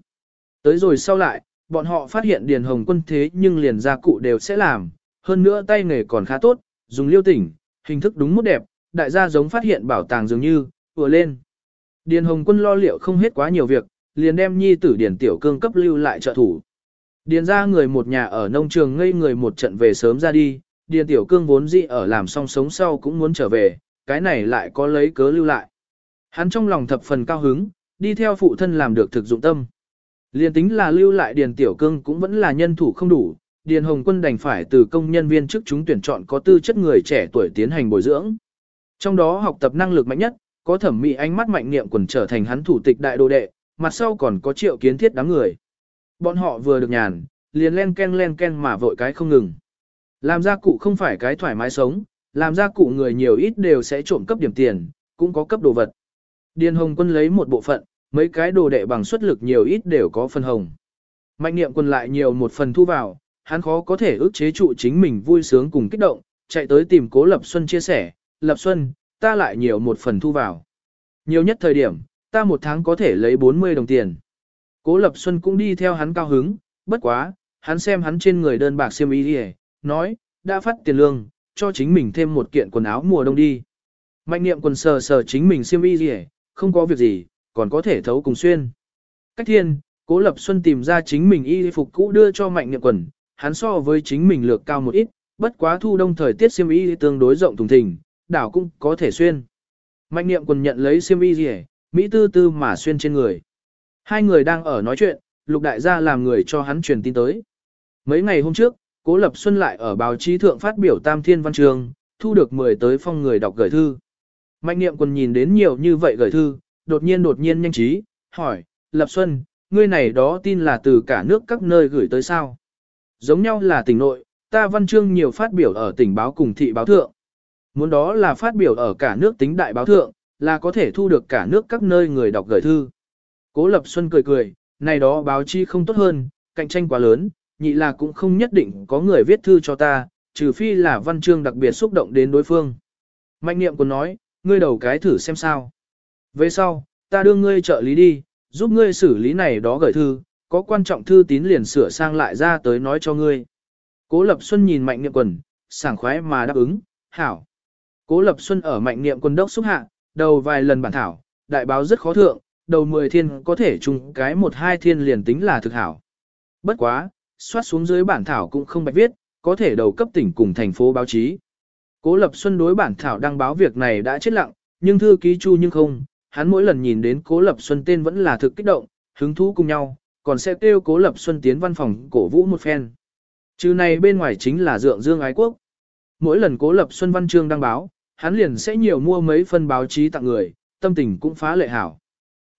Speaker 1: Tới rồi sau lại, bọn họ phát hiện Điền Hồng Quân thế nhưng liền gia cụ đều sẽ làm, hơn nữa tay nghề còn khá tốt, dùng liêu tỉnh, hình thức đúng mức đẹp, đại gia giống phát hiện bảo tàng dường như, vừa lên. Điền Hồng Quân lo liệu không hết quá nhiều việc, liền đem nhi tử Điền Tiểu Cương cấp lưu lại trợ thủ. Điền ra người một nhà ở nông trường ngây người một trận về sớm ra đi, Điền Tiểu Cương vốn dị ở làm xong sống sau cũng muốn trở về, cái này lại có lấy cớ lưu lại. Hắn trong lòng thập phần cao hứng, đi theo phụ thân làm được thực dụng tâm. Liên tính là lưu lại Điền Tiểu Cương cũng vẫn là nhân thủ không đủ, Điền Hồng Quân đành phải từ công nhân viên chức chúng tuyển chọn có tư chất người trẻ tuổi tiến hành bồi dưỡng. Trong đó học tập năng lực mạnh nhất, có thẩm mỹ ánh mắt mạnh niệm quần trở thành hắn thủ tịch đại đồ đệ, mặt sau còn có triệu kiến thiết đám người. Bọn họ vừa được nhàn, liền len ken len ken mà vội cái không ngừng. Làm gia cụ không phải cái thoải mái sống, làm gia cụ người nhiều ít đều sẽ trộm cấp điểm tiền, cũng có cấp đồ vật. Điền Hồng Quân lấy một bộ phận, mấy cái đồ đệ bằng suất lực nhiều ít đều có phần hồng. Mạnh niệm quân lại nhiều một phần thu vào, hắn khó có thể ức chế trụ chính mình vui sướng cùng kích động, chạy tới tìm cố Lập Xuân chia sẻ, Lập Xuân, ta lại nhiều một phần thu vào. Nhiều nhất thời điểm, ta một tháng có thể lấy 40 đồng tiền. Cố Lập Xuân cũng đi theo hắn cao hứng, bất quá, hắn xem hắn trên người đơn bạc xiêm y đi nói, đã phát tiền lương, cho chính mình thêm một kiện quần áo mùa đông đi. Mạnh niệm quần sờ sờ chính mình xiêm y gì không có việc gì, còn có thể thấu cùng xuyên. Cách thiên, Cố Lập Xuân tìm ra chính mình y phục cũ đưa cho Mạnh Niệm Quần, hắn so với chính mình lược cao một ít, bất quá thu đông thời tiết xiêm y tương đối rộng thùng thình, đảo cũng có thể xuyên. Mạnh Niệm Quần nhận lấy xiêm y gì, mỹ tư tư mà xuyên trên người. Hai người đang ở nói chuyện, Lục đại gia làm người cho hắn truyền tin tới. Mấy ngày hôm trước, Cố Lập Xuân lại ở báo chí thượng phát biểu Tam Thiên Văn Trường, thu được 10 tới phong người đọc gửi thư. Mạnh Niệm còn nhìn đến nhiều như vậy gửi thư, đột nhiên đột nhiên nhanh trí, hỏi, Lập Xuân, ngươi này đó tin là từ cả nước các nơi gửi tới sao? Giống nhau là tỉnh nội, ta văn chương nhiều phát biểu ở tỉnh báo cùng thị báo thượng. Muốn đó là phát biểu ở cả nước tính đại báo thượng, là có thể thu được cả nước các nơi người đọc gửi thư. Cố Lập Xuân cười cười, này đó báo chi không tốt hơn, cạnh tranh quá lớn, nhị là cũng không nhất định có người viết thư cho ta, trừ phi là văn chương đặc biệt xúc động đến đối phương. Mạnh niệm còn nói, ngươi đầu cái thử xem sao. Về sau, ta đưa ngươi trợ lý đi, giúp ngươi xử lý này đó gửi thư, có quan trọng thư tín liền sửa sang lại ra tới nói cho ngươi. Cố Lập Xuân nhìn Mạnh Niệm Quần, sảng khoái mà đáp ứng, hảo. Cố Lập Xuân ở Mạnh Niệm Quân đốc xúc hạ, đầu vài lần bản thảo, đại báo rất khó thượng, đầu 10 thiên có thể chung cái một hai thiên liền tính là thực hảo. Bất quá, soát xuống dưới bản thảo cũng không bạch viết, có thể đầu cấp tỉnh cùng thành phố báo chí. Cố Lập Xuân đối bản thảo đăng báo việc này đã chết lặng, nhưng thư ký chu nhưng không, hắn mỗi lần nhìn đến Cố Lập Xuân tên vẫn là thực kích động, hứng thú cùng nhau, còn sẽ kêu Cố Lập Xuân tiến văn phòng cổ vũ một phen. Chứ này bên ngoài chính là dượng dương ái quốc. Mỗi lần Cố Lập Xuân văn chương đăng báo, hắn liền sẽ nhiều mua mấy phân báo chí tặng người, tâm tình cũng phá lệ hảo.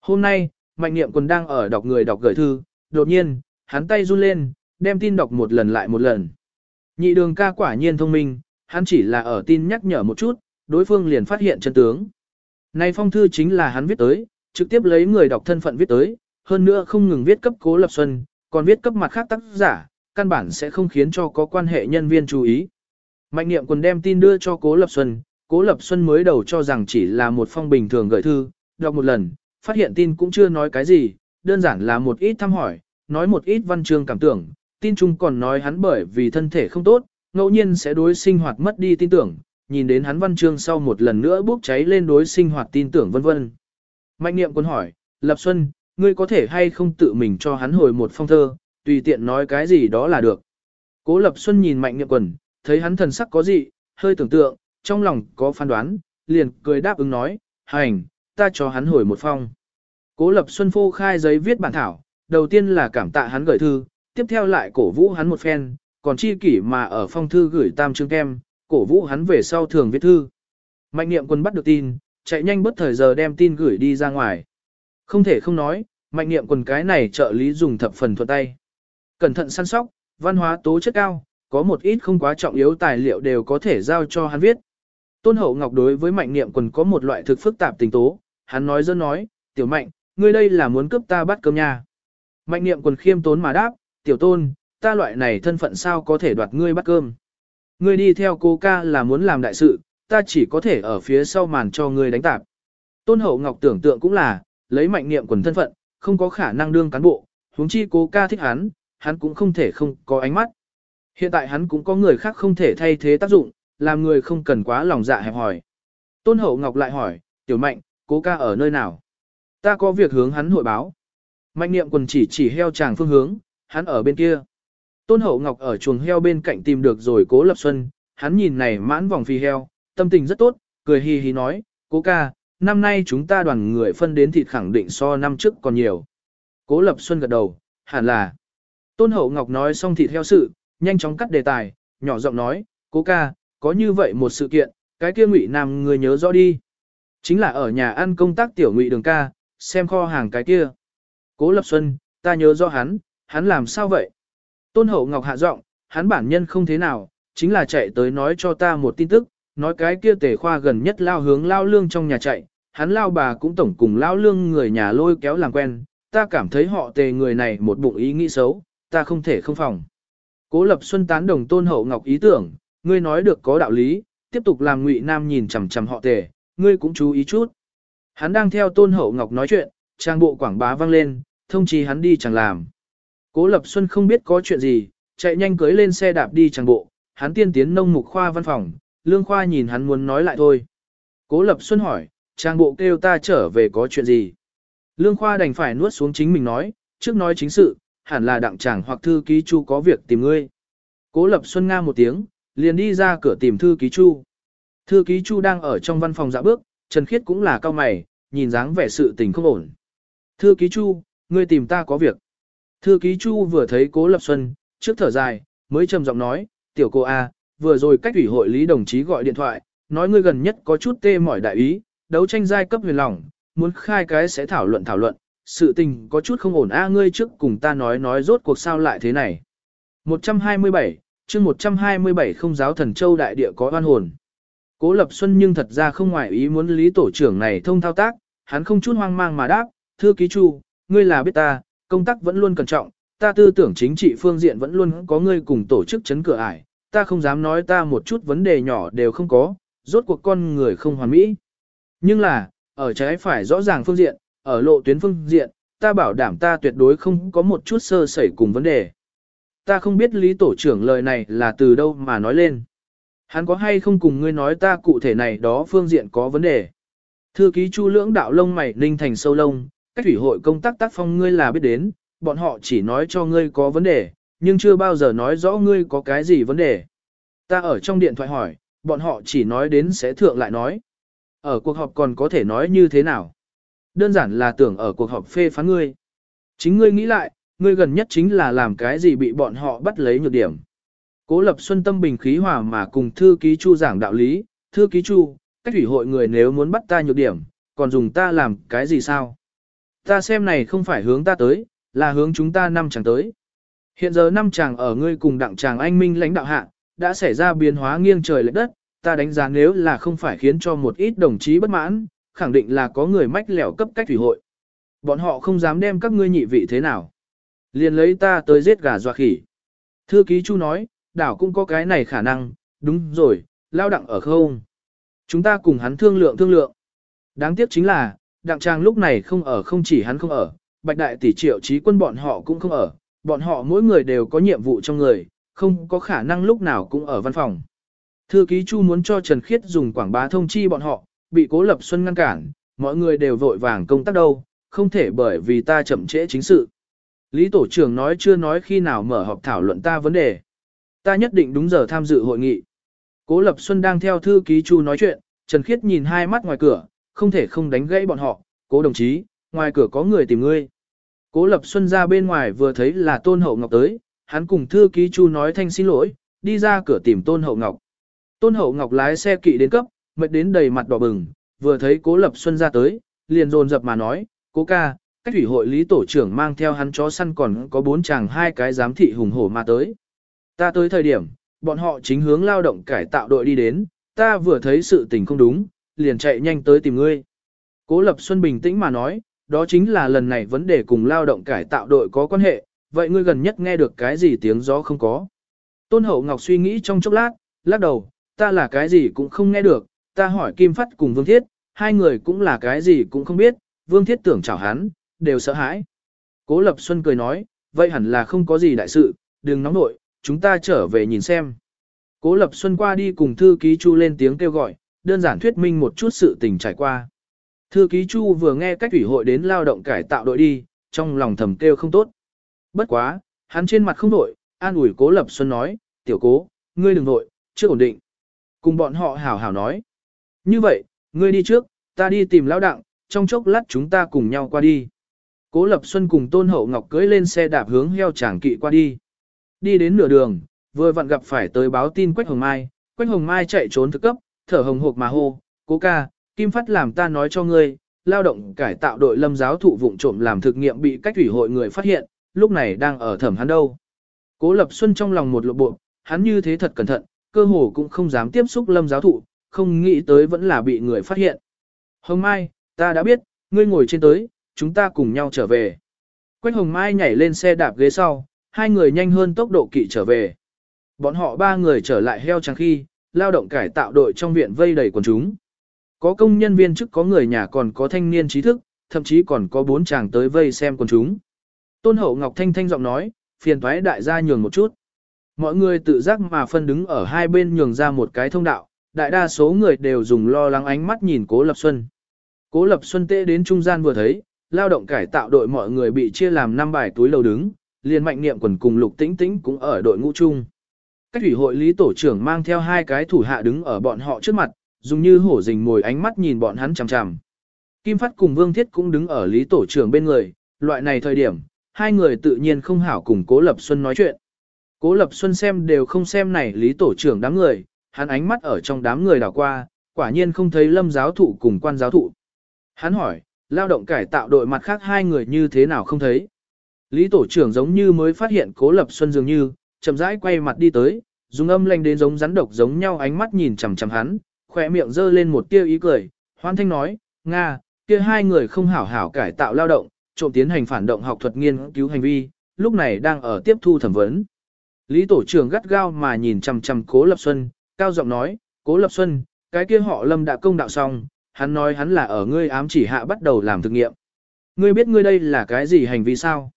Speaker 1: Hôm nay, Mạnh Niệm Quân đang ở đọc người đọc gửi thư, đột nhiên, hắn tay run lên, đem tin đọc một lần lại một lần. Nhị đường ca quả nhiên thông minh, hắn chỉ là ở tin nhắc nhở một chút, đối phương liền phát hiện chân tướng. Này phong thư chính là hắn viết tới, trực tiếp lấy người đọc thân phận viết tới, hơn nữa không ngừng viết cấp cố lập xuân, còn viết cấp mặt khác tác giả, căn bản sẽ không khiến cho có quan hệ nhân viên chú ý. Mạnh niệm còn đem tin đưa cho cố lập xuân, cố lập xuân mới đầu cho rằng chỉ là một phong bình thường gửi thư, đọc một lần, phát hiện tin cũng chưa nói cái gì, đơn giản là một ít thăm hỏi, nói một ít văn chương cảm tưởng, tin chung còn nói hắn bởi vì thân thể không tốt, ngẫu nhiên sẽ đối sinh hoạt mất đi tin tưởng, nhìn đến hắn văn chương sau một lần nữa bốc cháy lên đối sinh hoạt tin tưởng vân vân. Mạnh niệm quân hỏi, Lập Xuân, ngươi có thể hay không tự mình cho hắn hồi một phong thơ, tùy tiện nói cái gì đó là được. Cố Lập Xuân nhìn Mạnh niệm quần, thấy hắn thần sắc có gì, hơi tưởng tượng, trong lòng có phán đoán, liền cười đáp ứng nói, hành, ta cho hắn hồi một phong. Cố Lập Xuân phô khai giấy viết bản thảo, đầu tiên là cảm tạ hắn gửi thư, tiếp theo lại cổ vũ hắn một phen, còn chi kỷ mà ở phong thư gửi tam chương kem, cổ vũ hắn về sau thường viết thư. Mạnh niệm quân bắt được tin, chạy nhanh bất thời giờ đem tin gửi đi ra ngoài. Không thể không nói, mạnh niệm quân cái này trợ lý dùng thập phần thuận tay. Cẩn thận săn sóc, văn hóa tố chất cao, có một ít không quá trọng yếu tài liệu đều có thể giao cho hắn viết. Tôn Hậu Ngọc đối với mạnh niệm quân có một loại thực phức tạp tình tố, hắn nói dân nói, tiểu mạnh, ngươi đây là muốn cướp ta bắt cơm nha. Mạnh niệm quần khiêm tốn mà đáp, tiểu tôn, ta loại này thân phận sao có thể đoạt ngươi bắt cơm. Ngươi đi theo cô ca là muốn làm đại sự, ta chỉ có thể ở phía sau màn cho ngươi đánh tạp. Tôn Hậu Ngọc tưởng tượng cũng là, lấy mạnh niệm quần thân phận, không có khả năng đương cán bộ, huống chi cô ca thích hắn, hắn cũng không thể không có ánh mắt. Hiện tại hắn cũng có người khác không thể thay thế tác dụng, làm người không cần quá lòng dạ hẹp hỏi. Tôn Hậu Ngọc lại hỏi, tiểu mạnh, cố ca ở nơi nào? Ta có việc hướng hắn hội báo. Mạnh niệm quần chỉ chỉ heo chàng phương hướng, hắn ở bên kia. Tôn Hậu Ngọc ở chuồng heo bên cạnh tìm được rồi Cố Lập Xuân, hắn nhìn này mãn vòng phi heo, tâm tình rất tốt, cười hì hì nói, Cố ca, năm nay chúng ta đoàn người phân đến thịt khẳng định so năm trước còn nhiều. Cố Lập Xuân gật đầu, hẳn là. Tôn Hậu Ngọc nói xong thịt heo sự, nhanh chóng cắt đề tài, nhỏ giọng nói, Cố ca, có như vậy một sự kiện, cái kia ngụy nam người nhớ rõ đi. Chính là ở nhà ăn công tác tiểu ngụy đường ca, xem kho hàng cái kia. Cố Lập Xuân, ta nhớ rõ hắn, hắn làm sao vậy? Tôn Hậu Ngọc hạ giọng, hắn bản nhân không thế nào, chính là chạy tới nói cho ta một tin tức, nói cái kia tề khoa gần nhất lao hướng lao lương trong nhà chạy, hắn lao bà cũng tổng cùng lao lương người nhà lôi kéo làm quen, ta cảm thấy họ tề người này một bụng ý nghĩ xấu, ta không thể không phòng. Cố Lập Xuân tán đồng Tôn Hậu Ngọc ý tưởng, ngươi nói được có đạo lý, tiếp tục làm Ngụy Nam nhìn chằm chằm họ tề, ngươi cũng chú ý chút. Hắn đang theo Tôn Hậu Ngọc nói chuyện, trang bộ quảng bá vang lên, thông chí hắn đi chẳng làm. Cố Lập Xuân không biết có chuyện gì, chạy nhanh cưới lên xe đạp đi chẳng bộ, hắn tiên tiến nông mục khoa văn phòng, lương khoa nhìn hắn muốn nói lại thôi. Cố Lập Xuân hỏi, trang bộ kêu ta trở về có chuyện gì? Lương khoa đành phải nuốt xuống chính mình nói, trước nói chính sự, hẳn là đặng chàng hoặc thư ký chu có việc tìm ngươi. Cố Lập Xuân nga một tiếng, liền đi ra cửa tìm thư ký chu. Thư ký chu đang ở trong văn phòng dạ bước, Trần Khiết cũng là cao mày, nhìn dáng vẻ sự tình không ổn. Thư ký chu, ngươi tìm ta có việc. Thư ký Chu vừa thấy Cố Lập Xuân, trước thở dài, mới trầm giọng nói, tiểu cô A, vừa rồi cách ủy hội lý đồng chí gọi điện thoại, nói ngươi gần nhất có chút tê mỏi đại ý, đấu tranh giai cấp huyền lòng, muốn khai cái sẽ thảo luận thảo luận, sự tình có chút không ổn a ngươi trước cùng ta nói nói rốt cuộc sao lại thế này. 127, chương 127 không giáo thần châu đại địa có oan hồn. Cố Lập Xuân nhưng thật ra không ngoại ý muốn lý tổ trưởng này thông thao tác, hắn không chút hoang mang mà đáp, thưa ký chu, ngươi là biết ta, công tác vẫn luôn cẩn trọng, ta tư tưởng chính trị phương diện vẫn luôn có ngươi cùng tổ chức chấn cửa ải, ta không dám nói ta một chút vấn đề nhỏ đều không có, rốt cuộc con người không hoàn mỹ. Nhưng là, ở trái phải rõ ràng phương diện, ở lộ tuyến phương diện, ta bảo đảm ta tuyệt đối không có một chút sơ sẩy cùng vấn đề. Ta không biết lý tổ trưởng lời này là từ đâu mà nói lên. Hắn có hay không cùng ngươi nói ta cụ thể này đó phương diện có vấn đề. Thư ký chu lưỡng đạo lông mày ninh thành sâu lông, cách thủy hội công tác tác phong ngươi là biết đến, bọn họ chỉ nói cho ngươi có vấn đề, nhưng chưa bao giờ nói rõ ngươi có cái gì vấn đề. Ta ở trong điện thoại hỏi, bọn họ chỉ nói đến sẽ thượng lại nói. Ở cuộc họp còn có thể nói như thế nào? Đơn giản là tưởng ở cuộc họp phê phán ngươi. Chính ngươi nghĩ lại, ngươi gần nhất chính là làm cái gì bị bọn họ bắt lấy nhược điểm. Cố lập xuân tâm bình khí hòa mà cùng thư ký chu giảng đạo lý, thư ký chu, cách thủy hội người nếu muốn bắt ta nhược điểm, còn dùng ta làm cái gì sao? Ta xem này không phải hướng ta tới, là hướng chúng ta năm chàng tới. Hiện giờ năm chàng ở ngươi cùng đặng chàng anh minh lãnh đạo hạ, đã xảy ra biến hóa nghiêng trời lệch đất, ta đánh giá nếu là không phải khiến cho một ít đồng chí bất mãn, khẳng định là có người mách lẻo cấp cách thủy hội. Bọn họ không dám đem các ngươi nhị vị thế nào. Liền lấy ta tới giết gà dọa khỉ. Thư ký Chu nói, đảo cũng có cái này khả năng, đúng rồi, lao đặng ở không. Chúng ta cùng hắn thương lượng thương lượng. Đáng tiếc chính là, đặng trang lúc này không ở không chỉ hắn không ở, bạch đại tỷ triệu trí quân bọn họ cũng không ở, bọn họ mỗi người đều có nhiệm vụ trong người, không có khả năng lúc nào cũng ở văn phòng. Thư ký Chu muốn cho Trần Khiết dùng quảng bá thông chi bọn họ, bị Cố Lập Xuân ngăn cản, mọi người đều vội vàng công tác đâu, không thể bởi vì ta chậm trễ chính sự. Lý Tổ trưởng nói chưa nói khi nào mở họp thảo luận ta vấn đề. Ta nhất định đúng giờ tham dự hội nghị. Cố Lập Xuân đang theo thư ký Chu nói chuyện, Trần Khiết nhìn hai mắt ngoài cửa, không thể không đánh gãy bọn họ. Cố đồng chí, ngoài cửa có người tìm ngươi. Cố Lập Xuân ra bên ngoài vừa thấy là Tôn Hậu Ngọc tới, hắn cùng thư ký Chu nói thanh xin lỗi, đi ra cửa tìm Tôn Hậu Ngọc. Tôn Hậu Ngọc lái xe kỵ đến cấp, mệt đến đầy mặt đỏ bừng, vừa thấy Cố Lập Xuân ra tới, liền dồn dập mà nói, Cố ca, cách thủy hội lý tổ trưởng mang theo hắn chó săn còn có bốn chàng hai cái giám thị hùng hổ mà tới. Ta tới thời điểm, bọn họ chính hướng lao động cải tạo đội đi đến, ta vừa thấy sự tình không đúng, liền chạy nhanh tới tìm ngươi. Cố Lập Xuân bình tĩnh mà nói, đó chính là lần này vấn đề cùng lao động cải tạo đội có quan hệ, vậy ngươi gần nhất nghe được cái gì tiếng gió không có. Tôn Hậu Ngọc suy nghĩ trong chốc lát, lắc đầu, ta là cái gì cũng không nghe được, ta hỏi Kim Phát cùng Vương Thiết, hai người cũng là cái gì cũng không biết, Vương Thiết tưởng chào hắn, đều sợ hãi. Cố Lập Xuân cười nói, vậy hẳn là không có gì đại sự, đừng nóng nội, chúng ta trở về nhìn xem. Cố Lập Xuân qua đi cùng thư ký Chu lên tiếng kêu gọi, đơn giản thuyết minh một chút sự tình trải qua. Thư ký Chu vừa nghe cách ủy hội đến lao động cải tạo đội đi, trong lòng thầm kêu không tốt. Bất quá, hắn trên mặt không đổi, an ủi Cố Lập Xuân nói, tiểu cố, ngươi đừng nội, chưa ổn định. Cùng bọn họ hảo hảo nói. Như vậy, ngươi đi trước, ta đi tìm lão đặng, trong chốc lát chúng ta cùng nhau qua đi. Cố Lập Xuân cùng Tôn Hậu Ngọc cưỡi lên xe đạp hướng heo chàng kỵ qua đi. Đi đến nửa đường, vừa vặn gặp phải tới báo tin Quách Hồng Mai, Quách Hồng Mai chạy trốn thực cấp, thở hồng hộc mà hô, cố ca, Kim Phát làm ta nói cho ngươi, lao động cải tạo đội lâm giáo thụ vụng trộm làm thực nghiệm bị cách thủy hội người phát hiện, lúc này đang ở thẩm hắn đâu. Cố Lập Xuân trong lòng một lộ bộ, hắn như thế thật cẩn thận, cơ hồ cũng không dám tiếp xúc lâm giáo thụ, không nghĩ tới vẫn là bị người phát hiện. Hồng Mai, ta đã biết, ngươi ngồi trên tới, chúng ta cùng nhau trở về. Quách Hồng Mai nhảy lên xe đạp ghế sau, hai người nhanh hơn tốc độ kỵ trở về. Bọn họ ba người trở lại heo trắng khi, lao động cải tạo đội trong viện vây đầy quần chúng. Có công nhân viên chức có người nhà còn có thanh niên trí thức, thậm chí còn có bốn chàng tới vây xem quần chúng. Tôn Hậu Ngọc Thanh thanh giọng nói, phiền thoái đại gia nhường một chút. Mọi người tự giác mà phân đứng ở hai bên nhường ra một cái thông đạo, đại đa số người đều dùng lo lắng ánh mắt nhìn Cố Lập Xuân. Cố Lập Xuân tê đến trung gian vừa thấy, lao động cải tạo đội mọi người bị chia làm năm bài túi lầu đứng, liền mạnh niệm quần cùng lục tĩnh tĩnh cũng ở đội ngũ chung. Cách thủy hội lý tổ trưởng mang theo hai cái thủ hạ đứng ở bọn họ trước mặt, dùng như hổ rình mồi ánh mắt nhìn bọn hắn chằm chằm. Kim Phát cùng Vương Thiết cũng đứng ở lý tổ trưởng bên người, loại này thời điểm, hai người tự nhiên không hảo cùng Cố Lập Xuân nói chuyện. Cố Lập Xuân xem đều không xem này lý tổ trưởng đám người, hắn ánh mắt ở trong đám người đảo qua, quả nhiên không thấy lâm giáo thụ cùng quan giáo thụ. Hắn hỏi, lao động cải tạo đội mặt khác hai người như thế nào không thấy. Lý tổ trưởng giống như mới phát hiện cố lập xuân dường như, chậm rãi quay mặt đi tới, dùng âm lanh đến giống rắn độc giống nhau ánh mắt nhìn chằm chằm hắn, khỏe miệng giơ lên một tia ý cười, hoan thanh nói, Nga, kia hai người không hảo hảo cải tạo lao động, trộm tiến hành phản động học thuật nghiên cứu hành vi, lúc này đang ở tiếp thu thẩm vấn. Lý tổ trưởng gắt gao mà nhìn chằm chằm cố lập xuân, cao giọng nói, cố lập xuân, cái kia họ lâm đã công đạo xong, hắn nói hắn là ở ngươi ám chỉ hạ bắt đầu làm thực nghiệm. Ngươi biết ngươi đây là cái gì hành vi sao?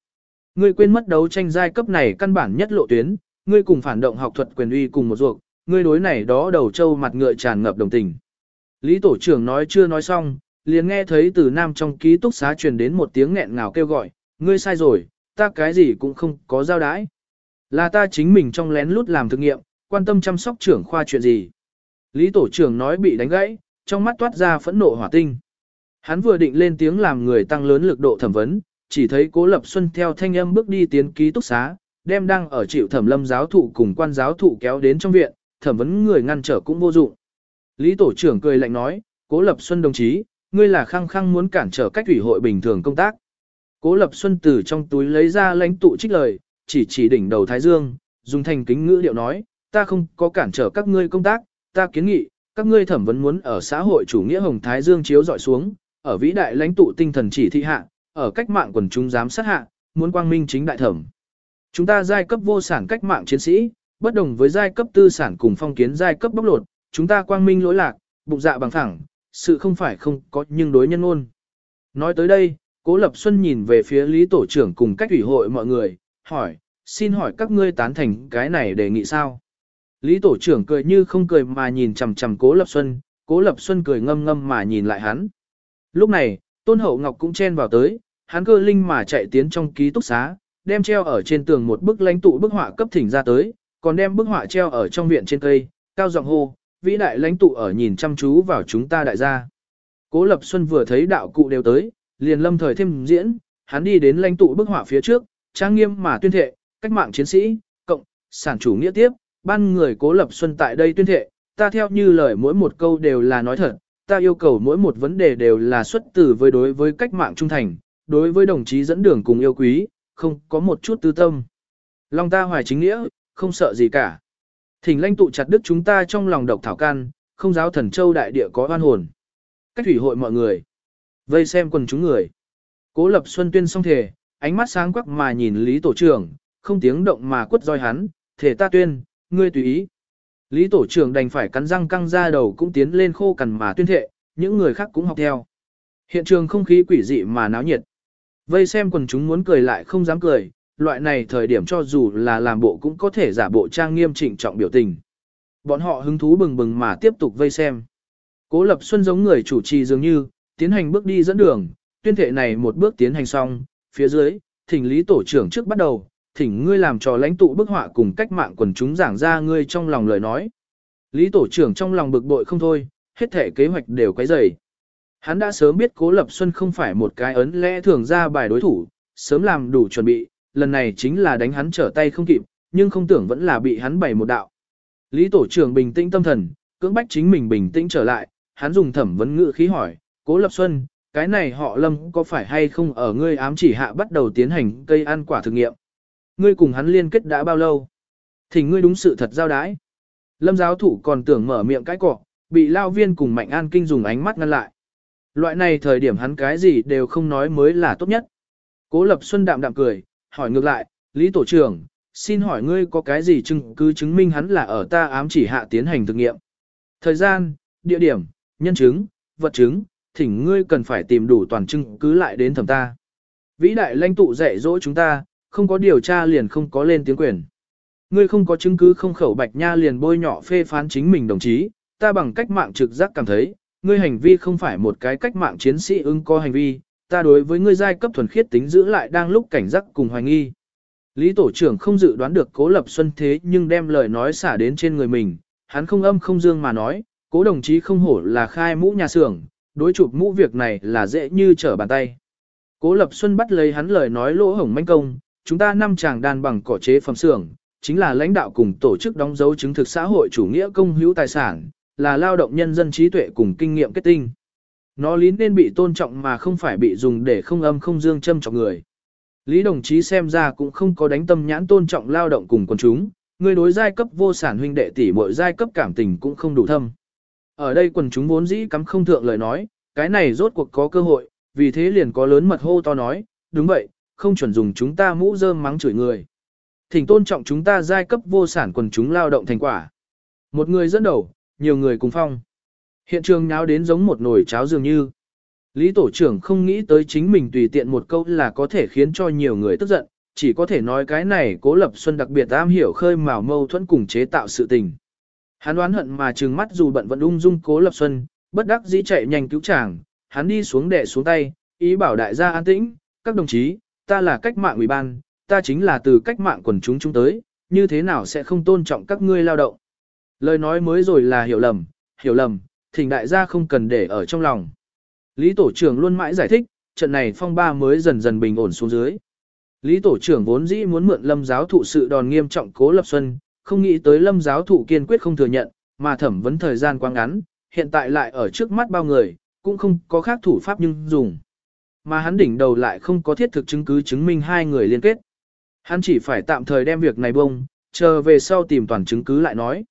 Speaker 1: Ngươi quên mất đấu tranh giai cấp này căn bản nhất lộ tuyến, ngươi cùng phản động học thuật quyền uy cùng một ruột, ngươi đối này đó đầu trâu mặt ngựa tràn ngập đồng tình. Lý tổ trưởng nói chưa nói xong, liền nghe thấy từ nam trong ký túc xá truyền đến một tiếng nghẹn ngào kêu gọi, ngươi sai rồi, ta cái gì cũng không có giao đái. Là ta chính mình trong lén lút làm thực nghiệm, quan tâm chăm sóc trưởng khoa chuyện gì. Lý tổ trưởng nói bị đánh gãy, trong mắt toát ra phẫn nộ hỏa tinh. Hắn vừa định lên tiếng làm người tăng lớn lực độ thẩm vấn, chỉ thấy Cố Lập Xuân theo thanh âm bước đi tiến ký túc xá, đem đang ở chịu thẩm lâm giáo thụ cùng quan giáo thụ kéo đến trong viện, thẩm vấn người ngăn trở cũng vô dụng. Lý tổ trưởng cười lạnh nói, Cố Lập Xuân đồng chí, ngươi là khăng khăng muốn cản trở cách ủy hội bình thường công tác. Cố Lập Xuân từ trong túi lấy ra lãnh tụ trích lời, chỉ chỉ đỉnh đầu Thái Dương, dùng thành kính ngữ điệu nói, ta không có cản trở các ngươi công tác, ta kiến nghị, các ngươi thẩm vấn muốn ở xã hội chủ nghĩa Hồng Thái Dương chiếu dọi xuống, ở vĩ đại lãnh tụ tinh thần chỉ thị hạ, ở cách mạng quần chúng giám sát hạ, muốn quang minh chính đại thẩm. Chúng ta giai cấp vô sản cách mạng chiến sĩ, bất đồng với giai cấp tư sản cùng phong kiến giai cấp bóc lột, chúng ta quang minh lỗi lạc, bụng dạ bằng thẳng sự không phải không có nhưng đối nhân ôn. Nói tới đây, Cố Lập Xuân nhìn về phía Lý Tổ trưởng cùng cách ủy hội mọi người, hỏi, xin hỏi các ngươi tán thành cái này đề nghị sao? Lý Tổ trưởng cười như không cười mà nhìn chằm chằm Cố Lập Xuân, Cố Lập Xuân cười ngâm ngâm mà nhìn lại hắn. Lúc này, Tôn Hậu Ngọc cũng chen vào tới, hắn cơ linh mà chạy tiến trong ký túc xá, đem treo ở trên tường một bức lãnh tụ bức họa cấp thỉnh ra tới, còn đem bức họa treo ở trong viện trên cây, cao giọng hô, vĩ đại lãnh tụ ở nhìn chăm chú vào chúng ta đại gia. Cố Lập Xuân vừa thấy đạo cụ đều tới, liền lâm thời thêm diễn, hắn đi đến lãnh tụ bức họa phía trước, trang nghiêm mà tuyên thệ, cách mạng chiến sĩ, cộng, sản chủ nghĩa tiếp, ban người Cố Lập Xuân tại đây tuyên thệ, ta theo như lời mỗi một câu đều là nói thật, ta yêu cầu mỗi một vấn đề đều là xuất từ với đối với cách mạng trung thành, đối với đồng chí dẫn đường cùng yêu quý, không có một chút tư tâm. Lòng ta hoài chính nghĩa, không sợ gì cả. Thỉnh lãnh tụ chặt đức chúng ta trong lòng độc thảo can, không giáo thần châu đại địa có oan hồn. Cách thủy hội mọi người. Vây xem quần chúng người. Cố lập xuân tuyên song thể, ánh mắt sáng quắc mà nhìn Lý Tổ trưởng, không tiếng động mà quất roi hắn, thể ta tuyên, ngươi tùy ý. Lý Tổ trưởng đành phải cắn răng căng ra đầu cũng tiến lên khô cằn mà tuyên thệ, những người khác cũng học theo. Hiện trường không khí quỷ dị mà náo nhiệt. Vây xem quần chúng muốn cười lại không dám cười, loại này thời điểm cho dù là làm bộ cũng có thể giả bộ trang nghiêm trịnh trọng biểu tình. Bọn họ hứng thú bừng bừng mà tiếp tục vây xem. Cố Lập Xuân giống người chủ trì dường như, tiến hành bước đi dẫn đường, tuyên thệ này một bước tiến hành xong, phía dưới, thỉnh lý tổ trưởng trước bắt đầu, thỉnh ngươi làm trò lãnh tụ bức họa cùng cách mạng quần chúng giảng ra ngươi trong lòng lời nói. Lý tổ trưởng trong lòng bực bội không thôi, hết thể kế hoạch đều quấy rầy. Hắn đã sớm biết Cố Lập Xuân không phải một cái ấn lẽ thường ra bài đối thủ, sớm làm đủ chuẩn bị, lần này chính là đánh hắn trở tay không kịp, nhưng không tưởng vẫn là bị hắn bày một đạo. Lý tổ trưởng bình tĩnh tâm thần, cưỡng bách chính mình bình tĩnh trở lại, hắn dùng thẩm vấn ngữ khí hỏi, Cố Lập Xuân, cái này họ Lâm có phải hay không ở ngươi ám chỉ hạ bắt đầu tiến hành cây ăn quả thử nghiệm? Ngươi cùng hắn liên kết đã bao lâu? Thì ngươi đúng sự thật giao đái. Lâm giáo thủ còn tưởng mở miệng cái cọ, bị lao viên cùng Mạnh An Kinh dùng ánh mắt ngăn lại. Loại này thời điểm hắn cái gì đều không nói mới là tốt nhất. Cố Lập Xuân đạm đạm cười, hỏi ngược lại, Lý Tổ trưởng, xin hỏi ngươi có cái gì chứng cứ chứng minh hắn là ở ta ám chỉ hạ tiến hành thực nghiệm. Thời gian, địa điểm, nhân chứng, vật chứng, thỉnh ngươi cần phải tìm đủ toàn chứng cứ lại đến thẩm ta. Vĩ đại lãnh tụ dạy dỗ chúng ta, không có điều tra liền không có lên tiếng quyền. Ngươi không có chứng cứ không khẩu bạch nha liền bôi nhỏ phê phán chính mình đồng chí, ta bằng cách mạng trực giác cảm thấy, ngươi hành vi không phải một cái cách mạng chiến sĩ ứng có hành vi, ta đối với ngươi giai cấp thuần khiết tính giữ lại đang lúc cảnh giác cùng hoài nghi. Lý tổ trưởng không dự đoán được cố lập xuân thế nhưng đem lời nói xả đến trên người mình, hắn không âm không dương mà nói, cố đồng chí không hổ là khai mũ nhà xưởng, đối chụp mũ việc này là dễ như trở bàn tay. Cố lập xuân bắt lấy hắn lời nói lỗ hổng manh công, chúng ta năm chàng đàn bằng cỏ chế phẩm xưởng, chính là lãnh đạo cùng tổ chức đóng dấu chứng thực xã hội chủ nghĩa công hữu tài sản, là lao động nhân dân trí tuệ cùng kinh nghiệm kết tinh. Nó lý nên bị tôn trọng mà không phải bị dùng để không âm không dương châm trọng người. Lý đồng chí xem ra cũng không có đánh tâm nhãn tôn trọng lao động cùng quần chúng, người đối giai cấp vô sản huynh đệ tỷ mọi giai cấp cảm tình cũng không đủ thâm. Ở đây quần chúng vốn dĩ cắm không thượng lời nói, cái này rốt cuộc có cơ hội, vì thế liền có lớn mật hô to nói, đúng vậy, không chuẩn dùng chúng ta mũ rơm mắng chửi người. Thỉnh tôn trọng chúng ta giai cấp vô sản quần chúng lao động thành quả. Một người dẫn đầu, nhiều người cùng phong. Hiện trường nháo đến giống một nồi cháo dường như. Lý tổ trưởng không nghĩ tới chính mình tùy tiện một câu là có thể khiến cho nhiều người tức giận, chỉ có thể nói cái này cố lập xuân đặc biệt am hiểu khơi mào mâu thuẫn cùng chế tạo sự tình. Hắn đoán hận mà trừng mắt dù bận vẫn ung dung cố lập xuân, bất đắc dĩ chạy nhanh cứu chàng, hắn đi xuống đệ xuống tay, ý bảo đại gia an tĩnh, các đồng chí, ta là cách mạng ủy ban, ta chính là từ cách mạng quần chúng chúng tới, như thế nào sẽ không tôn trọng các ngươi lao động. Lời nói mới rồi là hiểu lầm, hiểu lầm, thỉnh đại gia không cần để ở trong lòng. Lý tổ trưởng luôn mãi giải thích, trận này phong ba mới dần dần bình ổn xuống dưới. Lý tổ trưởng vốn dĩ muốn mượn lâm giáo thụ sự đòn nghiêm trọng cố lập xuân, không nghĩ tới lâm giáo thụ kiên quyết không thừa nhận, mà thẩm vấn thời gian quá ngắn, hiện tại lại ở trước mắt bao người, cũng không có khác thủ pháp nhưng dùng. Mà hắn đỉnh đầu lại không có thiết thực chứng cứ chứng minh hai người liên kết. Hắn chỉ phải tạm thời đem việc này bông, chờ về sau tìm toàn chứng cứ lại nói.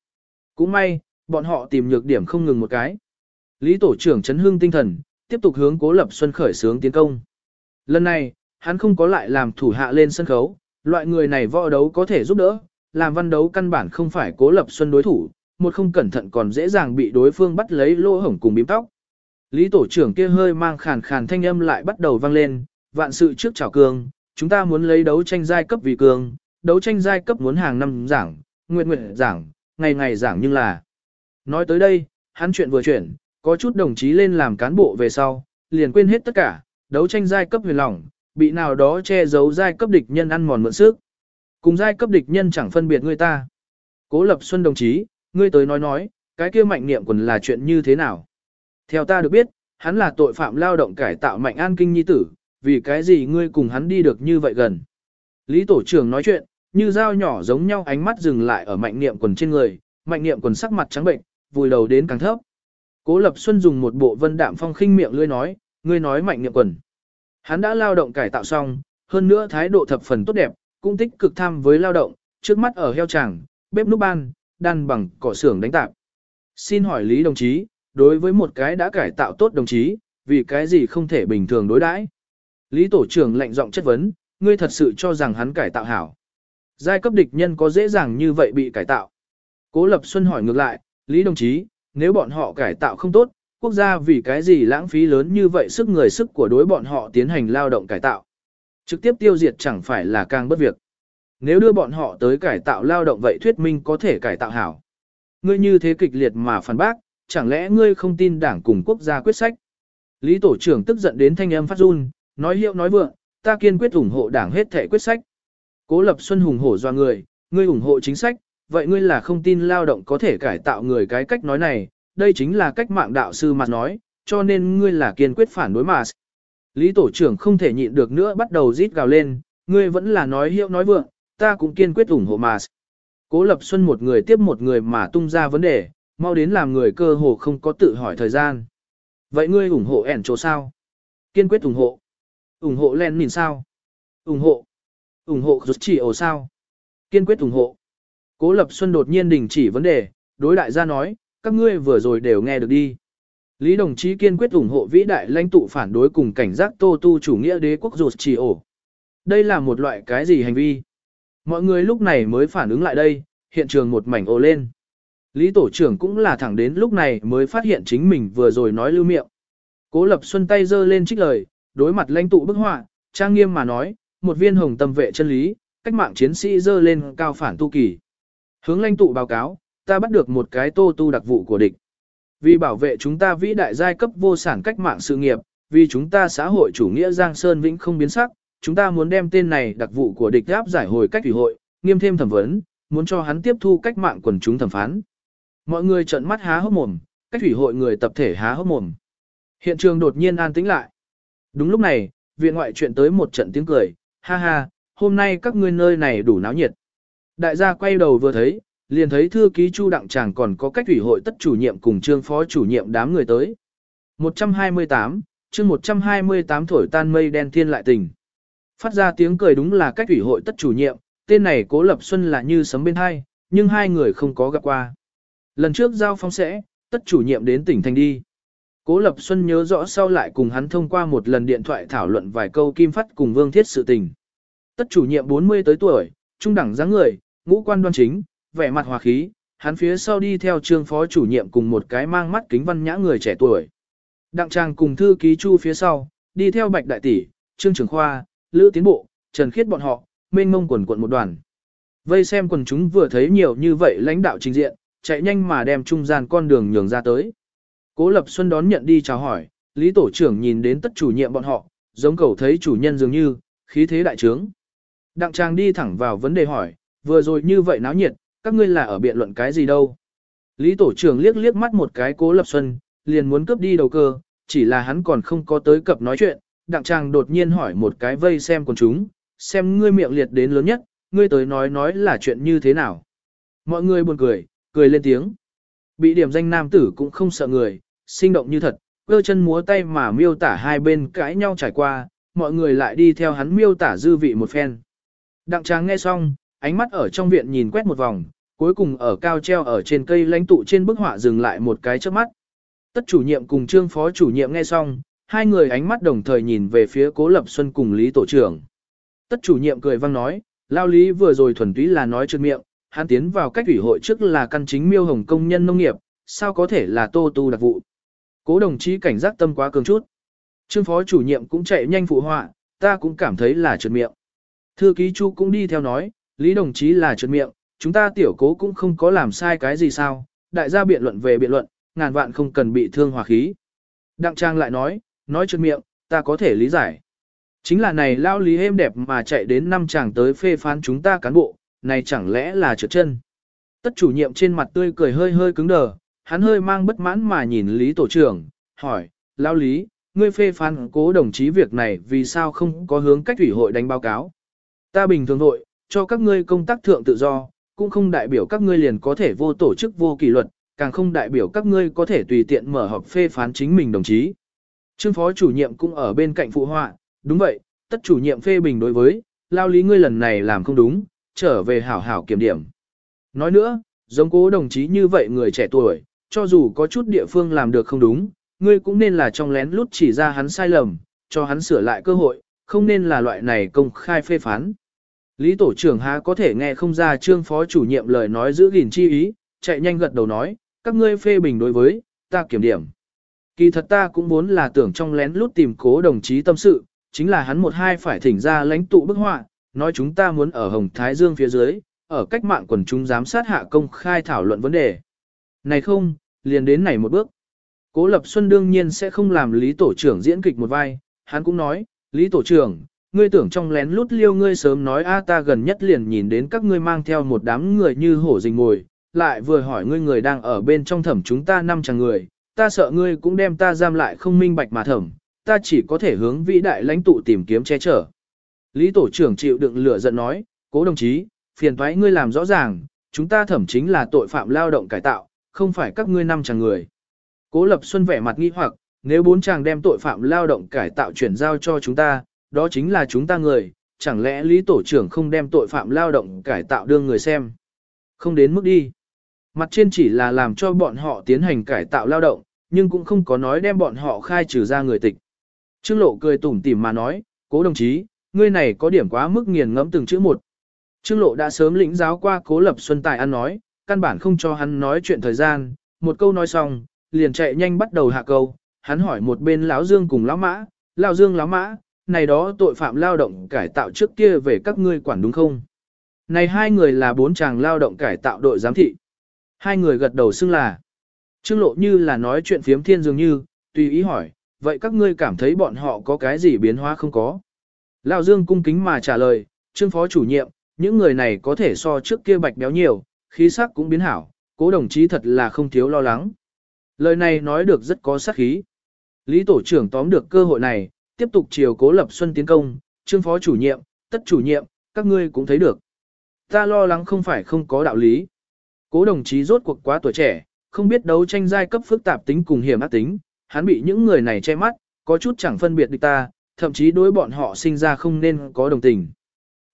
Speaker 1: Cũng may, bọn họ tìm nhược điểm không ngừng một cái. Lý tổ trưởng chấn hương tinh thần, tiếp tục hướng Cố Lập Xuân khởi sướng tiến công. Lần này, hắn không có lại làm thủ hạ lên sân khấu, loại người này võ đấu có thể giúp đỡ, làm văn đấu căn bản không phải Cố Lập Xuân đối thủ, một không cẩn thận còn dễ dàng bị đối phương bắt lấy lỗ hổng cùng bím tóc. Lý tổ trưởng kia hơi mang khàn khàn thanh âm lại bắt đầu vang lên, vạn sự trước chào cường, chúng ta muốn lấy đấu tranh giai cấp vì cường, đấu tranh giai cấp muốn hàng năm giảng, nguyện nguyện giảng, ngày ngày giảng nhưng là. Nói tới đây, hắn chuyện vừa chuyển, có chút đồng chí lên làm cán bộ về sau, liền quên hết tất cả, đấu tranh giai cấp huyền lòng, bị nào đó che giấu giai cấp địch nhân ăn mòn mượn sức. Cùng giai cấp địch nhân chẳng phân biệt người ta. Cố Lập Xuân đồng chí, ngươi tới nói nói, cái kia mạnh niệm quần là chuyện như thế nào? Theo ta được biết, hắn là tội phạm lao động cải tạo mạnh an kinh nhi tử, vì cái gì ngươi cùng hắn đi được như vậy gần? Lý tổ trưởng nói chuyện, như dao nhỏ giống nhau ánh mắt dừng lại ở mạnh niệm quần trên người, mạnh niệm quần sắc mặt trắng bệnh, vùi đầu đến càng thấp. Cố Lập Xuân dùng một bộ vân đạm phong khinh miệng lưỡi nói, ngươi nói mạnh niệm quần. Hắn đã lao động cải tạo xong, hơn nữa thái độ thập phần tốt đẹp, cũng tích cực tham với lao động, trước mắt ở heo tràng, bếp núc ban, đan bằng cỏ xưởng đánh tạp. Xin hỏi Lý đồng chí, đối với một cái đã cải tạo tốt đồng chí, vì cái gì không thể bình thường đối đãi? Lý tổ trưởng lạnh giọng chất vấn, ngươi thật sự cho rằng hắn cải tạo hảo. Giai cấp địch nhân có dễ dàng như vậy bị cải tạo. Cố Lập Xuân hỏi ngược lại, Lý đồng chí, nếu bọn họ cải tạo không tốt, quốc gia vì cái gì lãng phí lớn như vậy sức người sức của đối bọn họ tiến hành lao động cải tạo. Trực tiếp tiêu diệt chẳng phải là càng bất việc. Nếu đưa bọn họ tới cải tạo lao động vậy thuyết minh có thể cải tạo hảo. Ngươi như thế kịch liệt mà phản bác, chẳng lẽ ngươi không tin đảng cùng quốc gia quyết sách? Lý tổ trưởng tức giận đến thanh âm phát run, nói hiệu nói vượng, ta kiên quyết ủng hộ đảng hết thể quyết sách. Cố Lập Xuân hùng hổ doa người, ngươi ủng hộ chính sách, vậy ngươi là không tin lao động có thể cải tạo người cái cách nói này, đây chính là cách mạng đạo sư mà nói, cho nên ngươi là kiên quyết phản đối mà. Lý tổ trưởng không thể nhịn được nữa bắt đầu rít gào lên, ngươi vẫn là nói hiệu nói vượng, ta cũng kiên quyết ủng hộ mà. Cố Lập Xuân một người tiếp một người mà tung ra vấn đề, mau đến làm người cơ hồ không có tự hỏi thời gian. Vậy ngươi ủng hộ ẻn chỗ sao? Kiên quyết ủng hộ. ủng hộ len nhìn sao? ủng hộ ủng hộ rút chỉ ổ sao? Kiên quyết ủng hộ. Cố Lập Xuân đột nhiên đình chỉ vấn đề, đối đại gia nói, các ngươi vừa rồi đều nghe được đi. Lý đồng chí kiên quyết ủng hộ vĩ đại lãnh tụ phản đối cùng cảnh giác tô tu chủ nghĩa đế quốc rụt chỉ ổ. Đây là một loại cái gì hành vi? Mọi người lúc này mới phản ứng lại đây, hiện trường một mảnh ồ lên. Lý tổ trưởng cũng là thẳng đến lúc này mới phát hiện chính mình vừa rồi nói lưu miệng. Cố Lập Xuân tay giơ lên trích lời, đối mặt lãnh tụ bức họa, trang nghiêm mà nói, một viên hồng tâm vệ chân lý, cách mạng chiến sĩ dơ lên cao phản tu kỳ. Hướng lãnh tụ báo cáo, ta bắt được một cái tô tu đặc vụ của địch. Vì bảo vệ chúng ta vĩ đại giai cấp vô sản cách mạng sự nghiệp, vì chúng ta xã hội chủ nghĩa Giang Sơn Vĩnh không biến sắc, chúng ta muốn đem tên này đặc vụ của địch áp giải hồi cách ủy hội, nghiêm thêm thẩm vấn, muốn cho hắn tiếp thu cách mạng quần chúng thẩm phán. Mọi người trợn mắt há hốc mồm, cách ủy hội người tập thể há hốc mồm. Hiện trường đột nhiên an tĩnh lại. Đúng lúc này, viện ngoại chuyện tới một trận tiếng cười, ha ha, hôm nay các ngươi nơi này đủ náo nhiệt. Đại gia quay đầu vừa thấy, liền thấy thư ký Chu Đặng Tràng còn có cách ủy hội tất chủ nhiệm cùng trương phó chủ nhiệm đám người tới. 128, chương 128 thổi tan mây đen thiên lại tình. Phát ra tiếng cười đúng là cách ủy hội tất chủ nhiệm, tên này Cố Lập Xuân là như sấm bên hai, nhưng hai người không có gặp qua. Lần trước giao phong sẽ, tất chủ nhiệm đến tỉnh thành đi. Cố Lập Xuân nhớ rõ sau lại cùng hắn thông qua một lần điện thoại thảo luận vài câu kim phát cùng Vương Thiết sự tình. Tất chủ nhiệm 40 tới tuổi, trung đẳng dáng người, ngũ quan đoan chính, vẻ mặt hòa khí, hắn phía sau đi theo trương phó chủ nhiệm cùng một cái mang mắt kính văn nhã người trẻ tuổi. Đặng trang cùng thư ký chu phía sau, đi theo bạch đại tỷ, trương Trường khoa, lữ tiến bộ, trần khiết bọn họ, mênh mông quần quận một đoàn. Vây xem quần chúng vừa thấy nhiều như vậy lãnh đạo trình diện, chạy nhanh mà đem trung gian con đường nhường ra tới. Cố Lập Xuân đón nhận đi chào hỏi, Lý Tổ trưởng nhìn đến tất chủ nhiệm bọn họ, giống cầu thấy chủ nhân dường như, khí thế đại trướng. Đặng Trang đi thẳng vào vấn đề hỏi, vừa rồi như vậy náo nhiệt, các ngươi là ở biện luận cái gì đâu. Lý Tổ trưởng liếc liếc mắt một cái Cố Lập Xuân, liền muốn cướp đi đầu cơ, chỉ là hắn còn không có tới cập nói chuyện, Đặng Trang đột nhiên hỏi một cái vây xem con chúng, xem ngươi miệng liệt đến lớn nhất, ngươi tới nói nói là chuyện như thế nào. Mọi người buồn cười, cười lên tiếng. Bị điểm danh nam tử cũng không sợ người, sinh động như thật, cơ chân múa tay mà miêu tả hai bên cãi nhau trải qua, mọi người lại đi theo hắn miêu tả dư vị một phen. Đặng tráng nghe xong, ánh mắt ở trong viện nhìn quét một vòng, cuối cùng ở cao treo ở trên cây lãnh tụ trên bức họa dừng lại một cái trước mắt. Tất chủ nhiệm cùng trương phó chủ nhiệm nghe xong, hai người ánh mắt đồng thời nhìn về phía cố lập xuân cùng Lý Tổ trưởng. Tất chủ nhiệm cười vang nói, lao lý vừa rồi thuần túy là nói trơn miệng, hắn tiến vào cách ủy hội trước là căn chính miêu hồng công nhân nông nghiệp, sao có thể là tô tu đặc vụ. Cố đồng chí cảnh giác tâm quá cường chút. Trương phó chủ nhiệm cũng chạy nhanh phụ họa, ta cũng cảm thấy là trượt miệng. Thư ký chu cũng đi theo nói, Lý đồng chí là trượt miệng, chúng ta tiểu cố cũng không có làm sai cái gì sao, đại gia biện luận về biện luận, ngàn vạn không cần bị thương hòa khí. Đặng Trang lại nói, nói trượt miệng, ta có thể lý giải. Chính là này lao lý êm đẹp mà chạy đến năm chàng tới phê phán chúng ta cán bộ, này chẳng lẽ là trượt chân. Tất chủ nhiệm trên mặt tươi cười hơi hơi cứng đờ, hắn hơi mang bất mãn mà nhìn Lý Tổ trưởng, hỏi, lao lý, ngươi phê phán cố đồng chí việc này vì sao không có hướng cách ủy hội đánh báo cáo. Ta bình thường hội, cho các ngươi công tác thượng tự do, cũng không đại biểu các ngươi liền có thể vô tổ chức vô kỷ luật, càng không đại biểu các ngươi có thể tùy tiện mở họp phê phán chính mình đồng chí. Trương phó chủ nhiệm cũng ở bên cạnh phụ họa, đúng vậy, tất chủ nhiệm phê bình đối với, lao lý ngươi lần này làm không đúng, trở về hảo hảo kiểm điểm. Nói nữa, giống cố đồng chí như vậy người trẻ tuổi, cho dù có chút địa phương làm được không đúng, ngươi cũng nên là trong lén lút chỉ ra hắn sai lầm, cho hắn sửa lại cơ hội, không nên là loại này công khai phê phán. Lý tổ trưởng há có thể nghe không ra trương phó chủ nhiệm lời nói giữ gìn chi ý, chạy nhanh gật đầu nói, các ngươi phê bình đối với, ta kiểm điểm. Kỳ thật ta cũng muốn là tưởng trong lén lút tìm cố đồng chí tâm sự, chính là hắn một hai phải thỉnh ra lãnh tụ bức họa, nói chúng ta muốn ở Hồng Thái Dương phía dưới, ở cách mạng quần chúng giám sát hạ công khai thảo luận vấn đề. Này không, liền đến này một bước. Cố Lập Xuân đương nhiên sẽ không làm Lý Tổ trưởng diễn kịch một vai, hắn cũng nói, Lý Tổ trưởng, ngươi tưởng trong lén lút liêu ngươi sớm nói a ta gần nhất liền nhìn đến các ngươi mang theo một đám người như hổ rình ngồi, lại vừa hỏi ngươi người đang ở bên trong thẩm chúng ta năm chàng người, ta sợ ngươi cũng đem ta giam lại không minh bạch mà thẩm, ta chỉ có thể hướng vĩ đại lãnh tụ tìm kiếm che chở. Lý Tổ trưởng chịu đựng lửa giận nói, cố đồng chí, phiền thoái ngươi làm rõ ràng, chúng ta thẩm chính là tội phạm lao động cải tạo, không phải các ngươi năm chàng người. Cố Lập Xuân vẻ mặt nghi hoặc, nếu bốn chàng đem tội phạm lao động cải tạo chuyển giao cho chúng ta, đó chính là chúng ta người, chẳng lẽ Lý Tổ trưởng không đem tội phạm lao động cải tạo đương người xem. Không đến mức đi. Mặt trên chỉ là làm cho bọn họ tiến hành cải tạo lao động, nhưng cũng không có nói đem bọn họ khai trừ ra người tịch. Trương Lộ cười tủm tỉm mà nói, cố đồng chí, ngươi này có điểm quá mức nghiền ngẫm từng chữ một. Trương Lộ đã sớm lĩnh giáo qua cố lập xuân tài ăn nói, căn bản không cho hắn nói chuyện thời gian, một câu nói xong, liền chạy nhanh bắt đầu hạ câu, hắn hỏi một bên lão Dương cùng lão Mã, lão Dương lão Mã, này đó tội phạm lao động cải tạo trước kia về các ngươi quản đúng không? Này hai người là bốn chàng lao động cải tạo đội giám thị. Hai người gật đầu xưng là. Trương lộ như là nói chuyện phiếm thiên dường như, tùy ý hỏi, vậy các ngươi cảm thấy bọn họ có cái gì biến hóa không có? Lão Dương cung kính mà trả lời, trương phó chủ nhiệm, những người này có thể so trước kia bạch béo nhiều, khí sắc cũng biến hảo, cố đồng chí thật là không thiếu lo lắng. Lời này nói được rất có sát khí. Lý tổ trưởng tóm được cơ hội này, tiếp tục chiều cố lập xuân tiến công, trương phó chủ nhiệm, tất chủ nhiệm, các ngươi cũng thấy được. Ta lo lắng không phải không có đạo lý. Cố đồng chí rốt cuộc quá tuổi trẻ, không biết đấu tranh giai cấp phức tạp tính cùng hiểm ác tính, hắn bị những người này che mắt, có chút chẳng phân biệt địch ta, thậm chí đối bọn họ sinh ra không nên có đồng tình.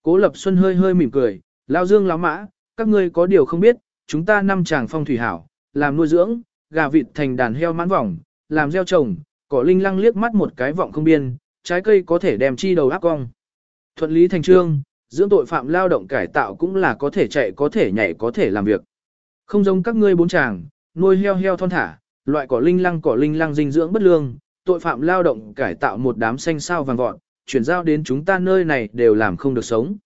Speaker 1: Cố Lập Xuân hơi hơi mỉm cười, lao dương lão mã, các ngươi có điều không biết, chúng ta năm chàng phong thủy hảo, làm nuôi dưỡng, gà vịt thành đàn heo mãn vòng, làm gieo trồng, cỏ linh lăng liếc mắt một cái vọng không biên, trái cây có thể đem chi đầu áp cong. Thuận lý thành trương, dưỡng tội phạm lao động cải tạo cũng là có thể chạy có thể nhảy có thể làm việc. Không giống các ngươi bốn chàng, nuôi heo heo thon thả, loại cỏ linh lăng cỏ linh lăng dinh dưỡng bất lương, tội phạm lao động cải tạo một đám xanh sao vàng vọt, chuyển giao đến chúng ta nơi này đều làm không được sống.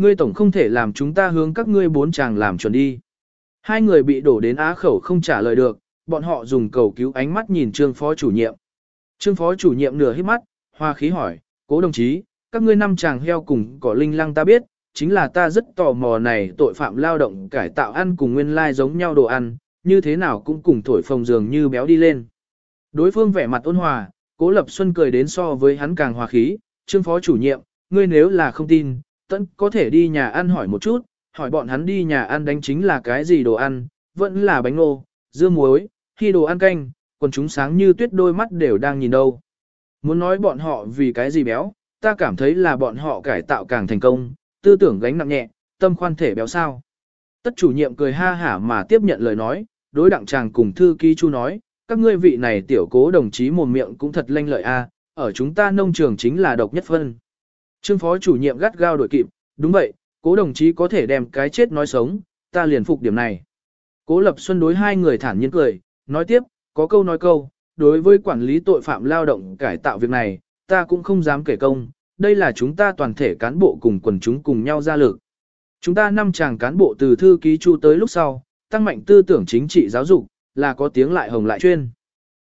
Speaker 1: Ngươi tổng không thể làm chúng ta hướng các ngươi bốn chàng làm chuẩn đi. Hai người bị đổ đến á khẩu không trả lời được, bọn họ dùng cầu cứu ánh mắt nhìn trương phó chủ nhiệm. Trương phó chủ nhiệm nửa hít mắt, hoa khí hỏi, cố đồng chí, các ngươi năm chàng heo cùng cỏ linh lăng ta biết, chính là ta rất tò mò này tội phạm lao động cải tạo ăn cùng nguyên lai giống nhau đồ ăn, như thế nào cũng cùng thổi phồng dường như béo đi lên. Đối phương vẻ mặt ôn hòa, cố lập xuân cười đến so với hắn càng hòa khí, trương phó chủ nhiệm, ngươi nếu là không tin, tận có thể đi nhà ăn hỏi một chút, hỏi bọn hắn đi nhà ăn đánh chính là cái gì đồ ăn, vẫn là bánh ngô, dưa muối, khi đồ ăn canh, Còn chúng sáng như tuyết đôi mắt đều đang nhìn đâu. Muốn nói bọn họ vì cái gì béo, ta cảm thấy là bọn họ cải tạo càng thành công, tư tưởng gánh nặng nhẹ, tâm khoan thể béo sao. Tất chủ nhiệm cười ha hả mà tiếp nhận lời nói, đối đặng chàng cùng thư ký chu nói, các ngươi vị này tiểu cố đồng chí mồm miệng cũng thật lanh lợi a, ở chúng ta nông trường chính là độc nhất phân. Trương phó chủ nhiệm gắt gao đổi kịp, đúng vậy, cố đồng chí có thể đem cái chết nói sống, ta liền phục điểm này. Cố Lập Xuân đối hai người thản nhiên cười, nói tiếp, có câu nói câu, đối với quản lý tội phạm lao động cải tạo việc này, ta cũng không dám kể công, đây là chúng ta toàn thể cán bộ cùng quần chúng cùng nhau ra lực. Chúng ta năm chàng cán bộ từ thư ký chu tới lúc sau, tăng mạnh tư tưởng chính trị giáo dục, là có tiếng lại hồng lại chuyên.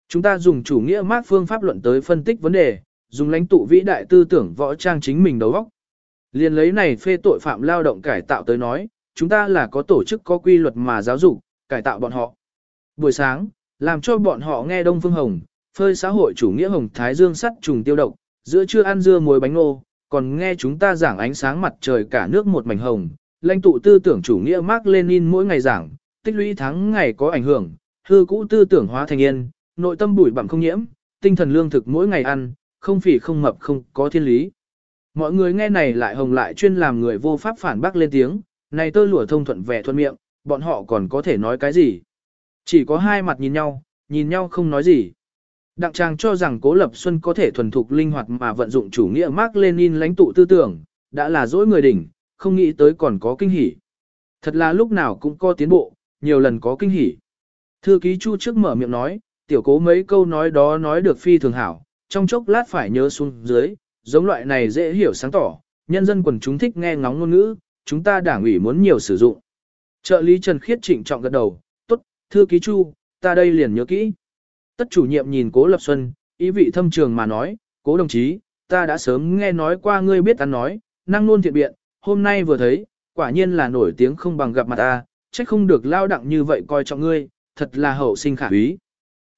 Speaker 1: Chúng ta dùng chủ nghĩa mát phương pháp luận tới phân tích vấn đề, dùng lãnh tụ vĩ đại tư tưởng võ trang chính mình đầu óc. Liên lấy này phê tội phạm lao động cải tạo tới nói, chúng ta là có tổ chức có quy luật mà giáo dục, cải tạo bọn họ. Buổi sáng, làm cho bọn họ nghe Đông Phương Hồng, phơi xã hội chủ nghĩa hồng thái dương sắt trùng tiêu độc, giữa trưa ăn dưa muối bánh ngô, còn nghe chúng ta giảng ánh sáng mặt trời cả nước một mảnh hồng, lãnh tụ tư tưởng chủ nghĩa Mark Lenin mỗi ngày giảng, tích lũy tháng ngày có ảnh hưởng, hư cũ tư tưởng hóa thành yên, nội tâm bụi bặm không nhiễm, tinh thần lương thực mỗi ngày ăn, không phỉ không mập không có thiên lý. Mọi người nghe này lại hồng lại chuyên làm người vô pháp phản bác lên tiếng, này tơ lụa thông thuận vẻ thuận miệng, bọn họ còn có thể nói cái gì. Chỉ có hai mặt nhìn nhau, nhìn nhau không nói gì. Đặng Trang cho rằng Cố Lập Xuân có thể thuần thục linh hoạt mà vận dụng chủ nghĩa Mark Lenin lãnh tụ tư tưởng, đã là dỗi người đỉnh, không nghĩ tới còn có kinh hỉ. Thật là lúc nào cũng có tiến bộ, nhiều lần có kinh hỉ. Thư ký Chu trước mở miệng nói, tiểu cố mấy câu nói đó nói được phi thường hảo, trong chốc lát phải nhớ xuống dưới, giống loại này dễ hiểu sáng tỏ, nhân dân quần chúng thích nghe ngóng ngôn ngữ, chúng ta đảng ủy muốn nhiều sử dụng. Trợ lý Trần Khiết trịnh trọng gật đầu, tốt, thư ký Chu, ta đây liền nhớ kỹ. Tất chủ nhiệm nhìn cố Lập Xuân, ý vị thâm trường mà nói, cố đồng chí, ta đã sớm nghe nói qua ngươi biết ăn nói, năng luôn thiện biện, hôm nay vừa thấy, quả nhiên là nổi tiếng không bằng gặp mặt ta, trách không được lao đặng như vậy coi trọng ngươi, thật là hậu sinh khả úy.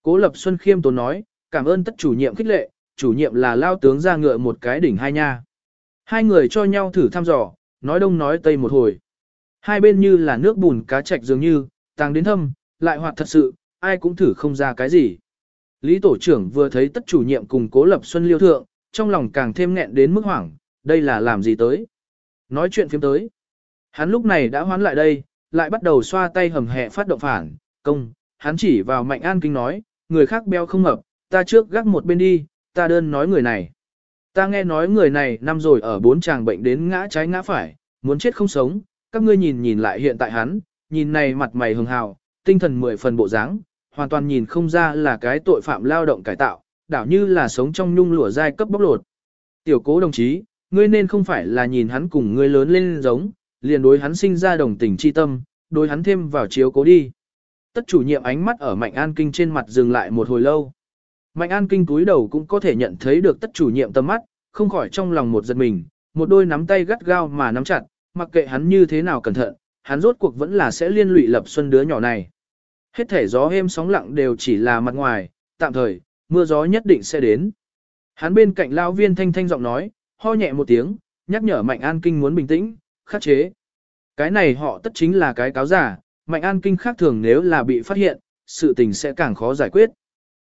Speaker 1: Cố Lập Xuân khiêm tốn nói, cảm ơn tất chủ nhiệm khích lệ, chủ nhiệm là lao tướng ra ngựa một cái đỉnh hai nha. Hai người cho nhau thử thăm dò, nói đông nói tây một hồi. Hai bên như là nước bùn cá chạch dường như, tàng đến thâm, lại hoạt thật sự, ai cũng thử không ra cái gì. Lý tổ trưởng vừa thấy tất chủ nhiệm cùng cố lập xuân liêu thượng, trong lòng càng thêm nghẹn đến mức hoảng, đây là làm gì tới. Nói chuyện phim tới. Hắn lúc này đã hoán lại đây, lại bắt đầu xoa tay hầm hẹ phát động phản, công, hắn chỉ vào mạnh an kinh nói, người khác béo không mập, ta trước gác một bên đi, ta đơn nói người này. Ta nghe nói người này năm rồi ở bốn chàng bệnh đến ngã trái ngã phải, muốn chết không sống, các ngươi nhìn nhìn lại hiện tại hắn, nhìn này mặt mày hường hào, tinh thần mười phần bộ dáng, hoàn toàn nhìn không ra là cái tội phạm lao động cải tạo, đảo như là sống trong nhung lụa giai cấp bóc lột. Tiểu cố đồng chí, ngươi nên không phải là nhìn hắn cùng ngươi lớn lên giống, liền đối hắn sinh ra đồng tình chi tâm, đối hắn thêm vào chiếu cố đi. Tất chủ nhiệm ánh mắt ở Mạnh An Kinh trên mặt dừng lại một hồi lâu. Mạnh An Kinh túi đầu cũng có thể nhận thấy được tất chủ nhiệm tâm mắt, không khỏi trong lòng một giật mình, một đôi nắm tay gắt gao mà nắm chặt, mặc kệ hắn như thế nào cẩn thận, hắn rốt cuộc vẫn là sẽ liên lụy lập xuân đứa nhỏ này. Hết thể gió êm sóng lặng đều chỉ là mặt ngoài, tạm thời, mưa gió nhất định sẽ đến. Hắn bên cạnh lao viên thanh thanh giọng nói, ho nhẹ một tiếng, nhắc nhở Mạnh An Kinh muốn bình tĩnh, khắc chế. Cái này họ tất chính là cái cáo giả, Mạnh An Kinh khác thường nếu là bị phát hiện, sự tình sẽ càng khó giải quyết.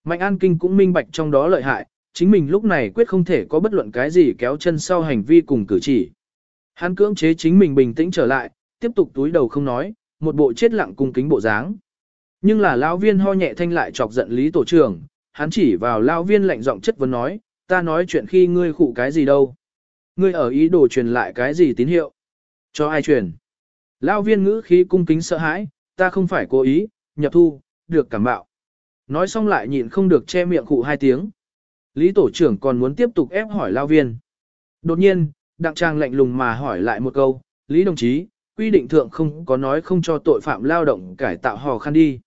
Speaker 1: Mạnh An Kinh cũng minh bạch trong đó lợi hại, chính mình lúc này quyết không thể có bất luận cái gì kéo chân sau hành vi cùng cử chỉ. Hắn cưỡng chế chính mình bình tĩnh trở lại, tiếp tục túi đầu không nói, một bộ chết lặng cung kính bộ dáng. Nhưng là lão viên ho nhẹ thanh lại chọc giận Lý Tổ trưởng, hắn chỉ vào lão viên lạnh giọng chất vấn nói, ta nói chuyện khi ngươi khụ cái gì đâu. Ngươi ở ý đồ truyền lại cái gì tín hiệu. Cho ai truyền? Lão viên ngữ khí cung kính sợ hãi, ta không phải cố ý, nhập thu, được cảm bạo. Nói xong lại nhịn không được che miệng khụ hai tiếng. Lý tổ trưởng còn muốn tiếp tục ép hỏi lao viên. Đột nhiên, đặng trang lạnh lùng mà hỏi lại một câu, Lý đồng chí, quy định thượng không có nói không cho tội phạm lao động cải tạo hò khăn đi.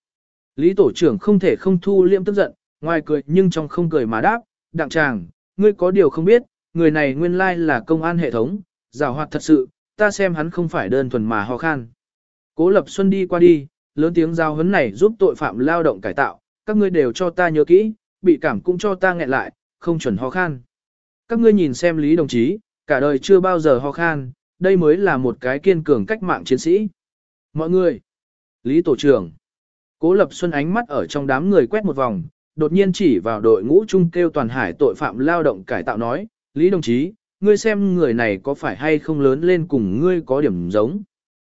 Speaker 1: Lý tổ trưởng không thể không thu liêm tức giận, ngoài cười nhưng trong không cười mà đáp, đặng trang, ngươi có điều không biết, người này nguyên lai là công an hệ thống, rào hoạt thật sự, ta xem hắn không phải đơn thuần mà ho khan. Cố Lập Xuân đi qua đi, lớn tiếng giao hấn này giúp tội phạm lao động cải tạo, các ngươi đều cho ta nhớ kỹ, bị cảm cũng cho ta nghẹn lại, không chuẩn ho khan. Các ngươi nhìn xem Lý đồng chí, cả đời chưa bao giờ ho khan, đây mới là một cái kiên cường cách mạng chiến sĩ. Mọi người, Lý Tổ trưởng, Cố Lập Xuân ánh mắt ở trong đám người quét một vòng, đột nhiên chỉ vào đội ngũ trung kêu toàn hải tội phạm lao động cải tạo nói, Lý đồng chí, ngươi xem người này có phải hay không lớn lên cùng ngươi có điểm giống.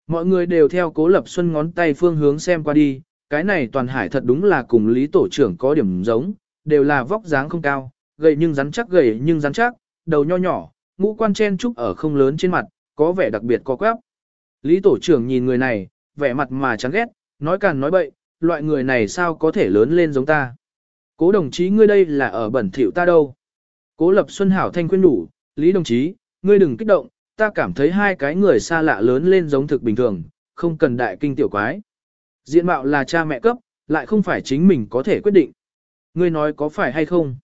Speaker 1: Mọi người đều theo cố lập xuân ngón tay phương hướng xem qua đi, cái này toàn hải thật đúng là cùng Lý tổ trưởng có điểm giống, đều là vóc dáng không cao, gầy nhưng rắn chắc gầy nhưng rắn chắc, đầu nho nhỏ, ngũ quan chen trúc ở không lớn trên mặt, có vẻ đặc biệt có quáp. Lý tổ trưởng nhìn người này, vẻ mặt mà chán ghét, nói càn nói bậy, loại người này sao có thể lớn lên giống ta. Cố đồng chí ngươi đây là ở bẩn thỉu ta đâu. Cố lập xuân hảo thanh khuyên đủ, Lý đồng chí, ngươi đừng kích động, ta cảm thấy hai cái người xa lạ lớn lên giống thực bình thường, không cần đại kinh tiểu quái. Diện mạo là cha mẹ cấp, lại không phải chính mình có thể quyết định. Ngươi nói có phải hay không?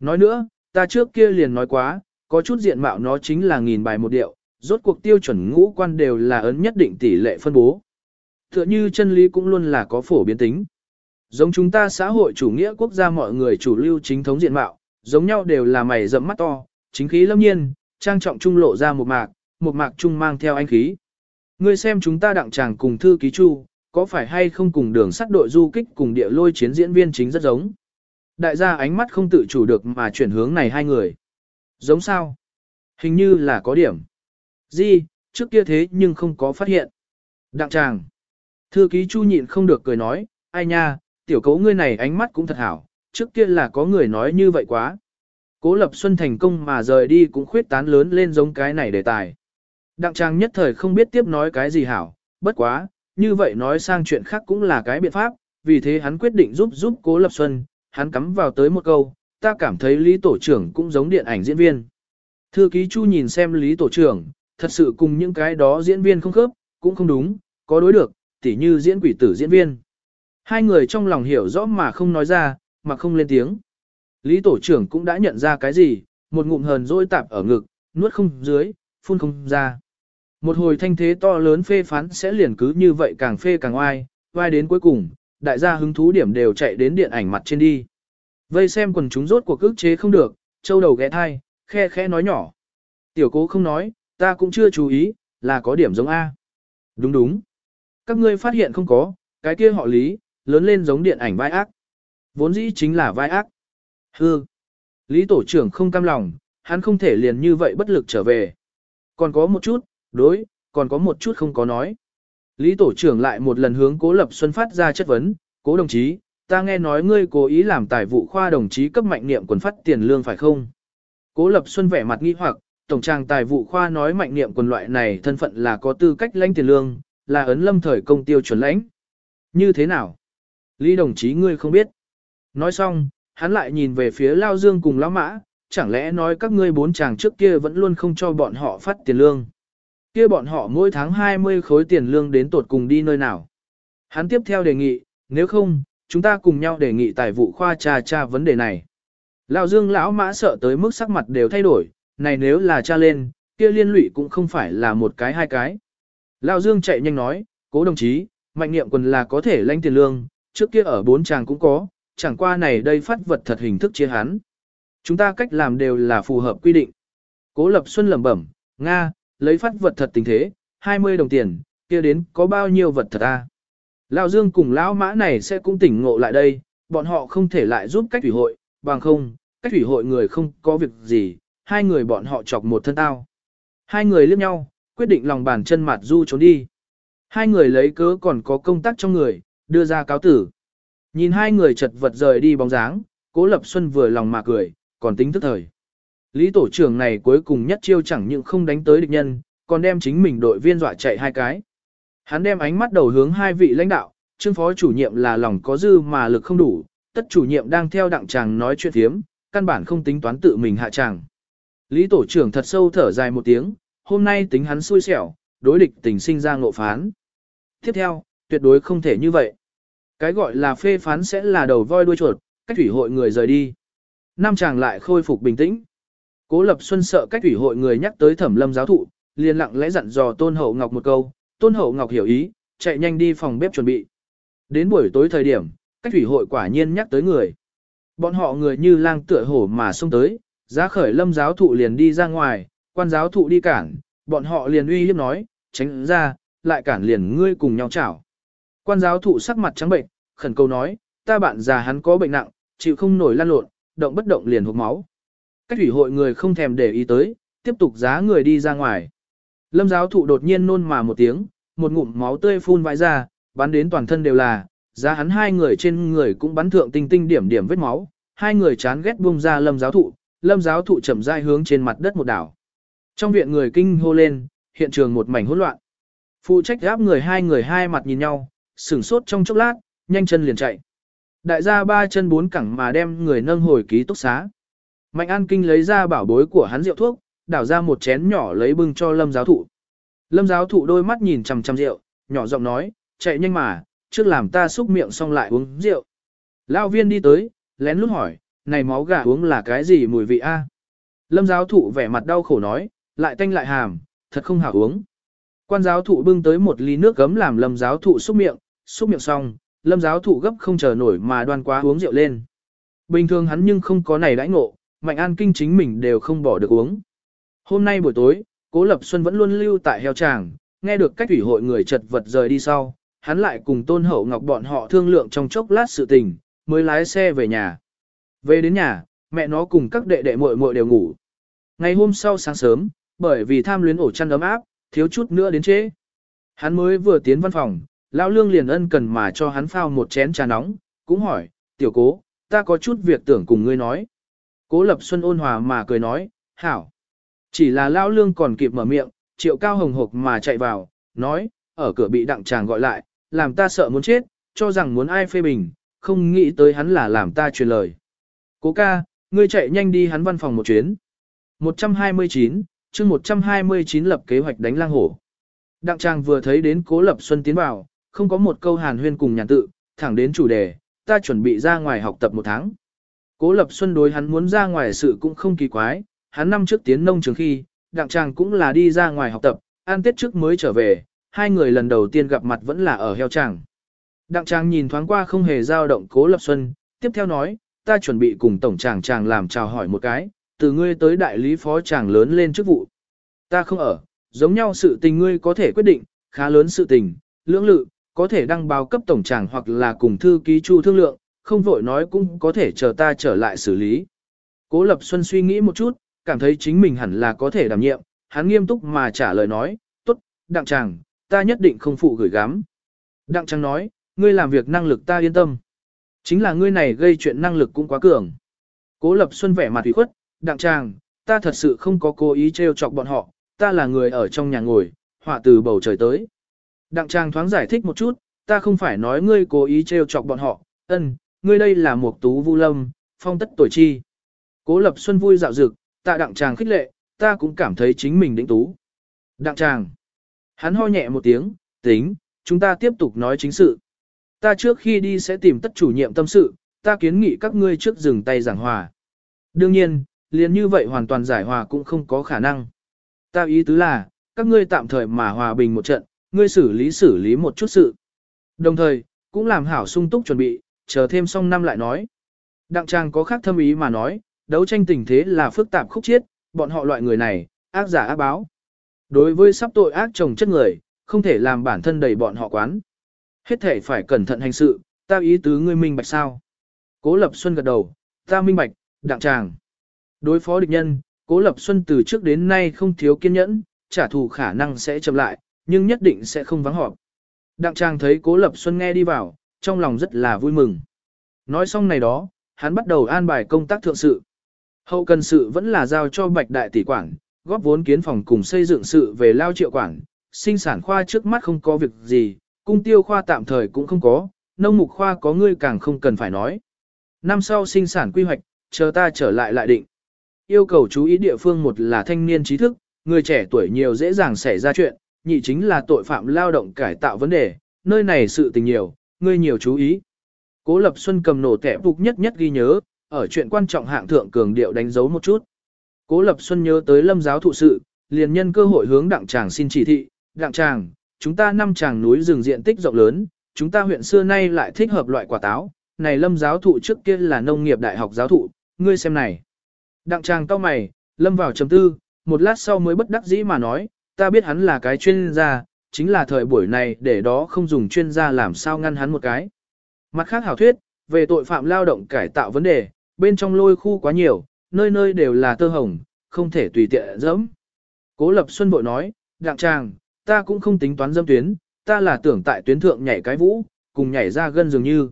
Speaker 1: Nói nữa, ta trước kia liền nói quá, có chút diện mạo nó chính là nghìn bài một điệu, rốt cuộc tiêu chuẩn ngũ quan đều là ấn nhất định tỷ lệ phân bố. Tựa như chân lý cũng luôn là có phổ biến tính. Giống chúng ta xã hội chủ nghĩa quốc gia mọi người chủ lưu chính thống diện mạo, giống nhau đều là mày rậm mắt to, chính khí lâm nhiên, trang trọng trung lộ ra một mạc, một mạc trung mang theo anh khí. Ngươi xem chúng ta đặng chàng cùng thư ký chu, có phải hay không cùng đường sắt đội du kích cùng địa lôi chiến diễn viên chính rất giống. Đại gia ánh mắt không tự chủ được mà chuyển hướng này hai người. Giống sao? Hình như là có điểm. Gì, trước kia thế nhưng không có phát hiện. Đặng chàng. Thư ký chu nhịn không được cười nói, ai nha, tiểu cấu ngươi này ánh mắt cũng thật hảo, trước kia là có người nói như vậy quá. Cố Lập Xuân thành công mà rời đi cũng khuyết tán lớn lên giống cái này đề tài. Đặng trang nhất thời không biết tiếp nói cái gì hảo, bất quá, như vậy nói sang chuyện khác cũng là cái biện pháp, vì thế hắn quyết định giúp giúp Cố Lập Xuân, hắn cắm vào tới một câu, ta cảm thấy Lý Tổ trưởng cũng giống điện ảnh diễn viên. Thư ký Chu nhìn xem Lý Tổ trưởng, thật sự cùng những cái đó diễn viên không khớp, cũng không đúng, có đối được, tỉ như diễn quỷ tử diễn viên. Hai người trong lòng hiểu rõ mà không nói ra, mà không lên tiếng. Lý tổ trưởng cũng đã nhận ra cái gì, một ngụm hờn dỗi tạp ở ngực, nuốt không dưới, phun không ra. Một hồi thanh thế to lớn phê phán sẽ liền cứ như vậy càng phê càng oai, oai đến cuối cùng, đại gia hứng thú điểm đều chạy đến điện ảnh mặt trên đi. Vây xem quần chúng rốt cuộc ức chế không được, châu đầu ghé thai, khe khe nói nhỏ. Tiểu cố không nói, ta cũng chưa chú ý, là có điểm giống A. Đúng đúng. Các ngươi phát hiện không có, cái kia họ lý, lớn lên giống điện ảnh vai ác. Vốn dĩ chính là vai ác. Hư. Lý tổ trưởng không cam lòng, hắn không thể liền như vậy bất lực trở về. Còn có một chút, đối, còn có một chút không có nói. Lý tổ trưởng lại một lần hướng cố lập xuân phát ra chất vấn, cố đồng chí, ta nghe nói ngươi cố ý làm tài vụ khoa đồng chí cấp mạnh niệm quần phát tiền lương phải không? Cố lập xuân vẻ mặt nghi hoặc, tổng trang tài vụ khoa nói mạnh niệm quần loại này thân phận là có tư cách lãnh tiền lương, là ấn lâm thời công tiêu chuẩn lãnh. Như thế nào? Lý đồng chí ngươi không biết. Nói xong, hắn lại nhìn về phía Lao Dương cùng Lão Mã, chẳng lẽ nói các ngươi bốn chàng trước kia vẫn luôn không cho bọn họ phát tiền lương. Kia bọn họ mỗi tháng 20 khối tiền lương đến tột cùng đi nơi nào. Hắn tiếp theo đề nghị, nếu không, chúng ta cùng nhau đề nghị tài vụ khoa tra tra vấn đề này. Lão Dương lão Mã sợ tới mức sắc mặt đều thay đổi, này nếu là cha lên, kia liên lụy cũng không phải là một cái hai cái. Lão Dương chạy nhanh nói, cố đồng chí, mạnh niệm quần là có thể lãnh tiền lương, trước kia ở bốn chàng cũng có, chẳng qua này đây phát vật thật hình thức chia hắn. Chúng ta cách làm đều là phù hợp quy định. Cố Lập Xuân lẩm bẩm, Nga, lấy phát vật thật tình thế, 20 đồng tiền, kia đến có bao nhiêu vật thật a? Lão Dương cùng lão mã này sẽ cũng tỉnh ngộ lại đây, bọn họ không thể lại giúp cách thủy hội, bằng không, cách thủy hội người không có việc gì, hai người bọn họ chọc một thân tao. Hai người liếc nhau, quyết định lòng bàn chân mặt du trốn đi. Hai người lấy cớ còn có công tác trong người, đưa ra cáo tử. Nhìn hai người chật vật rời đi bóng dáng, Cố Lập Xuân vừa lòng mà cười, còn tính tức thời. Lý tổ trưởng này cuối cùng nhất chiêu chẳng những không đánh tới địch nhân, còn đem chính mình đội viên dọa chạy hai cái. Hắn đem ánh mắt đầu hướng hai vị lãnh đạo, trương phó chủ nhiệm là lòng có dư mà lực không đủ, tất chủ nhiệm đang theo đặng chàng nói chuyện thiếm, căn bản không tính toán tự mình hạ chàng. Lý tổ trưởng thật sâu thở dài một tiếng, hôm nay tính hắn xui xẻo, đối địch tình sinh ra ngộ phán. Tiếp theo, tuyệt đối không thể như vậy. Cái gọi là phê phán sẽ là đầu voi đuôi chuột, cách thủy hội người rời đi. Nam chàng lại khôi phục bình tĩnh. Cố Lập Xuân sợ cách thủy hội người nhắc tới thẩm lâm giáo thụ, liền lặng lẽ dặn dò Tôn Hậu Ngọc một câu, Tôn Hậu Ngọc hiểu ý, chạy nhanh đi phòng bếp chuẩn bị. Đến buổi tối thời điểm, cách thủy hội quả nhiên nhắc tới người. Bọn họ người như lang tựa hổ mà xông tới, giá khởi lâm giáo thụ liền đi ra ngoài, quan giáo thụ đi cản, bọn họ liền uy hiếp nói, tránh ra, lại cản liền ngươi cùng nhau chảo. Quan giáo thụ sắc mặt trắng bệnh, khẩn cầu nói, ta bạn già hắn có bệnh nặng, chịu không nổi lan lộn, động bất động liền hộc máu. Cách thủy hội người không thèm để ý tới, tiếp tục giá người đi ra ngoài. Lâm giáo thụ đột nhiên nôn mà một tiếng, một ngụm máu tươi phun vãi ra, bắn đến toàn thân đều là, giá hắn hai người trên người cũng bắn thượng tinh tinh điểm điểm vết máu, hai người chán ghét buông ra lâm giáo thụ, lâm giáo thụ chậm rãi hướng trên mặt đất một đảo. Trong viện người kinh hô lên, hiện trường một mảnh hỗn loạn. Phụ trách gáp người hai người hai mặt nhìn nhau, sửng sốt trong chốc lát, nhanh chân liền chạy. Đại gia ba chân bốn cẳng mà đem người nâng hồi ký túc xá. Mạnh An Kinh lấy ra bảo bối của hắn rượu thuốc, đảo ra một chén nhỏ lấy bưng cho lâm giáo thụ. Lâm giáo thụ đôi mắt nhìn chằm chằm rượu, nhỏ giọng nói, chạy nhanh mà, trước làm ta xúc miệng xong lại uống rượu. Lao viên đi tới, lén lút hỏi, này máu gà uống là cái gì mùi vị a? Lâm giáo thụ vẻ mặt đau khổ nói, lại tanh lại hàm, thật không hảo uống. Quan giáo thụ bưng tới một ly nước gấm làm lâm giáo thụ xúc miệng, xúc miệng xong, lâm giáo thụ gấp không chờ nổi mà đoan quá uống rượu lên. Bình thường hắn nhưng không có này đãi ngộ, mạnh an kinh chính mình đều không bỏ được uống. Hôm nay buổi tối, Cố Lập Xuân vẫn luôn lưu tại heo tràng, nghe được cách ủy hội người chật vật rời đi sau, hắn lại cùng Tôn Hậu Ngọc bọn họ thương lượng trong chốc lát sự tình, mới lái xe về nhà. Về đến nhà, mẹ nó cùng các đệ đệ muội muội đều ngủ. Ngày hôm sau sáng sớm, bởi vì tham luyến ổ chăn ấm áp, thiếu chút nữa đến trễ. Hắn mới vừa tiến văn phòng, lão lương liền ân cần mà cho hắn phao một chén trà nóng, cũng hỏi, tiểu cố, ta có chút việc tưởng cùng ngươi nói. Cố lập xuân ôn hòa mà cười nói, hảo. Chỉ là lão lương còn kịp mở miệng, triệu cao hồng hộc mà chạy vào, nói, ở cửa bị đặng chàng gọi lại, làm ta sợ muốn chết, cho rằng muốn ai phê bình, không nghĩ tới hắn là làm ta truyền lời. Cố ca, ngươi chạy nhanh đi hắn văn phòng một chuyến. 129, chương 129 lập kế hoạch đánh lang hổ. Đặng trang vừa thấy đến cố lập xuân tiến vào, không có một câu hàn huyên cùng nhàn tự, thẳng đến chủ đề, ta chuẩn bị ra ngoài học tập một tháng. Cố lập xuân đối hắn muốn ra ngoài sự cũng không kỳ quái, hắn năm trước tiến nông trường khi, đặng chàng cũng là đi ra ngoài học tập, an tết trước mới trở về, hai người lần đầu tiên gặp mặt vẫn là ở heo tràng. Đặng chàng nhìn thoáng qua không hề dao động cố lập xuân, tiếp theo nói, ta chuẩn bị cùng tổng tràng chàng làm chào hỏi một cái, từ ngươi tới đại lý phó tràng lớn lên chức vụ. Ta không ở, giống nhau sự tình ngươi có thể quyết định, khá lớn sự tình, lưỡng lự, có thể đăng báo cấp tổng tràng hoặc là cùng thư ký chu thương lượng, không vội nói cũng có thể chờ ta trở lại xử lý. Cố Lập Xuân suy nghĩ một chút, cảm thấy chính mình hẳn là có thể đảm nhiệm, hắn nghiêm túc mà trả lời nói, tốt, đặng tràng, ta nhất định không phụ gửi gắm. Đặng tràng nói, ngươi làm việc năng lực ta yên tâm. Chính là ngươi này gây chuyện năng lực cũng quá cường. Cố Lập Xuân vẻ mặt ủy khuất, đặng tràng, ta thật sự không có cố ý trêu chọc bọn họ, ta là người ở trong nhà ngồi, họa từ bầu trời tới. Đặng tràng thoáng giải thích một chút, ta không phải nói ngươi cố ý trêu chọc bọn họ, ân, ngươi đây là một tú vu lâm, phong tất tuổi chi. Cố Lập Xuân vui dạo dực, tạ đặng chàng khích lệ, ta cũng cảm thấy chính mình đỉnh tú. Đặng tràng. Hắn ho nhẹ một tiếng, tính, chúng ta tiếp tục nói chính sự. Ta trước khi đi sẽ tìm tất chủ nhiệm tâm sự, ta kiến nghị các ngươi trước dừng tay giảng hòa. Đương nhiên, liền như vậy hoàn toàn giải hòa cũng không có khả năng. Ta ý tứ là, các ngươi tạm thời mà hòa bình một trận, ngươi xử lý xử lý một chút sự. Đồng thời, cũng làm hảo sung túc chuẩn bị, chờ thêm xong năm lại nói. Đặng trang có khác thâm ý mà nói, đấu tranh tình thế là phức tạp khúc chiết, bọn họ loại người này, ác giả ác báo. Đối với sắp tội ác chồng chất người, không thể làm bản thân đầy bọn họ quán. Hết thể phải cẩn thận hành sự, ta ý tứ ngươi minh bạch sao. Cố Lập Xuân gật đầu, ta minh bạch, đặng tràng. Đối phó địch nhân, Cố Lập Xuân từ trước đến nay không thiếu kiên nhẫn, trả thù khả năng sẽ chậm lại, nhưng nhất định sẽ không vắng họp. Đặng tràng thấy Cố Lập Xuân nghe đi vào, trong lòng rất là vui mừng. Nói xong này đó, hắn bắt đầu an bài công tác thượng sự. Hậu cần sự vẫn là giao cho Bạch Đại tỷ quản, góp vốn kiến phòng cùng xây dựng sự về lao triệu quản, sinh sản khoa trước mắt không có việc gì, cung tiêu khoa tạm thời cũng không có, nông mục khoa có ngươi càng không cần phải nói. Năm sau sinh sản quy hoạch, chờ ta trở lại lại định. Yêu cầu chú ý địa phương một là thanh niên trí thức, người trẻ tuổi nhiều dễ dàng xảy ra chuyện, nhị chính là tội phạm lao động cải tạo vấn đề, nơi này sự tình nhiều, ngươi nhiều chú ý. Cố Lập Xuân cầm nổ tẻ phục nhất nhất ghi nhớ, ở chuyện quan trọng hạng thượng cường điệu đánh dấu một chút. Cố Lập Xuân nhớ tới lâm giáo thụ sự, liền nhân cơ hội hướng đặng tràng xin chỉ thị, đặng tràng, chúng ta năm tràng núi rừng diện tích rộng lớn, chúng ta huyện xưa nay lại thích hợp loại quả táo, này lâm giáo thụ trước kia là nông nghiệp đại học giáo thụ, ngươi xem này. Đặng tràng cao mày, lâm vào chấm tư, một lát sau mới bất đắc dĩ mà nói, ta biết hắn là cái chuyên gia, chính là thời buổi này để đó không dùng chuyên gia làm sao ngăn hắn một cái. Mặt khác hảo thuyết, về tội phạm lao động cải tạo vấn đề, bên trong lôi khu quá nhiều, nơi nơi đều là tơ hồng, không thể tùy tiện dẫm. Cố Lập Xuân bội nói, đặng chàng, ta cũng không tính toán dâm tuyến, ta là tưởng tại tuyến thượng nhảy cái vũ, cùng nhảy ra gân dường như.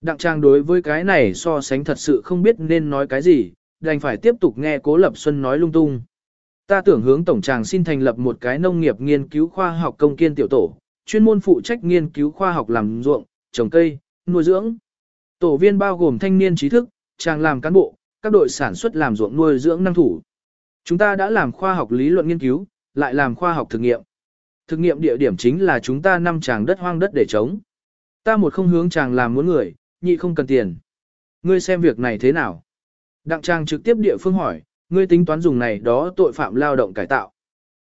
Speaker 1: Đặng trang đối với cái này so sánh thật sự không biết nên nói cái gì, đành phải tiếp tục nghe Cố Lập Xuân nói lung tung. Ta tưởng hướng tổng tràng xin thành lập một cái nông nghiệp nghiên cứu khoa học công kiên tiểu tổ, chuyên môn phụ trách nghiên cứu khoa học làm ruộng, trồng cây, nuôi dưỡng. Tổ viên bao gồm thanh niên trí thức, chàng làm cán bộ, các đội sản xuất làm ruộng nuôi dưỡng năng thủ. Chúng ta đã làm khoa học lý luận nghiên cứu, lại làm khoa học thực nghiệm. Thực nghiệm địa điểm chính là chúng ta năm tràng đất hoang đất để chống. Ta một không hướng chàng làm muốn người, nhị không cần tiền. Ngươi xem việc này thế nào? Đặng chàng trực tiếp địa phương hỏi, ngươi tính toán dùng này đó tội phạm lao động cải tạo.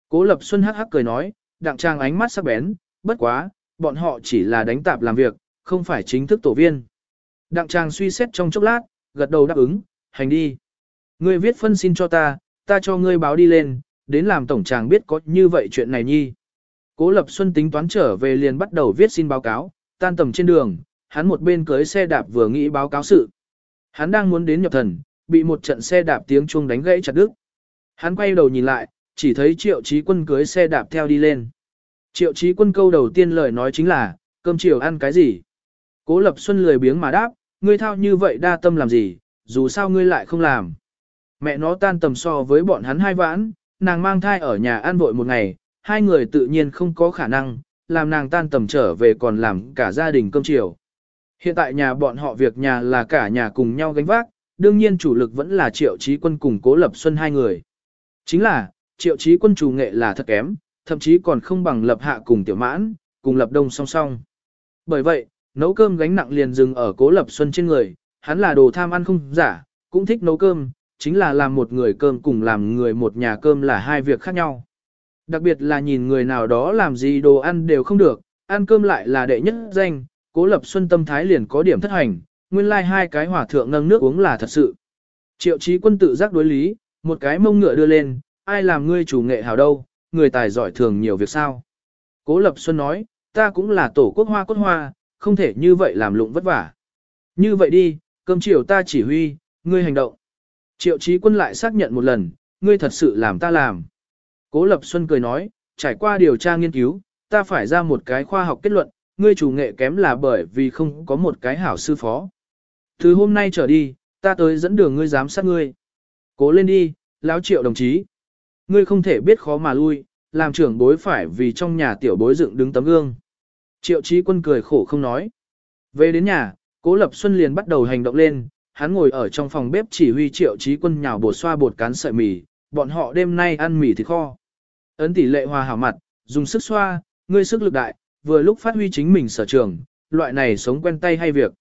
Speaker 1: Cố Lập Xuân hắc hắc cười nói, đặng trang ánh mắt sắc bén, bất quá, bọn họ chỉ là đánh tạp làm việc, không phải chính thức tổ viên. Đặng trang suy xét trong chốc lát, gật đầu đáp ứng, hành đi. Ngươi viết phân xin cho ta, ta cho ngươi báo đi lên, đến làm tổng tràng biết có như vậy chuyện này nhi. Cố Lập Xuân tính toán trở về liền bắt đầu viết xin báo cáo, tan tầm trên đường, hắn một bên cưới xe đạp vừa nghĩ báo cáo sự. Hắn đang muốn đến nhập thần, bị một trận xe đạp tiếng chuông đánh gãy chặt đứt. Hắn quay đầu nhìn lại, chỉ thấy triệu trí quân cưới xe đạp theo đi lên. Triệu trí quân câu đầu tiên lời nói chính là, cơm chiều ăn cái gì? Cố Lập Xuân lười biếng mà đáp, ngươi thao như vậy đa tâm làm gì, dù sao ngươi lại không làm. Mẹ nó tan tầm so với bọn hắn hai vãn, nàng mang thai ở nhà ăn vội một ngày, hai người tự nhiên không có khả năng, làm nàng tan tầm trở về còn làm cả gia đình cơm chiều. Hiện tại nhà bọn họ việc nhà là cả nhà cùng nhau gánh vác, đương nhiên chủ lực vẫn là triệu trí quân cùng cố lập xuân hai người. Chính là, triệu trí quân chủ nghệ là thật kém, thậm chí còn không bằng lập hạ cùng tiểu mãn, cùng lập đông song song. Bởi vậy, nấu cơm gánh nặng liền dừng ở cố lập xuân trên người, hắn là đồ tham ăn không giả, cũng thích nấu cơm, chính là làm một người cơm cùng làm người một nhà cơm là hai việc khác nhau. Đặc biệt là nhìn người nào đó làm gì đồ ăn đều không được, ăn cơm lại là đệ nhất danh, cố lập xuân tâm thái liền có điểm thất hành, nguyên lai like hai cái hỏa thượng nâng nước uống là thật sự. Triệu trí quân tự giác đối lý, một cái mông ngựa đưa lên, ai làm ngươi chủ nghệ hào đâu, người tài giỏi thường nhiều việc sao. Cố lập xuân nói, ta cũng là tổ quốc hoa cốt hoa, không thể như vậy làm lụng vất vả. Như vậy đi, cơm chiều ta chỉ huy, ngươi hành động. Triệu trí quân lại xác nhận một lần, ngươi thật sự làm ta làm. Cố Lập Xuân cười nói, trải qua điều tra nghiên cứu, ta phải ra một cái khoa học kết luận, ngươi chủ nghệ kém là bởi vì không có một cái hảo sư phó. Từ hôm nay trở đi, ta tới dẫn đường ngươi giám sát ngươi. Cố lên đi, lão triệu đồng chí. Ngươi không thể biết khó mà lui, làm trưởng bối phải vì trong nhà tiểu bối dựng đứng tấm gương. Triệu trí quân cười khổ không nói. Về đến nhà, Cố Lập Xuân liền bắt đầu hành động lên, hắn ngồi ở trong phòng bếp chỉ huy triệu trí quân nhào bột xoa bột cán sợi mì, bọn họ đêm nay ăn mì thịt kho. Ấn tỷ lệ hòa hảo mặt, dùng sức xoa, ngươi sức lực đại, vừa lúc phát huy chính mình sở trường, loại này sống quen tay hay việc.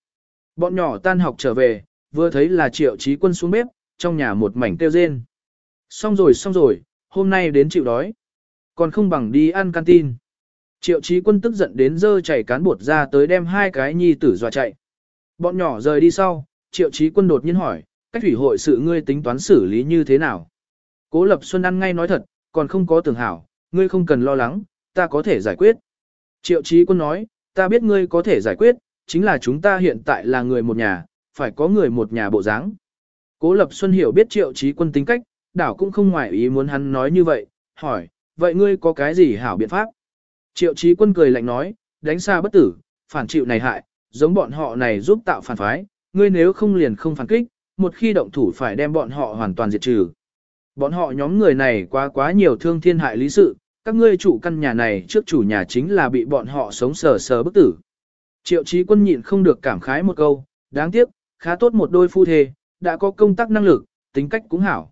Speaker 1: Bọn nhỏ tan học trở về, vừa thấy là triệu trí quân xuống bếp, trong nhà một mảnh tiêu rên. Xong rồi xong rồi, hôm nay đến chịu đói. Còn không bằng đi ăn canteen. Triệu trí quân tức giận đến dơ chảy cán bột ra tới đem hai cái nhi tử dọa chạy. Bọn nhỏ rời đi sau, triệu trí quân đột nhiên hỏi, cách thủy hội sự ngươi tính toán xử lý như thế nào? Cố Lập Xuân ăn ngay nói thật, còn không có tưởng hảo, ngươi không cần lo lắng, ta có thể giải quyết. Triệu Chí Quân nói, ta biết ngươi có thể giải quyết, chính là chúng ta hiện tại là người một nhà, phải có người một nhà bộ dáng. Cố Lập Xuân hiểu biết Triệu trí Quân tính cách, đảo cũng không ngoại ý muốn hắn nói như vậy, hỏi, vậy ngươi có cái gì hảo biện pháp? Triệu trí Quân cười lạnh nói, đánh xa bất tử, phản chịu này hại, giống bọn họ này giúp tạo phản phái, ngươi nếu không liền không phản kích, một khi động thủ phải đem bọn họ hoàn toàn diệt trừ. Bọn họ nhóm người này quá quá nhiều thương thiên hại lý sự, các ngươi chủ căn nhà này trước chủ nhà chính là bị bọn họ sống sờ sờ bức tử. Triệu trí quân nhịn không được cảm khái một câu, đáng tiếc, khá tốt một đôi phu thề, đã có công tác năng lực, tính cách cũng hảo.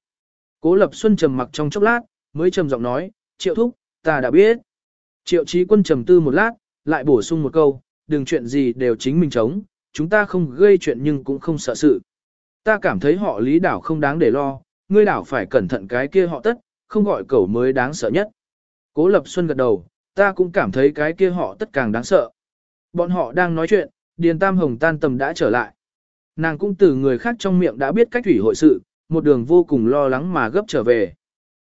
Speaker 1: Cố Lập Xuân trầm mặc trong chốc lát, mới trầm giọng nói, triệu thúc, ta đã biết. Triệu trí quân trầm tư một lát, lại bổ sung một câu, đừng chuyện gì đều chính mình chống, chúng ta không gây chuyện nhưng cũng không sợ sự. Ta cảm thấy họ lý đảo không đáng để lo, ngươi đảo phải cẩn thận cái kia họ tất, không gọi cẩu mới đáng sợ nhất. Cố Lập Xuân gật đầu, ta cũng cảm thấy cái kia họ tất càng đáng sợ. Bọn họ đang nói chuyện, Điền Tam Hồng tan tầm đã trở lại. Nàng cũng từ người khác trong miệng đã biết cách thủy hội sự, một đường vô cùng lo lắng mà gấp trở về.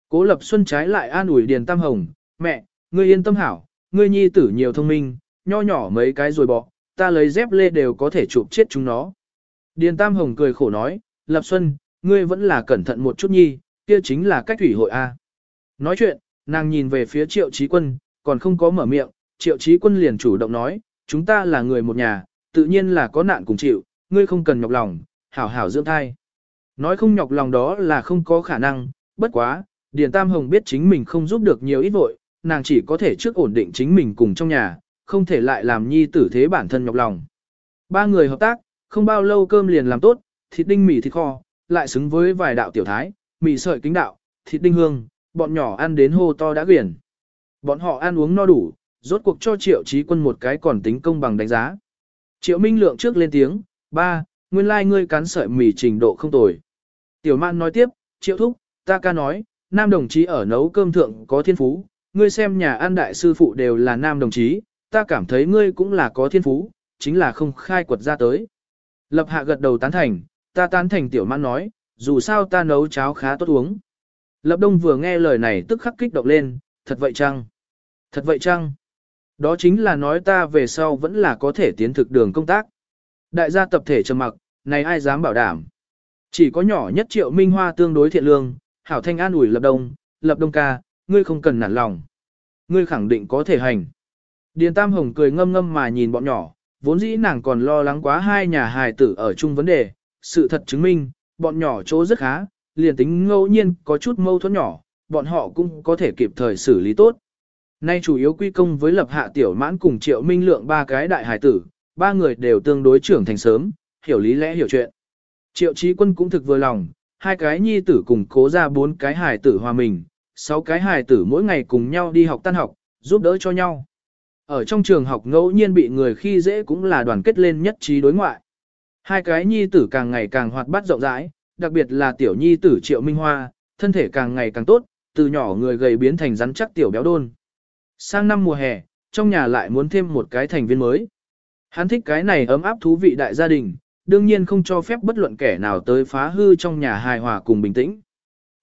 Speaker 1: Cố Lập Xuân trái lại an ủi Điền Tam Hồng, mẹ, ngươi yên tâm hảo, ngươi nhi tử nhiều thông minh, nho nhỏ mấy cái rồi bỏ, ta lấy dép lê đều có thể chụp chết chúng nó. Điền Tam Hồng cười khổ nói, Lập Xuân, ngươi vẫn là cẩn thận một chút nhi, kia chính là cách thủy hội A. Nói chuyện, nàng nhìn về phía triệu trí quân, còn không có mở miệng, triệu trí quân liền chủ động nói, chúng ta là người một nhà, tự nhiên là có nạn cùng chịu, ngươi không cần nhọc lòng, hảo hảo dưỡng thai. Nói không nhọc lòng đó là không có khả năng, bất quá, Điền Tam Hồng biết chính mình không giúp được nhiều ít vội, nàng chỉ có thể trước ổn định chính mình cùng trong nhà, không thể lại làm nhi tử thế bản thân nhọc lòng. Ba người hợp tác, không bao lâu cơm liền làm tốt, thịt đinh mì thịt kho, lại xứng với vài đạo tiểu thái, mì sợi kính đạo, thịt đinh hương, bọn nhỏ ăn đến hô to đã quyển. Bọn họ ăn uống no đủ, rốt cuộc cho triệu trí quân một cái còn tính công bằng đánh giá. Triệu Minh Lượng trước lên tiếng, ba, nguyên lai like ngươi cắn sợi mì trình độ không tồi. Tiểu man nói tiếp, triệu thúc, ta ca nói, nam đồng chí ở nấu cơm thượng có thiên phú, ngươi xem nhà ăn đại sư phụ đều là nam đồng chí, ta cảm thấy ngươi cũng là có thiên phú, chính là không khai quật ra tới. Lập hạ gật đầu tán thành, ta tán thành tiểu man nói, dù sao ta nấu cháo khá tốt uống. Lập đông vừa nghe lời này tức khắc kích động lên, thật vậy chăng? Thật vậy chăng? Đó chính là nói ta về sau vẫn là có thể tiến thực đường công tác. Đại gia tập thể trầm mặc, này ai dám bảo đảm. Chỉ có nhỏ nhất triệu minh hoa tương đối thiện lương, hảo thanh an ủi lập đông, lập đông ca, ngươi không cần nản lòng. Ngươi khẳng định có thể hành. Điền Tam Hồng cười ngâm ngâm mà nhìn bọn nhỏ, vốn dĩ nàng còn lo lắng quá hai nhà hài tử ở chung vấn đề, sự thật chứng minh, bọn nhỏ chỗ rất khá, liền tính ngẫu nhiên có chút mâu thuẫn nhỏ, bọn họ cũng có thể kịp thời xử lý tốt. Nay chủ yếu quy công với lập hạ tiểu mãn cùng triệu minh lượng ba cái đại hải tử, ba người đều tương đối trưởng thành sớm, hiểu lý lẽ hiểu chuyện. Triệu trí quân cũng thực vừa lòng, hai cái nhi tử cùng cố ra bốn cái hải tử hòa mình, sáu cái hải tử mỗi ngày cùng nhau đi học tan học, giúp đỡ cho nhau. Ở trong trường học ngẫu nhiên bị người khi dễ cũng là đoàn kết lên nhất trí đối ngoại. Hai cái nhi tử càng ngày càng hoạt bát rộng rãi, đặc biệt là tiểu nhi tử triệu minh hoa, thân thể càng ngày càng tốt, từ nhỏ người gầy biến thành rắn chắc tiểu béo đôn. Sang năm mùa hè, trong nhà lại muốn thêm một cái thành viên mới. Hắn thích cái này ấm áp thú vị đại gia đình, đương nhiên không cho phép bất luận kẻ nào tới phá hư trong nhà hài hòa cùng bình tĩnh.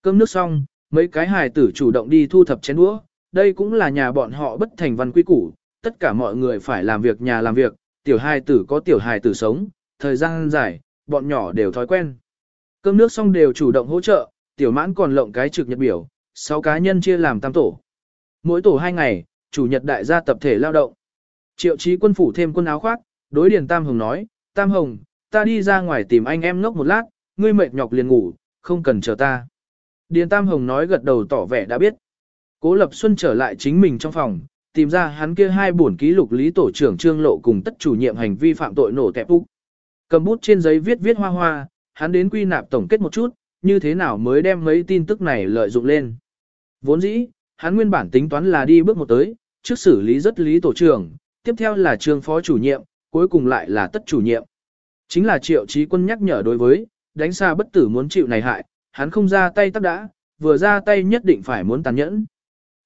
Speaker 1: Cơm nước xong, mấy cái hài tử chủ động đi thu thập chén đũa, đây cũng là nhà bọn họ bất thành văn quy củ, tất cả mọi người phải làm việc nhà làm việc, tiểu hài tử có tiểu hài tử sống, thời gian dài, bọn nhỏ đều thói quen. Cơm nước xong đều chủ động hỗ trợ, tiểu mãn còn lộng cái trực nhật biểu, 6 cá nhân chia làm tam tổ. Mỗi tổ 2 ngày, chủ nhật đại gia tập thể lao động. Triệu chí quân phủ thêm quân áo khoác, đối điền Tam Hồng nói, Tam Hồng, ta đi ra ngoài tìm anh em ngốc một lát, ngươi mệt nhọc liền ngủ, không cần chờ ta. Điền Tam Hồng nói gật đầu tỏ vẻ đã biết. Cố Lập Xuân trở lại chính mình trong phòng, tìm ra hắn kia hai bổn ký lục lý tổ trưởng trương lộ cùng tất chủ nhiệm hành vi phạm tội nổ tẹp úc. Cầm bút trên giấy viết viết hoa hoa, hắn đến quy nạp tổng kết một chút, như thế nào mới đem mấy tin tức này lợi dụng lên. Vốn dĩ, hắn nguyên bản tính toán là đi bước một tới, trước xử lý rất lý tổ trưởng, tiếp theo là trường phó chủ nhiệm, cuối cùng lại là tất chủ nhiệm. Chính là triệu trí quân nhắc nhở đối với, đánh xa bất tử muốn chịu này hại, hắn không ra tay tắc đã, vừa ra tay nhất định phải muốn tàn nhẫn.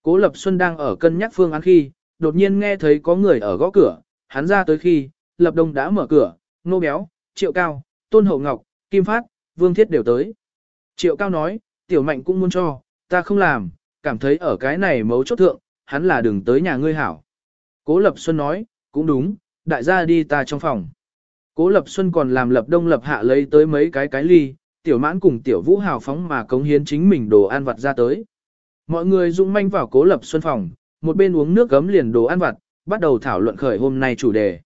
Speaker 1: Cố Lập Xuân đang ở cân nhắc phương án khi, đột nhiên nghe thấy có người ở gõ cửa, hắn ra tới khi, Lập Đông đã mở cửa, nô béo, triệu cao, tôn hậu ngọc, kim phát, vương thiết đều tới. Triệu cao nói, tiểu mạnh cũng muốn cho, ta không làm, cảm thấy ở cái này mấu chốt thượng, hắn là đừng tới nhà ngươi hảo. Cố Lập Xuân nói, cũng đúng, đại gia đi ta trong phòng. Cố Lập Xuân còn làm Lập Đông Lập Hạ lấy tới mấy cái cái ly, tiểu mãn cùng tiểu vũ hào phóng mà cống hiến chính mình đồ ăn vặt ra tới. Mọi người dung manh vào Cố Lập Xuân phòng, một bên uống nước gấm liền đồ ăn vặt, bắt đầu thảo luận khởi hôm nay chủ đề.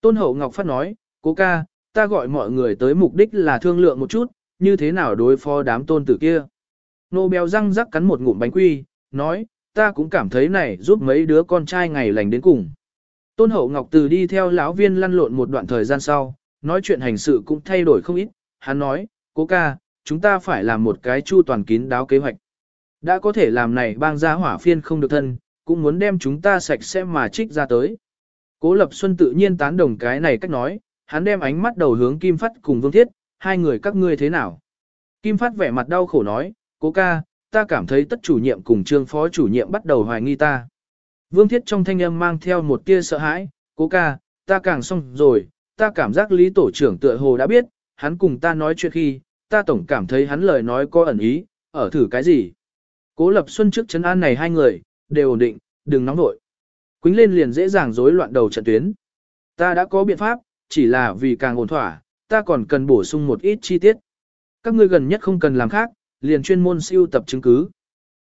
Speaker 1: Tôn Hậu Ngọc Phát nói, cố ca, ta gọi mọi người tới mục đích là thương lượng một chút, như thế nào đối phó đám tôn tử kia. Nô béo răng rắc cắn một ngụm bánh quy, nói, ta cũng cảm thấy này giúp mấy đứa con trai ngày lành đến cùng. Tôn Hậu Ngọc từ đi theo lão viên lăn lộn một đoạn thời gian sau, nói chuyện hành sự cũng thay đổi không ít, hắn nói, cố ca, chúng ta phải làm một cái chu toàn kín đáo kế hoạch. Đã có thể làm này bang gia hỏa phiên không được thân, cũng muốn đem chúng ta sạch sẽ mà trích ra tới. Cố Lập Xuân tự nhiên tán đồng cái này cách nói, hắn đem ánh mắt đầu hướng Kim Phát cùng Vương Thiết, hai người các ngươi thế nào? Kim Phát vẻ mặt đau khổ nói, cố ca, ta cảm thấy tất chủ nhiệm cùng trương phó chủ nhiệm bắt đầu hoài nghi ta. Vương Thiết trong thanh âm mang theo một tia sợ hãi, cố ca, ta càng xong rồi, ta cảm giác lý tổ trưởng tựa hồ đã biết, hắn cùng ta nói chuyện khi, ta tổng cảm thấy hắn lời nói có ẩn ý, ở thử cái gì. Cố Lập Xuân trước chấn an này hai người, đều ổn định, đừng nóng nội. Quýnh lên liền dễ dàng rối loạn đầu trận tuyến. Ta đã có biện pháp, chỉ là vì càng ổn thỏa, ta còn cần bổ sung một ít chi tiết. Các ngươi gần nhất không cần làm khác, liền chuyên môn siêu tập chứng cứ.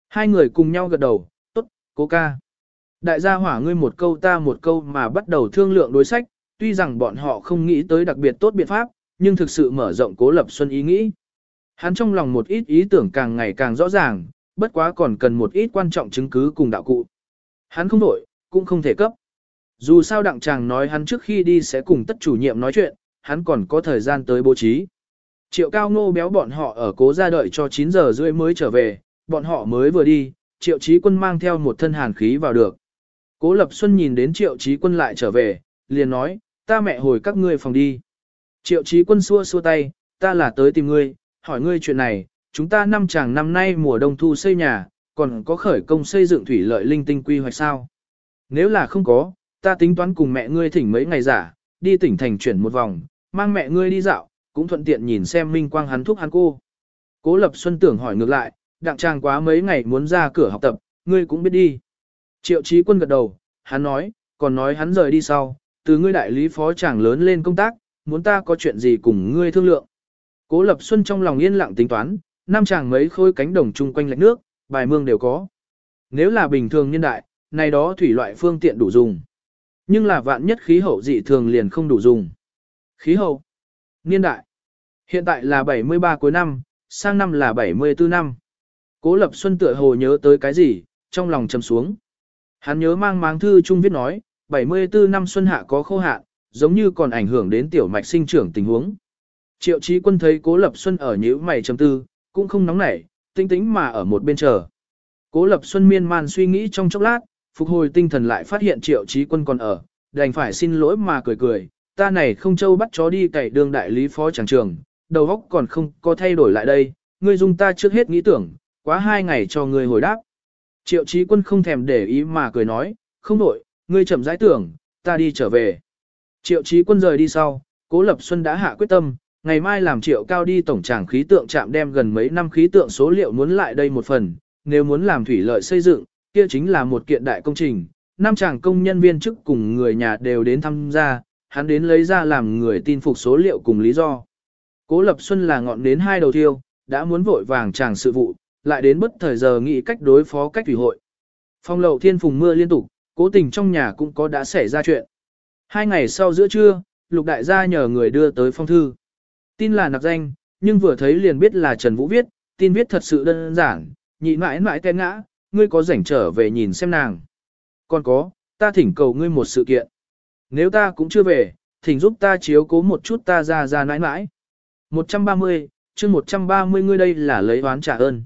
Speaker 1: Hai người cùng nhau gật đầu, tốt, cố ca. Đại gia hỏa ngươi một câu ta một câu mà bắt đầu thương lượng đối sách, tuy rằng bọn họ không nghĩ tới đặc biệt tốt biện pháp, nhưng thực sự mở rộng cố lập xuân ý nghĩ. Hắn trong lòng một ít ý tưởng càng ngày càng rõ ràng, bất quá còn cần một ít quan trọng chứng cứ cùng đạo cụ. Hắn không đổi, cũng không thể cấp. Dù sao đặng chàng nói hắn trước khi đi sẽ cùng tất chủ nhiệm nói chuyện, hắn còn có thời gian tới bố trí. Triệu cao ngô béo bọn họ ở cố ra đợi cho 9 giờ rưỡi mới trở về, bọn họ mới vừa đi, triệu trí quân mang theo một thân hàn khí vào được. Cố Lập Xuân nhìn đến triệu trí quân lại trở về, liền nói, ta mẹ hồi các ngươi phòng đi. Triệu trí quân xua xua tay, ta là tới tìm ngươi, hỏi ngươi chuyện này, chúng ta năm chàng năm nay mùa đông thu xây nhà, còn có khởi công xây dựng thủy lợi linh tinh quy hoạch sao? Nếu là không có, ta tính toán cùng mẹ ngươi thỉnh mấy ngày giả, đi tỉnh thành chuyển một vòng, mang mẹ ngươi đi dạo, cũng thuận tiện nhìn xem minh quang hắn thúc hắn cô. Cố Lập Xuân tưởng hỏi ngược lại, đặng trang quá mấy ngày muốn ra cửa học tập, ngươi cũng biết đi. Triệu Chí Quân gật đầu, hắn nói, còn nói hắn rời đi sau, từ ngươi đại lý phó chàng lớn lên công tác, muốn ta có chuyện gì cùng ngươi thương lượng. Cố Lập Xuân trong lòng yên lặng tính toán, năm chàng mấy khối cánh đồng chung quanh lạch nước, bài mương đều có. Nếu là bình thường nhân đại, này đó thủy loại phương tiện đủ dùng. Nhưng là vạn nhất khí hậu dị thường liền không đủ dùng. Khí hậu. Niên đại. Hiện tại là 73 cuối năm, sang năm là 74 năm. Cố Lập Xuân tựa hồ nhớ tới cái gì, trong lòng trầm xuống. Hắn nhớ mang máng thư chung viết nói, 74 năm xuân hạ có khô hạn, giống như còn ảnh hưởng đến tiểu mạch sinh trưởng tình huống. Triệu Chí Quân thấy Cố Lập Xuân ở nhíu mày trầm tư, cũng không nóng nảy, tinh tĩnh mà ở một bên chờ. Cố Lập Xuân miên man suy nghĩ trong chốc lát, phục hồi tinh thần lại phát hiện Triệu Chí Quân còn ở, đành phải xin lỗi mà cười cười, ta này không châu bắt chó đi cày đường đại lý phó tràng trường, đầu óc còn không có thay đổi lại đây, ngươi dùng ta trước hết nghĩ tưởng, quá hai ngày cho ngươi hồi đáp. Triệu trí Quân không thèm để ý mà cười nói, không đổi, ngươi chậm rãi tưởng, ta đi trở về. Triệu trí Quân rời đi sau, Cố Lập Xuân đã hạ quyết tâm, ngày mai làm Triệu Cao đi tổng tràng khí tượng chạm đem gần mấy năm khí tượng số liệu muốn lại đây một phần, nếu muốn làm thủy lợi xây dựng, kia chính là một kiện đại công trình, năm chàng công nhân viên chức cùng người nhà đều đến tham gia, hắn đến lấy ra làm người tin phục số liệu cùng lý do. Cố Lập Xuân là ngọn đến hai đầu thiêu, đã muốn vội vàng chàng sự vụ, lại đến bất thời giờ nghĩ cách đối phó cách thủy hội. Phong lậu thiên phùng mưa liên tục, cố tình trong nhà cũng có đã xảy ra chuyện. Hai ngày sau giữa trưa, lục đại gia nhờ người đưa tới phong thư. Tin là nạp danh, nhưng vừa thấy liền biết là Trần Vũ viết, tin viết thật sự đơn giản, nhị mãi mãi té ngã, ngươi có rảnh trở về nhìn xem nàng. Còn có, ta thỉnh cầu ngươi một sự kiện. Nếu ta cũng chưa về, thỉnh giúp ta chiếu cố một chút ta ra ra nãi nãi. 130, chương 130 ngươi đây là lấy oán trả ơn.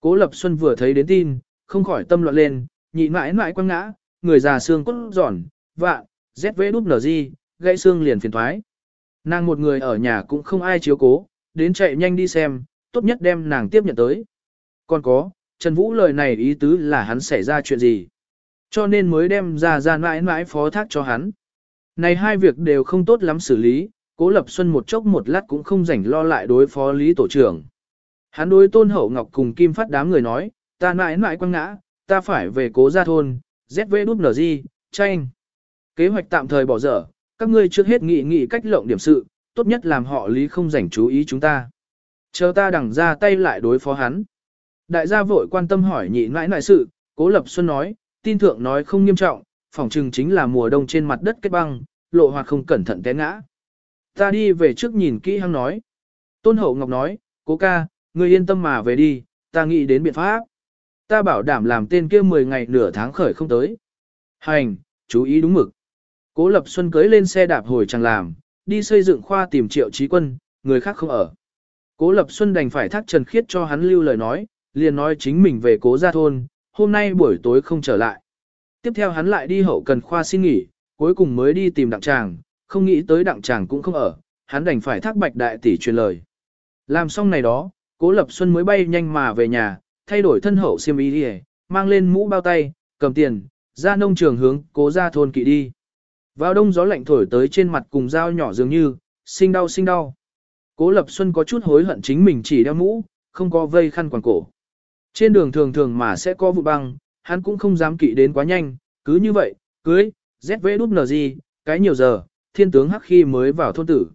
Speaker 1: Cố Lập Xuân vừa thấy đến tin, không khỏi tâm loạn lên, nhị mãi mãi quăng ngã, người già xương cốt giòn, vạn, ZV đúp nở gì, gãy xương liền phiền thoái. Nàng một người ở nhà cũng không ai chiếu cố, đến chạy nhanh đi xem, tốt nhất đem nàng tiếp nhận tới. Còn có, Trần Vũ lời này ý tứ là hắn xảy ra chuyện gì. Cho nên mới đem ra ra mãi mãi phó thác cho hắn. Này hai việc đều không tốt lắm xử lý, Cố Lập Xuân một chốc một lát cũng không rảnh lo lại đối phó lý tổ trưởng. Hắn đối tôn hậu ngọc cùng kim phát đám người nói, ta mãi mãi quăng ngã, ta phải về cố gia thôn, ZV nở tranh. Kế hoạch tạm thời bỏ dở, các ngươi trước hết nghị nghị cách lộng điểm sự, tốt nhất làm họ lý không rảnh chú ý chúng ta. Chờ ta đằng ra tay lại đối phó hắn. Đại gia vội quan tâm hỏi nhị mãi mãi sự, cố lập xuân nói, tin thượng nói không nghiêm trọng, phỏng chừng chính là mùa đông trên mặt đất kết băng, lộ hoặc không cẩn thận té ngã. Ta đi về trước nhìn kỹ hăng nói. Tôn hậu ngọc nói, cố ca, ngươi yên tâm mà về đi, ta nghĩ đến biện pháp. Ta bảo đảm làm tên kia 10 ngày nửa tháng khởi không tới. Hành, chú ý đúng mực. Cố Lập Xuân cưới lên xe đạp hồi chẳng làm, đi xây dựng khoa tìm triệu trí quân, người khác không ở. Cố Lập Xuân đành phải thác Trần Khiết cho hắn lưu lời nói, liền nói chính mình về cố gia thôn, hôm nay buổi tối không trở lại. Tiếp theo hắn lại đi hậu cần khoa xin nghỉ, cuối cùng mới đi tìm đặng tràng, không nghĩ tới đặng tràng cũng không ở, hắn đành phải thác bạch đại tỷ truyền lời. Làm xong này đó, cố lập xuân mới bay nhanh mà về nhà, thay đổi thân hậu xiêm y đi mang lên mũ bao tay, cầm tiền, ra nông trường hướng cố ra thôn kỵ đi. Vào đông gió lạnh thổi tới trên mặt cùng dao nhỏ dường như, sinh đau sinh đau. Cố Lập Xuân có chút hối hận chính mình chỉ đeo mũ, không có vây khăn quàng cổ. Trên đường thường thường mà sẽ có vụ băng, hắn cũng không dám kỵ đến quá nhanh, cứ như vậy, cưới, ZV đút nờ gì, cái nhiều giờ, thiên tướng hắc khi mới vào thôn tử.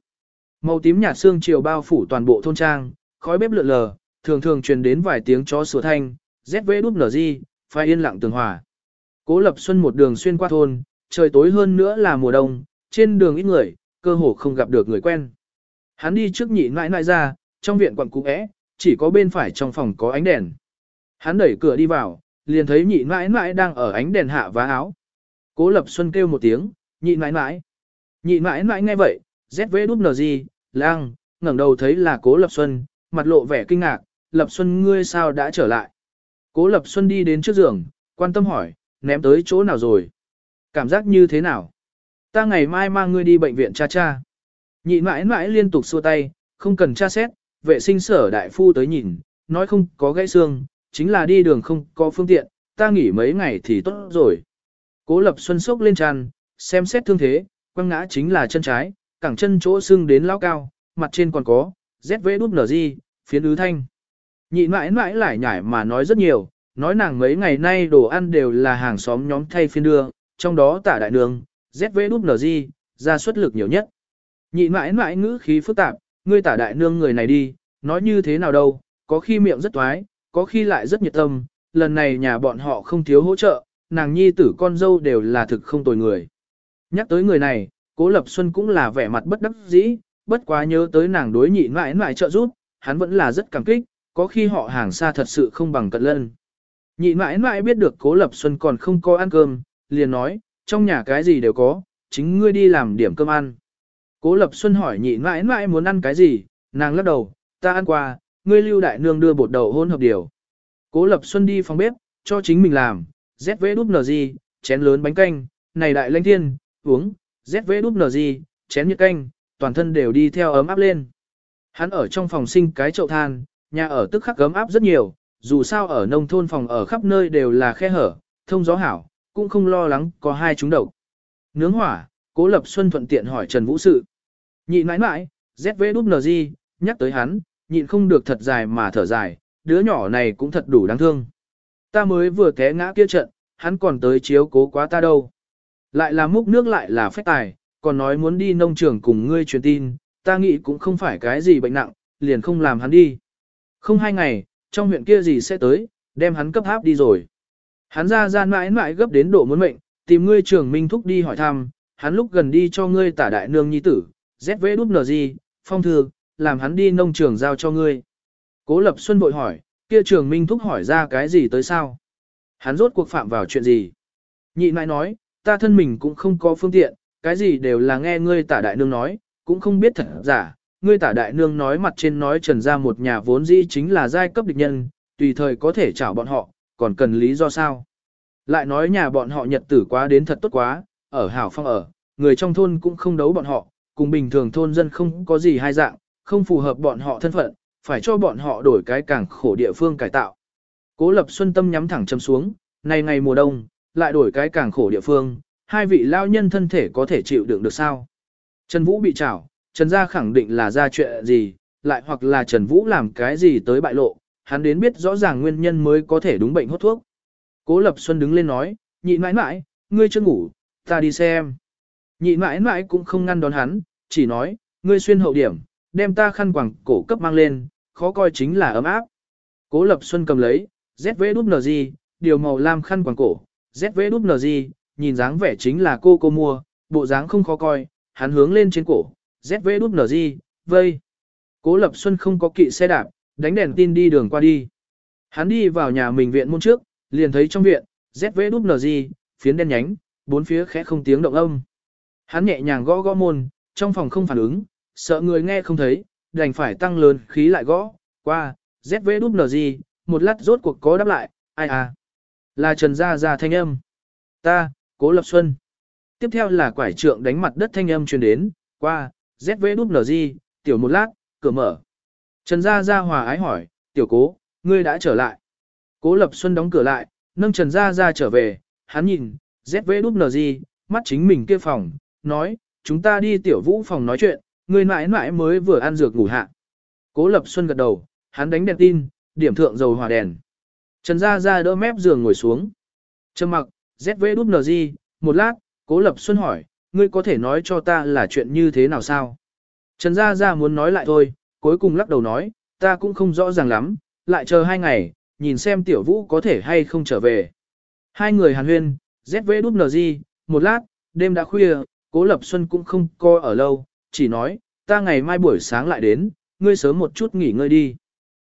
Speaker 1: Màu tím nhạt xương chiều bao phủ toàn bộ thôn trang, khói bếp lượn lờ, thường thường truyền đến vài tiếng chó sủa thanh, ZV đúp nở gì, phai yên lặng tường hòa. Cố Lập Xuân một đường xuyên qua thôn, trời tối hơn nữa là mùa đông, trên đường ít người, cơ hồ không gặp được người quen. Hắn đi trước nhị nãi nãi ra, trong viện quặng cũ é, chỉ có bên phải trong phòng có ánh đèn. Hắn đẩy cửa đi vào, liền thấy nhị mãi mãi đang ở ánh đèn hạ vá áo. Cố Lập Xuân kêu một tiếng, nhị mãi mãi. Nhị mãi mãi nghe vậy, ZVWG, gì, lang, ngẩng đầu thấy là Cố Lập Xuân, mặt lộ vẻ kinh ngạc, Lập Xuân ngươi sao đã trở lại. Cố Lập Xuân đi đến trước giường, quan tâm hỏi, ném tới chỗ nào rồi? Cảm giác như thế nào? Ta ngày mai mang ngươi đi bệnh viện cha cha. Nhị mãi mãi liên tục xua tay, không cần tra xét, vệ sinh sở đại phu tới nhìn, nói không có gãy xương, chính là đi đường không có phương tiện, ta nghỉ mấy ngày thì tốt rồi. Cố Lập Xuân sốc lên tràn, xem xét thương thế, quăng ngã chính là chân trái, cẳng chân chỗ xương đến lao cao, mặt trên còn có, ZV đút nở di, phiến ứ thanh. Nhị mãi mãi lại nhải mà nói rất nhiều, nói nàng mấy ngày nay đồ ăn đều là hàng xóm nhóm thay phiên đưa, trong đó tả đại đường, ZV đút nở di, ra suất lực nhiều nhất. Nhị mãi mãi ngữ khí phức tạp, ngươi tả đại nương người này đi, nói như thế nào đâu, có khi miệng rất toái, có khi lại rất nhiệt tâm, lần này nhà bọn họ không thiếu hỗ trợ, nàng nhi tử con dâu đều là thực không tồi người. Nhắc tới người này, Cố Lập Xuân cũng là vẻ mặt bất đắc dĩ, bất quá nhớ tới nàng đối nhị mãi mãi trợ giúp, hắn vẫn là rất cảm kích, có khi họ hàng xa thật sự không bằng cận lân. Nhị mãi mãi biết được Cố Lập Xuân còn không có ăn cơm, liền nói, trong nhà cái gì đều có, chính ngươi đi làm điểm cơm ăn. Cố Lập Xuân hỏi nhị mãi mãi muốn ăn cái gì, nàng lắc đầu, ta ăn qua, ngươi lưu đại nương đưa bột đậu hôn hợp điều. Cố Lập Xuân đi phòng bếp, cho chính mình làm, ZVWG, gì, chén lớn bánh canh, này đại lãnh thiên, uống, ZVWG, gì, chén nhiệt canh, toàn thân đều đi theo ấm áp lên. Hắn ở trong phòng sinh cái chậu than, nhà ở tức khắc ấm áp rất nhiều, dù sao ở nông thôn phòng ở khắp nơi đều là khe hở, thông gió hảo, cũng không lo lắng có hai chúng độc. Nướng hỏa, Cố Lập Xuân thuận tiện hỏi Trần Vũ sự. Nhị nãi nãi, ZVWG, gì, nhắc tới hắn, nhịn không được thật dài mà thở dài, đứa nhỏ này cũng thật đủ đáng thương. Ta mới vừa té ngã kia trận, hắn còn tới chiếu cố quá ta đâu. Lại là múc nước lại là phách tài, còn nói muốn đi nông trường cùng ngươi truyền tin, ta nghĩ cũng không phải cái gì bệnh nặng, liền không làm hắn đi. Không hai ngày, trong huyện kia gì sẽ tới, đem hắn cấp háp đi rồi. Hắn ra ra mãi mãi gấp đến độ muốn mệnh, tìm ngươi trưởng minh thúc đi hỏi thăm, hắn lúc gần đi cho ngươi tả đại nương nhi tử, ZV đút nở gì, phong thư, làm hắn đi nông trường giao cho ngươi. Cố Lập Xuân vội hỏi, kia trường minh thúc hỏi ra cái gì tới sao? Hắn rốt cuộc phạm vào chuyện gì? Nhị nãi nói, ta thân mình cũng không có phương tiện, cái gì đều là nghe ngươi tả đại nương nói, cũng không biết thật giả. Ngươi tả đại nương nói mặt trên nói trần ra một nhà vốn dĩ chính là giai cấp địch nhân, tùy thời có thể chảo bọn họ, còn cần lý do sao? Lại nói nhà bọn họ nhật tử quá đến thật tốt quá, ở hảo phong ở, người trong thôn cũng không đấu bọn họ, cùng bình thường thôn dân không có gì hai dạng, không phù hợp bọn họ thân phận, phải cho bọn họ đổi cái càng khổ địa phương cải tạo. Cố Lập Xuân tâm nhắm thẳng châm xuống, này ngày mùa đông, lại đổi cái càng khổ địa phương, hai vị lao nhân thân thể có thể chịu đựng được sao? Trần Vũ bị trảo, Trần gia khẳng định là ra chuyện gì, lại hoặc là Trần Vũ làm cái gì tới bại lộ, hắn đến biết rõ ràng nguyên nhân mới có thể đúng bệnh hốt thuốc. Cố Lập Xuân đứng lên nói, nhị mãi mãi, ngươi chưa ngủ, ta đi xem. Nhị mãi mãi cũng không ngăn đón hắn, chỉ nói, ngươi xuyên hậu điểm, đem ta khăn quàng cổ cấp mang lên, khó coi chính là ấm áp. Cố Lập Xuân cầm lấy, ZV điều màu lam khăn quàng cổ, ZV nhìn dáng vẻ chính là cô cô mua, bộ dáng không khó coi, hắn hướng lên trên cổ, ZV vây. Cố Lập Xuân không có kỵ xe đạp, đánh đèn tin đi đường qua đi. Hắn đi vào nhà mình viện môn trước, liền thấy trong viện, ZV đúp nờ phiến đen nhánh, bốn phía khẽ không tiếng động âm. Hắn nhẹ nhàng gõ gõ môn, trong phòng không phản ứng, sợ người nghe không thấy, đành phải tăng lớn khí lại gõ, qua, ZVWG, một lát rốt cuộc có đáp lại, ai à. Là Trần Gia Gia thanh âm. Ta, Cố Lập Xuân. Tiếp theo là quải trượng đánh mặt đất thanh âm truyền đến, qua, ZVWG, tiểu một lát, cửa mở. Trần Gia Gia hòa ái hỏi, tiểu cố, ngươi đã trở lại. Cố Lập Xuân đóng cửa lại, nâng Trần Gia Gia trở về, hắn nhìn, ZVWG, mắt chính mình kia phòng, nói, chúng ta đi tiểu vũ phòng nói chuyện, người mãi mãi mới vừa ăn dược ngủ hạ. Cố Lập Xuân gật đầu, hắn đánh đèn tin, điểm thượng dầu hỏa đèn. Trần Gia Gia đỡ mép giường ngồi xuống. Trầm mặc, ZV nờ gì, một lát, Cố Lập Xuân hỏi, ngươi có thể nói cho ta là chuyện như thế nào sao? Trần Gia Gia muốn nói lại thôi, cuối cùng lắc đầu nói, ta cũng không rõ ràng lắm, lại chờ hai ngày, nhìn xem tiểu vũ có thể hay không trở về. Hai người hàn huyên, ZVWG, một lát, đêm đã khuya, Cố Lập Xuân cũng không coi ở lâu, chỉ nói, ta ngày mai buổi sáng lại đến, ngươi sớm một chút nghỉ ngơi đi.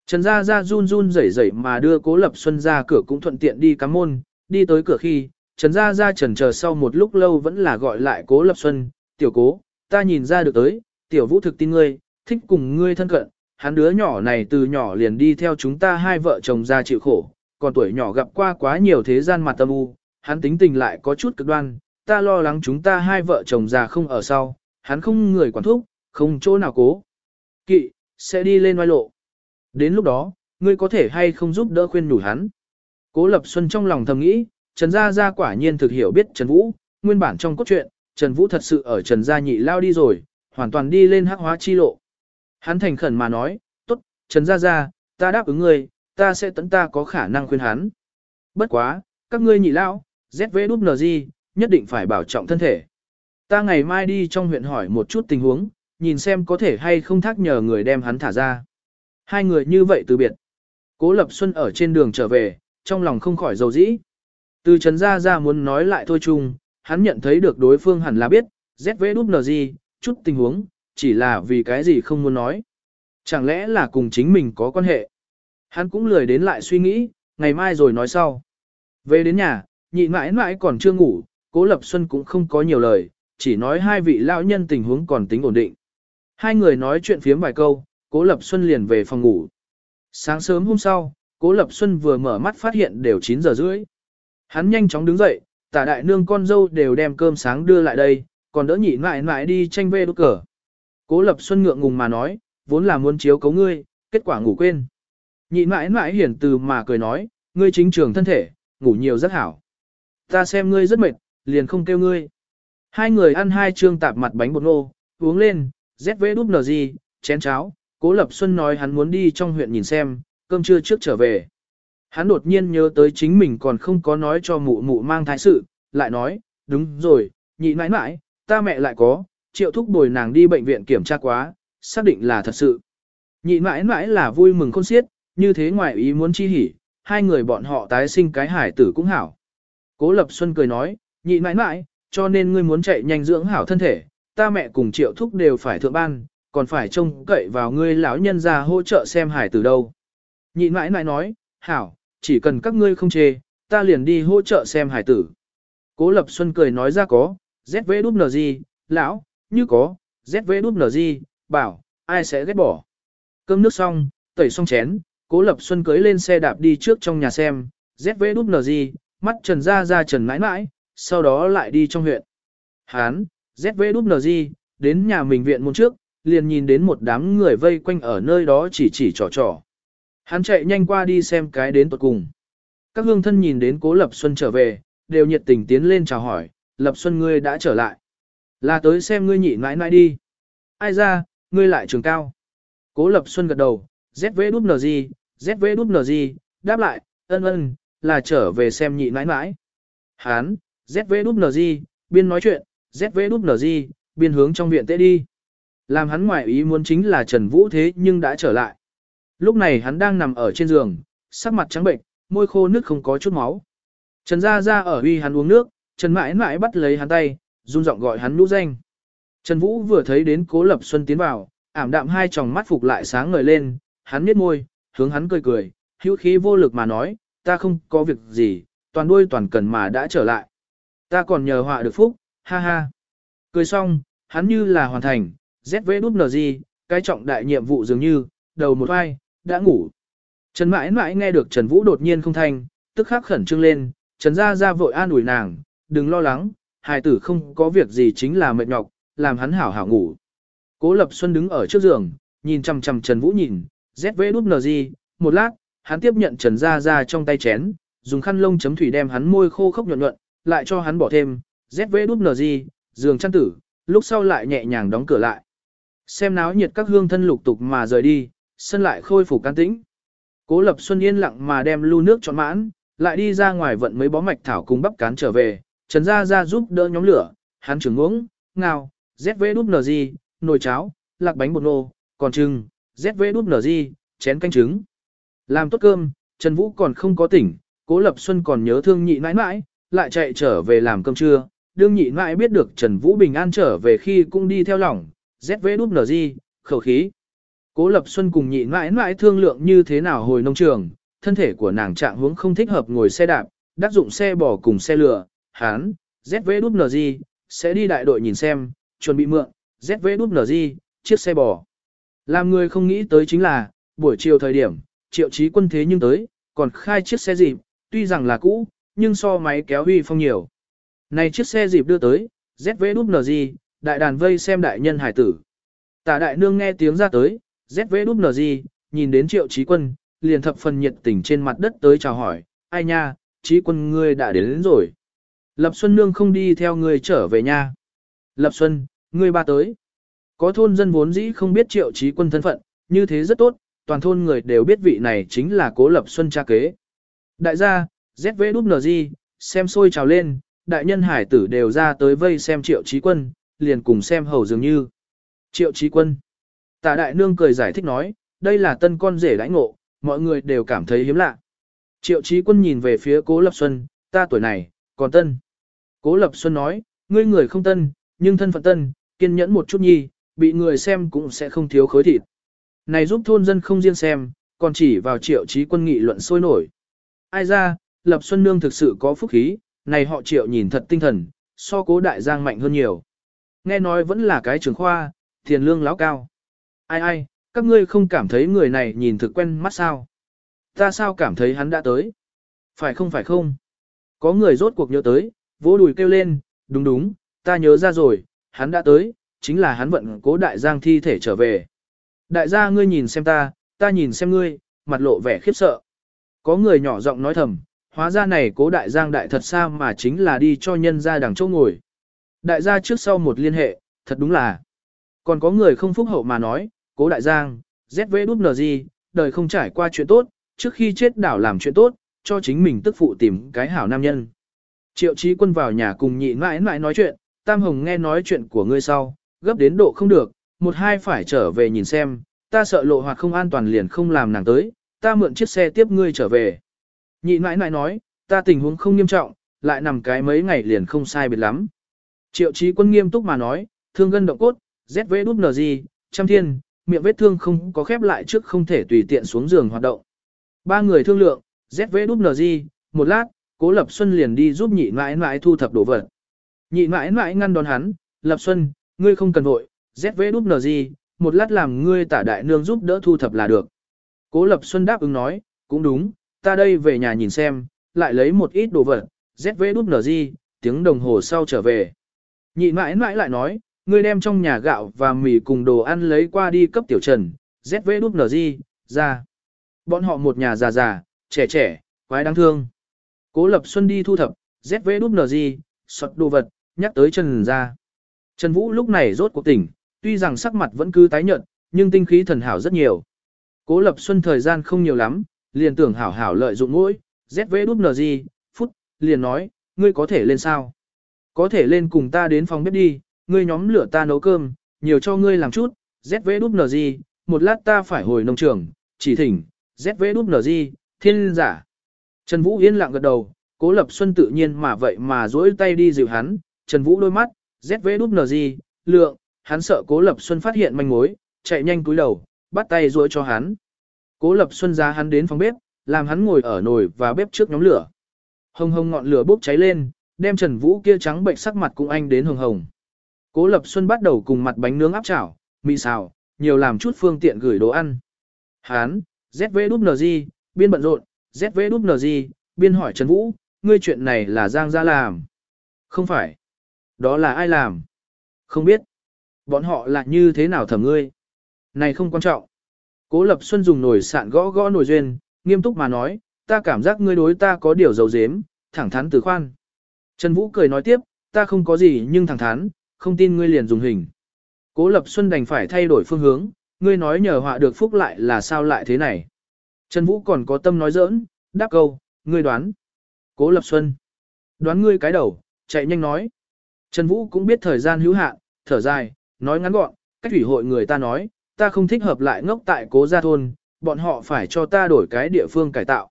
Speaker 1: Trần Gia Gia run run rẩy rẩy mà đưa Cố Lập Xuân ra cửa cũng thuận tiện đi cắm môn, đi tới cửa khi, Trần Gia Gia trần chờ sau một lúc lâu vẫn là gọi lại Cố Lập Xuân, tiểu cố, ta nhìn ra được tới, tiểu vũ thực tin ngươi, thích cùng ngươi thân cận, hắn đứa nhỏ này từ nhỏ liền đi theo chúng ta hai vợ chồng ra chịu khổ, còn tuổi nhỏ gặp qua quá nhiều thế gian mặt tâm u, hắn tính tình lại có chút cực đoan, ta lo lắng chúng ta hai vợ chồng già không ở sau, hắn không người quản thúc, không chỗ nào cố. Kỵ, sẽ đi lên oai lộ. Đến lúc đó, ngươi có thể hay không giúp đỡ khuyên nhủ hắn. Cố Lập Xuân trong lòng thầm nghĩ, Trần Gia Gia quả nhiên thực hiểu biết Trần Vũ, nguyên bản trong cốt truyện, Trần Vũ thật sự ở Trần Gia nhị lao đi rồi, hoàn toàn đi lên hắc hóa chi lộ. Hắn thành khẩn mà nói, tốt, Trần Gia Gia, ta đáp ứng ngươi, ta sẽ tận ta có khả năng khuyên hắn. Bất quá, các ngươi nhị lao, ZVWG, nhất định phải bảo trọng thân thể. Ta ngày mai đi trong huyện hỏi một chút tình huống, nhìn xem có thể hay không thác nhờ người đem hắn thả ra. Hai người như vậy từ biệt. Cố Lập Xuân ở trên đường trở về, trong lòng không khỏi dầu dĩ. Từ Trấn Gia Gia muốn nói lại thôi chung, hắn nhận thấy được đối phương hẳn là biết, ZVWG, chút tình huống, chỉ là vì cái gì không muốn nói. Chẳng lẽ là cùng chính mình có quan hệ. Hắn cũng lười đến lại suy nghĩ, ngày mai rồi nói sau. Về đến nhà, nhị mãi mãi còn chưa ngủ, Cố Lập Xuân cũng không có nhiều lời, chỉ nói hai vị lão nhân tình huống còn tính ổn định. Hai người nói chuyện phiếm vài câu, Cố Lập Xuân liền về phòng ngủ. Sáng sớm hôm sau, Cố Lập Xuân vừa mở mắt phát hiện đều 9 giờ rưỡi. Hắn nhanh chóng đứng dậy, tả đại nương con dâu đều đem cơm sáng đưa lại đây, còn đỡ nhị mãi mãi đi tranh về đốt cờ. Cố Lập Xuân ngượng ngùng mà nói, vốn là muốn chiếu cấu ngươi, kết quả ngủ quên. Nhị mãi mãi hiển từ mà cười nói, ngươi chính trường thân thể, ngủ nhiều rất hảo. Ta xem ngươi rất mệt, liền không kêu ngươi. Hai người ăn hai trương tạp mặt bánh bột nô, uống lên, ZV chén cháo, Cố Lập Xuân nói hắn muốn đi trong huyện nhìn xem, cơm trưa trước trở về. Hắn đột nhiên nhớ tới chính mình còn không có nói cho mụ mụ mang thái sự, lại nói, đúng rồi, nhị mãi mãi, ta mẹ lại có, triệu thúc bồi nàng đi bệnh viện kiểm tra quá, xác định là thật sự. Nhị mãi mãi là vui mừng khôn xiết, như thế ngoài ý muốn chi hỉ, hai người bọn họ tái sinh cái hải tử cũng hảo. Cố Lập Xuân cười nói, nhị mãi mãi, cho nên ngươi muốn chạy nhanh dưỡng hảo thân thể, ta mẹ cùng triệu thúc đều phải thượng ban, còn phải trông cậy vào ngươi lão nhân ra hỗ trợ xem hải tử đâu. Nhị mãi mãi nói, hảo, chỉ cần các ngươi không chê, ta liền đi hỗ trợ xem hải tử. Cố Lập Xuân cười nói ra có, ZVWG, lão, như có, ZVWG, bảo, ai sẽ ghét bỏ. Cơm nước xong, tẩy xong chén, Cố Lập Xuân cưới lên xe đạp đi trước trong nhà xem, ZVWG, mắt trần ra ra trần mãi mãi, sau đó lại đi trong huyện. Hán, ZVWG, đến nhà mình viện môn trước, liền nhìn đến một đám người vây quanh ở nơi đó chỉ chỉ trò trò. Hắn chạy nhanh qua đi xem cái đến tuột cùng. Các hương thân nhìn đến cố Lập Xuân trở về, đều nhiệt tình tiến lên chào hỏi, Lập Xuân ngươi đã trở lại. Là tới xem ngươi nhị mãi mãi đi. Ai ra, ngươi lại trường cao. Cố Lập Xuân gật đầu, ZVWG, ZVWG, đáp lại, ân ân, là trở về xem nhị mãi mãi. Hán, ZVWG, biên nói chuyện, ZVWG, biên hướng trong viện tệ đi. Làm hắn ngoại ý muốn chính là Trần Vũ thế nhưng đã trở lại. Lúc này hắn đang nằm ở trên giường, sắc mặt trắng bệnh, môi khô nước không có chút máu. Trần Gia Gia ở uy hắn uống nước, Trần mãi mãi bắt lấy hắn tay, run giọng gọi hắn nhũ danh. Trần Vũ vừa thấy đến Cố Lập Xuân tiến vào, ảm đạm hai tròng mắt phục lại sáng ngời lên, hắn nhếch môi, hướng hắn cười cười, hữu khí vô lực mà nói, ta không có việc gì, toàn đuôi toàn cần mà đã trở lại. Ta còn nhờ họa được phúc, ha ha. Cười xong, hắn như là hoàn thành, ZVWG, cái trọng đại nhiệm vụ dường như, đầu một vai, đã ngủ. Trần mãi mãi nghe được Trần Vũ đột nhiên không thanh, tức khắc khẩn trương lên, Trần Gia Gia vội an ủi nàng, đừng lo lắng, hài tử không có việc gì chính là mệt nhọc, làm hắn hảo hảo ngủ. Cố Lập Xuân đứng ở trước giường, nhìn chằm chằm Trần Vũ nhìn, ZVWG, một lát, hắn tiếp nhận Trần Gia Gia trong tay chén, dùng khăn lông chấm thủy đem hắn môi khô khốc nhuận nhuận, lại cho hắn bỏ thêm, ZVWG, giường chăn tử, lúc sau lại nhẹ nhàng đóng cửa lại. Xem náo nhiệt các hương thân lục tục mà rời đi, sân lại khôi phục can tĩnh. Cố Lập Xuân yên lặng mà đem lưu nước trọn mãn, lại đi ra ngoài vận mấy bó mạch thảo cùng bắp cán trở về, Trần Gia Gia giúp đỡ nhóm lửa, hắn trưởng uống, ngào, ZVWG, nồi cháo, lạc bánh bột nô, còn trưng, ZVWG, chén canh trứng. Làm tốt cơm, Trần Vũ còn không có tỉnh, Cố Lập Xuân còn nhớ thương nhị nãi nãi lại chạy trở về làm cơm trưa. Đương nhị mãi biết được Trần Vũ bình an trở về khi cũng đi theo lỏng, ZVWG, khẩu khí. Cố Lập Xuân cùng nhị mãi mãi thương lượng như thế nào hồi nông trường, thân thể của nàng trạng hướng không thích hợp ngồi xe đạp, đắc dụng xe bò cùng xe lửa, hán, ZVWG, sẽ đi đại đội nhìn xem, chuẩn bị mượn, ZVWG, chiếc xe bò. Làm người không nghĩ tới chính là, buổi chiều thời điểm, triệu chí quân thế nhưng tới, còn khai chiếc xe dịp, tuy rằng là cũ, nhưng so máy kéo huy phong nhiều. Này chiếc xe dịp đưa tới, ZVWNG, đại đàn vây xem đại nhân hải tử. Tả đại nương nghe tiếng ra tới, ZVWNG, nhìn đến triệu chí quân, liền thập phần nhiệt tình trên mặt đất tới chào hỏi, ai nha, chí quân ngươi đã đến, đến rồi. Lập Xuân Nương không đi theo ngươi trở về nha. Lập Xuân, ngươi ba tới. Có thôn dân vốn dĩ không biết triệu chí quân thân phận, như thế rất tốt, toàn thôn người đều biết vị này chính là cố Lập Xuân cha kế. Đại gia, ZVWG, xem sôi trào lên, đại nhân hải tử đều ra tới vây xem triệu chí quân, liền cùng xem hầu dường như. Triệu chí quân. Tả đại nương cười giải thích nói, đây là tân con rể đãi ngộ, mọi người đều cảm thấy hiếm lạ. Triệu chí quân nhìn về phía cố Lập Xuân, ta tuổi này, còn tân. Cố Lập Xuân nói, ngươi người không tân, nhưng thân phận tân, kiên nhẫn một chút nhi, bị người xem cũng sẽ không thiếu khối thịt. Này giúp thôn dân không riêng xem, còn chỉ vào triệu chí quân nghị luận sôi nổi. Ai ra, Lập Xuân Nương thực sự có phúc khí, này họ triệu nhìn thật tinh thần, so cố đại giang mạnh hơn nhiều. Nghe nói vẫn là cái trường khoa, tiền lương láo cao. Ai ai, các ngươi không cảm thấy người này nhìn thực quen mắt sao? Ta sao cảm thấy hắn đã tới? Phải không phải không? Có người rốt cuộc nhớ tới, vỗ đùi kêu lên, đúng đúng, ta nhớ ra rồi, hắn đã tới, chính là hắn vận cố đại giang thi thể trở về. Đại gia ngươi nhìn xem ta, ta nhìn xem ngươi, mặt lộ vẻ khiếp sợ. Có người nhỏ giọng nói thầm, hóa ra này cố đại giang đại thật xa mà chính là đi cho nhân ra đằng chỗ ngồi. Đại gia trước sau một liên hệ, thật đúng là. Còn có người không phúc hậu mà nói, cố đại giang, ZVWG, đời không trải qua chuyện tốt, trước khi chết đảo làm chuyện tốt, cho chính mình tức phụ tìm cái hảo nam nhân. Triệu trí quân vào nhà cùng nhị mãi mãi nói chuyện, Tam Hồng nghe nói chuyện của ngươi sau, gấp đến độ không được, một hai phải trở về nhìn xem, ta sợ lộ hoặc không an toàn liền không làm nàng tới, ta mượn chiếc xe tiếp ngươi trở về. Nhị nãi nãi nói, ta tình huống không nghiêm trọng, lại nằm cái mấy ngày liền không sai biệt lắm. Triệu trí quân nghiêm túc mà nói, thương gân động cốt, ZV gì, trăm thiên, miệng vết thương không có khép lại trước không thể tùy tiện xuống giường hoạt động. Ba người thương lượng, ZV gì, một lát, cố Lập Xuân liền đi giúp nhị mãi mãi thu thập đồ vật. Nhị mãi mãi ngăn đón hắn, Lập Xuân, ngươi không cần vội, ZV gì, một lát làm ngươi tả đại nương giúp đỡ thu thập là được. Cố Lập Xuân đáp ứng nói, cũng đúng, ta đây về nhà nhìn xem, lại lấy một ít đồ vật, ZV đút gì, tiếng đồng hồ sau trở về. Nhị mãi mãi lại nói, ngươi đem trong nhà gạo và mì cùng đồ ăn lấy qua đi cấp tiểu trần, ZV đút gì, ra. Bọn họ một nhà già già, trẻ trẻ, quái đáng thương. Cố Lập Xuân đi thu thập, ZV đút gì, sọt đồ vật, nhắc tới Trần ra. Trần Vũ lúc này rốt cuộc tỉnh, tuy rằng sắc mặt vẫn cứ tái nhợt, nhưng tinh khí thần hảo rất nhiều. Cố Lập Xuân thời gian không nhiều lắm, liền tưởng hảo hảo lợi dụng mũi, ZV gì, phút, liền nói, ngươi có thể lên sao? Có thể lên cùng ta đến phòng bếp đi, ngươi nhóm lửa ta nấu cơm, nhiều cho ngươi làm chút, ZV gì, một lát ta phải hồi nông trường, chỉ thỉnh, ZV gì, thiên giả. Trần Vũ yên lặng gật đầu, Cố Lập Xuân tự nhiên mà vậy mà duỗi tay đi dịu hắn, Trần Vũ đôi mắt, ZV gì, lượng, hắn sợ Cố Lập Xuân phát hiện manh mối, chạy nhanh cúi đầu, bắt tay duỗi cho hắn. Cố Lập Xuân ra hắn đến phòng bếp, làm hắn ngồi ở nồi và bếp trước nhóm lửa. Hồng hồng ngọn lửa bốc cháy lên, đem Trần Vũ kia trắng bệnh sắc mặt cũng anh đến hồng hồng. Cố Lập Xuân bắt đầu cùng mặt bánh nướng áp chảo, mì xào, nhiều làm chút phương tiện gửi đồ ăn. Hán, ZVWG, biên bận rộn, ZVWG, biên hỏi Trần Vũ, ngươi chuyện này là Giang gia làm. Không phải. Đó là ai làm? Không biết. Bọn họ là như thế nào thẩm ngươi? Này không quan trọng. Cố Lập Xuân dùng nồi sạn gõ gõ nồi duyên, nghiêm túc mà nói, ta cảm giác ngươi đối ta có điều dầu dếm, thẳng thắn từ khoan. Trần Vũ cười nói tiếp, ta không có gì nhưng thẳng thắn, không tin ngươi liền dùng hình. Cố Lập Xuân đành phải thay đổi phương hướng, ngươi nói nhờ họa được phúc lại là sao lại thế này. Trần Vũ còn có tâm nói giỡn, đáp câu, ngươi đoán. Cố Lập Xuân. Đoán ngươi cái đầu, chạy nhanh nói. Trần Vũ cũng biết thời gian hữu hạn, thở dài, nói ngắn gọn, cách thủy hội người ta nói, ta không thích hợp lại ngốc tại cố gia thôn, bọn họ phải cho ta đổi cái địa phương cải tạo.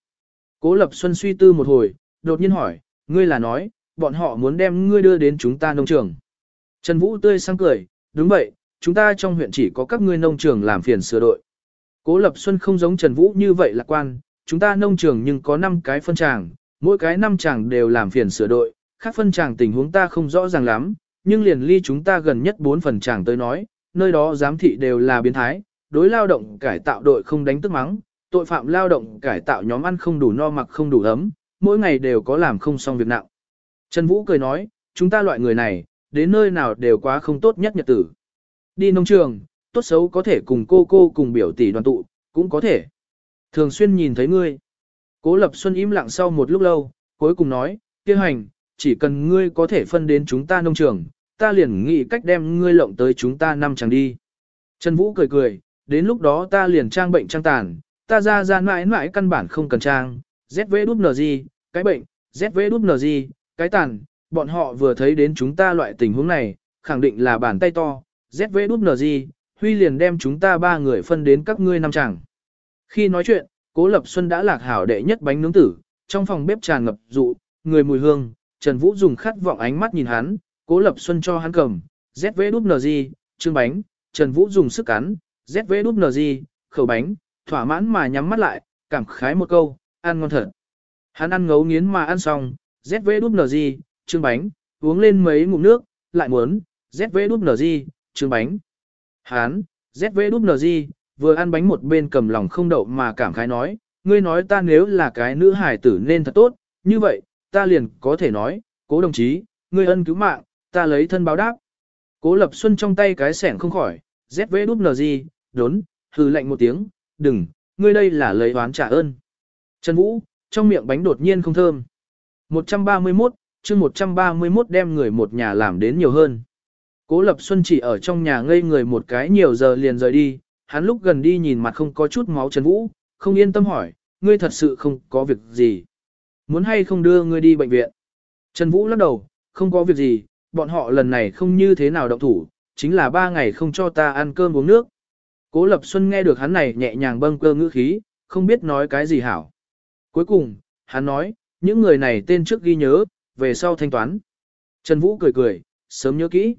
Speaker 1: Cố Lập Xuân suy tư một hồi, đột nhiên hỏi, ngươi là nói, bọn họ muốn đem ngươi đưa đến chúng ta nông trường. Trần Vũ tươi sang cười, đúng vậy, chúng ta trong huyện chỉ có các ngươi nông trường làm phiền sửa đội. Cố Lập Xuân không giống Trần Vũ như vậy lạc quan, chúng ta nông trường nhưng có 5 cái phân tràng, mỗi cái năm tràng đều làm phiền sửa đội, khác phân tràng tình huống ta không rõ ràng lắm, nhưng liền ly chúng ta gần nhất 4 phần tràng tới nói, nơi đó giám thị đều là biến thái, đối lao động cải tạo đội không đánh tức mắng, tội phạm lao động cải tạo nhóm ăn không đủ no mặc không đủ ấm, mỗi ngày đều có làm không xong việc nặng. Trần Vũ cười nói, chúng ta loại người này, đến nơi nào đều quá không tốt nhất nhật tử. Đi nông trường, tốt xấu có thể cùng cô cô cùng biểu tỷ đoàn tụ, cũng có thể. Thường xuyên nhìn thấy ngươi. Cố Lập Xuân im lặng sau một lúc lâu, cuối cùng nói, kia hành, chỉ cần ngươi có thể phân đến chúng ta nông trường, ta liền nghĩ cách đem ngươi lộng tới chúng ta năm chẳng đi. Trần Vũ cười cười, đến lúc đó ta liền trang bệnh trang tàn, ta ra ra mãi mãi căn bản không cần trang, ZV cái bệnh, ZV cái tàn, bọn họ vừa thấy đến chúng ta loại tình huống này, khẳng định là bàn tay to, ZV Huy liền đem chúng ta ba người phân đến các ngươi năm chẳng. Khi nói chuyện, Cố Lập Xuân đã lạc hảo đệ nhất bánh nướng tử, trong phòng bếp tràn ngập dụ, người mùi hương, Trần Vũ dùng khát vọng ánh mắt nhìn hắn, Cố Lập Xuân cho hắn cầm, ZV nờ gì, trương bánh, Trần Vũ dùng sức cắn, ZV nờ gì, khẩu bánh, thỏa mãn mà nhắm mắt lại, cảm khái một câu, ăn ngon thật. Hắn ăn ngấu nghiến mà ăn xong, ZV nờ gì, trương bánh, uống lên mấy ngụm nước, lại muốn, ZV nờ gì, trương bánh. Hắn, ZV nờ gì, vừa ăn bánh một bên cầm lòng không đậu mà cảm khái nói, ngươi nói ta nếu là cái nữ hải tử nên thật tốt, như vậy, ta liền có thể nói, cố đồng chí, ngươi ân cứu mạng, ta lấy thân báo đáp. Cố lập xuân trong tay cái sẻng không khỏi, ZV đúp nờ gì, đốn, hừ lạnh một tiếng, đừng, ngươi đây là lấy oán trả ơn. Trần Vũ, trong miệng bánh đột nhiên không thơm. 131, chương 131 đem người một nhà làm đến nhiều hơn. Cố Lập Xuân chỉ ở trong nhà ngây người một cái nhiều giờ liền rời đi, hắn lúc gần đi nhìn mặt không có chút máu Trần Vũ, không yên tâm hỏi, ngươi thật sự không có việc gì. Muốn hay không đưa ngươi đi bệnh viện? Trần Vũ lắc đầu, không có việc gì, bọn họ lần này không như thế nào động thủ, chính là ba ngày không cho ta ăn cơm uống nước. Cố Lập Xuân nghe được hắn này nhẹ nhàng bâng cơ ngữ khí, không biết nói cái gì hảo. Cuối cùng, hắn nói, những người này tên trước ghi nhớ, về sau thanh toán. Trần Vũ cười cười, sớm nhớ kỹ.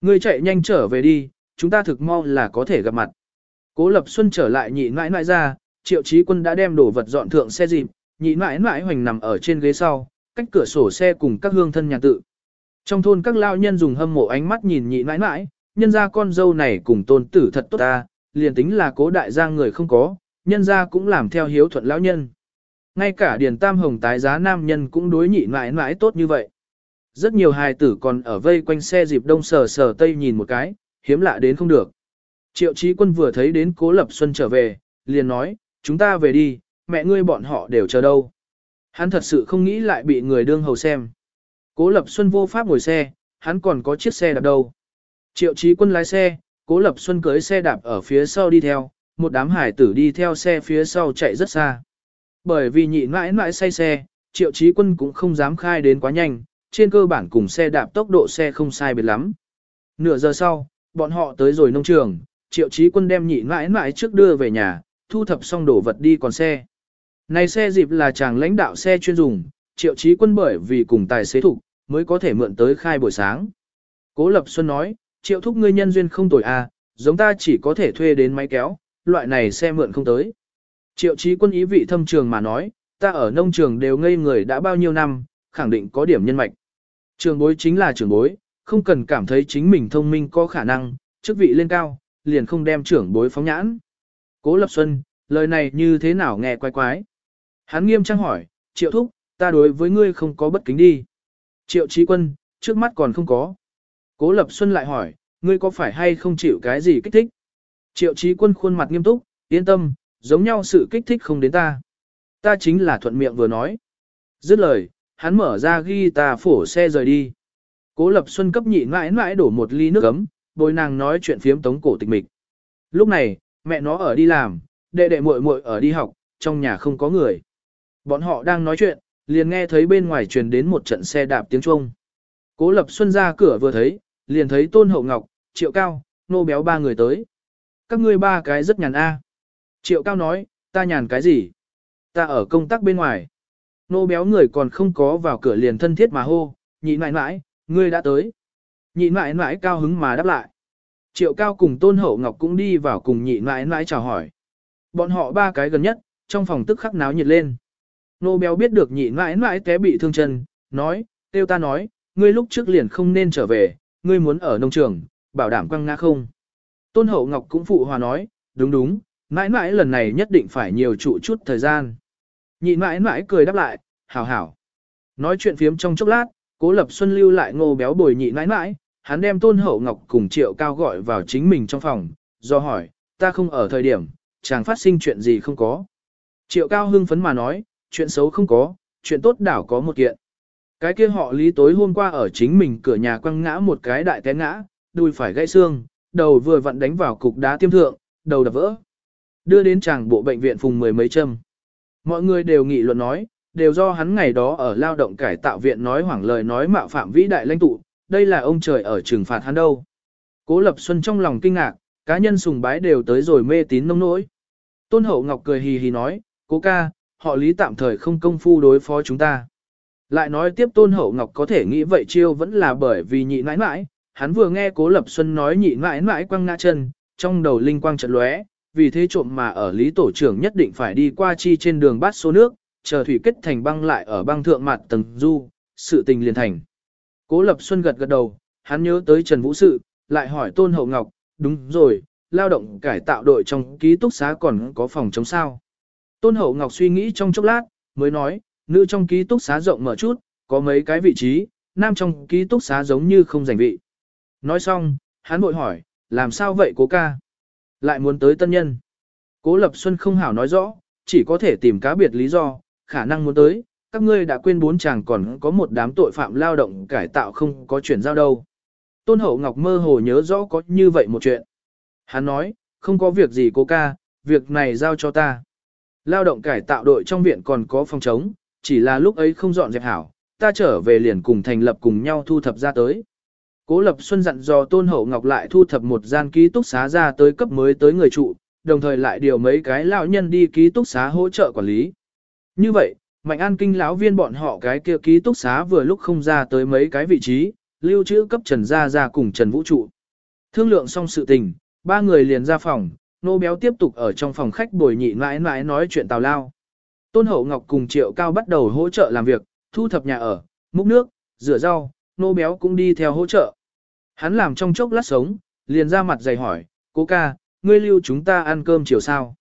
Speaker 1: Ngươi chạy nhanh trở về đi, chúng ta thực mau là có thể gặp mặt. Cố Lập Xuân trở lại nhị mãi mãi ra, triệu trí quân đã đem đồ vật dọn thượng xe dịp, nhị mãi mãi hoành nằm ở trên ghế sau, cách cửa sổ xe cùng các hương thân nhà tự. Trong thôn các lao nhân dùng hâm mộ ánh mắt nhìn nhị mãi mãi, nhân ra con dâu này cùng tôn tử thật tốt ta, liền tính là cố đại gia người không có, nhân ra cũng làm theo hiếu thuận lão nhân. Ngay cả điền tam hồng tái giá nam nhân cũng đối nhị mãi mãi tốt như vậy. Rất nhiều hài tử còn ở vây quanh xe dịp đông sờ sờ tây nhìn một cái, hiếm lạ đến không được. Triệu trí quân vừa thấy đến cố lập xuân trở về, liền nói, chúng ta về đi, mẹ ngươi bọn họ đều chờ đâu. Hắn thật sự không nghĩ lại bị người đương hầu xem. Cố lập xuân vô pháp ngồi xe, hắn còn có chiếc xe đạp đâu. Triệu Chí quân lái xe, cố lập xuân cưới xe đạp ở phía sau đi theo, một đám hải tử đi theo xe phía sau chạy rất xa. Bởi vì nhị mãi mãi say xe, triệu Chí quân cũng không dám khai đến quá nhanh, trên cơ bản cùng xe đạp tốc độ xe không sai biệt lắm. Nửa giờ sau, bọn họ tới rồi nông trường, triệu Chí quân đem nhị mãi mãi trước đưa về nhà, thu thập xong đồ vật đi còn xe. Này xe dịp là chàng lãnh đạo xe chuyên dùng, triệu trí quân bởi vì cùng tài xế thủ, mới có thể mượn tới khai buổi sáng. Cố Lập Xuân nói, triệu thúc ngươi nhân duyên không tồi à, giống ta chỉ có thể thuê đến máy kéo, loại này xe mượn không tới. Triệu trí quân ý vị thâm trường mà nói, ta ở nông trường đều ngây người đã bao nhiêu năm, khẳng định có điểm nhân mạch. Trường bối chính là trường bối, không cần cảm thấy chính mình thông minh có khả năng, chức vị lên cao, liền không đem trưởng bối phóng nhãn. Cố Lập Xuân, lời này như thế nào nghe quái quái. Hắn nghiêm trang hỏi, triệu thúc, ta đối với ngươi không có bất kính đi. Triệu trí quân, trước mắt còn không có. Cố Lập Xuân lại hỏi, ngươi có phải hay không chịu cái gì kích thích? Triệu trí quân khuôn mặt nghiêm túc, yên tâm, giống nhau sự kích thích không đến ta. Ta chính là thuận miệng vừa nói. Dứt lời, hắn mở ra ghi ta phổ xe rời đi. Cố Lập Xuân cấp nhị mãi mãi đổ một ly nước ấm, bồi nàng nói chuyện phiếm tống cổ tịch mịch. Lúc này, mẹ nó ở đi làm, đệ đệ muội muội ở đi học, trong nhà không có người. Bọn họ đang nói chuyện, liền nghe thấy bên ngoài truyền đến một trận xe đạp tiếng chuông. Cố Lập Xuân ra cửa vừa thấy, liền thấy Tôn Hậu Ngọc, Triệu Cao, nô béo ba người tới. Các ngươi ba cái rất nhàn a. À. Triệu Cao nói, ta nhàn cái gì? Ta ở công tác bên ngoài. Nô béo người còn không có vào cửa liền thân thiết mà hô, nhị mãi mãi, ngươi đã tới. Nhị mãi mãi cao hứng mà đáp lại. Triệu Cao cùng Tôn Hậu Ngọc cũng đi vào cùng nhị mãi mãi chào hỏi. Bọn họ ba cái gần nhất, trong phòng tức khắc náo nhiệt lên. Nô béo biết được nhị mãi mãi té bị thương chân, nói, tiêu ta nói, ngươi lúc trước liền không nên trở về, ngươi muốn ở nông trường, bảo đảm quăng ngã không. Tôn Hậu Ngọc cũng phụ hòa nói, đúng đúng, mãi mãi lần này nhất định phải nhiều trụ chút thời gian. Nhị mãi mãi cười đáp lại, hảo hảo. Nói chuyện phiếm trong chốc lát, Cố Lập Xuân lưu lại ngô béo bồi nhị mãi mãi, hắn đem Tôn Hậu Ngọc cùng Triệu Cao gọi vào chính mình trong phòng, do hỏi, ta không ở thời điểm, chàng phát sinh chuyện gì không có. Triệu Cao hưng phấn mà nói, chuyện xấu không có, chuyện tốt đảo có một kiện. Cái kia họ lý tối hôm qua ở chính mình cửa nhà quăng ngã một cái đại té ngã, đùi phải gãy xương, đầu vừa vặn đánh vào cục đá tiêm thượng, đầu đập vỡ. Đưa đến chàng bộ bệnh viện phùng mười mấy châm. Mọi người đều nghị luận nói, đều do hắn ngày đó ở lao động cải tạo viện nói hoảng lời nói mạo phạm vĩ đại lãnh tụ, đây là ông trời ở trừng phạt hắn đâu. Cố Lập Xuân trong lòng kinh ngạc, cá nhân sùng bái đều tới rồi mê tín nông nỗi. Tôn Hậu Ngọc cười hì hì nói, cố ca, họ lý tạm thời không công phu đối phó chúng ta. Lại nói tiếp Tôn Hậu Ngọc có thể nghĩ vậy chiêu vẫn là bởi vì nhị nãi nãi, hắn vừa nghe Cố Lập Xuân nói nhị nãi nãi quăng ngã chân, trong đầu linh quang chợt lóe, vì thế trộm mà ở lý tổ trưởng nhất định phải đi qua chi trên đường bát số nước, chờ thủy kết thành băng lại ở băng thượng mặt tầng du, sự tình liền thành. Cố Lập Xuân gật gật đầu, hắn nhớ tới Trần Vũ Sự, lại hỏi Tôn Hậu Ngọc, đúng rồi, lao động cải tạo đội trong ký túc xá còn có phòng chống sao. Tôn Hậu Ngọc suy nghĩ trong chốc lát, mới nói, nữ trong ký túc xá rộng mở chút, có mấy cái vị trí, nam trong ký túc xá giống như không giành vị. Nói xong, hắn bội hỏi, làm sao vậy cố ca? Lại muốn tới tân nhân. Cố Lập Xuân không hảo nói rõ, chỉ có thể tìm cá biệt lý do, khả năng muốn tới, các ngươi đã quên bốn chàng còn có một đám tội phạm lao động cải tạo không có chuyển giao đâu. Tôn Hậu Ngọc mơ hồ nhớ rõ có như vậy một chuyện. Hắn nói, không có việc gì cô ca, việc này giao cho ta. Lao động cải tạo đội trong viện còn có phòng trống, chỉ là lúc ấy không dọn dẹp hảo, ta trở về liền cùng thành lập cùng nhau thu thập ra tới. Cố Lập Xuân dặn dò Tôn Hậu Ngọc lại thu thập một gian ký túc xá ra tới cấp mới tới người trụ, đồng thời lại điều mấy cái lão nhân đi ký túc xá hỗ trợ quản lý. Như vậy, Mạnh An kinh lão viên bọn họ cái kia ký túc xá vừa lúc không ra tới mấy cái vị trí, lưu trữ cấp Trần Gia Gia cùng Trần Vũ trụ. Thương lượng xong sự tình, ba người liền ra phòng, nô béo tiếp tục ở trong phòng khách bồi nhị mãi mãi nói chuyện tào lao. Tôn Hậu Ngọc cùng Triệu Cao bắt đầu hỗ trợ làm việc, thu thập nhà ở, múc nước, rửa rau, nô béo cũng đi theo hỗ trợ. Hắn làm trong chốc lát sống, liền ra mặt dày hỏi, cố ca, ngươi lưu chúng ta ăn cơm chiều sao?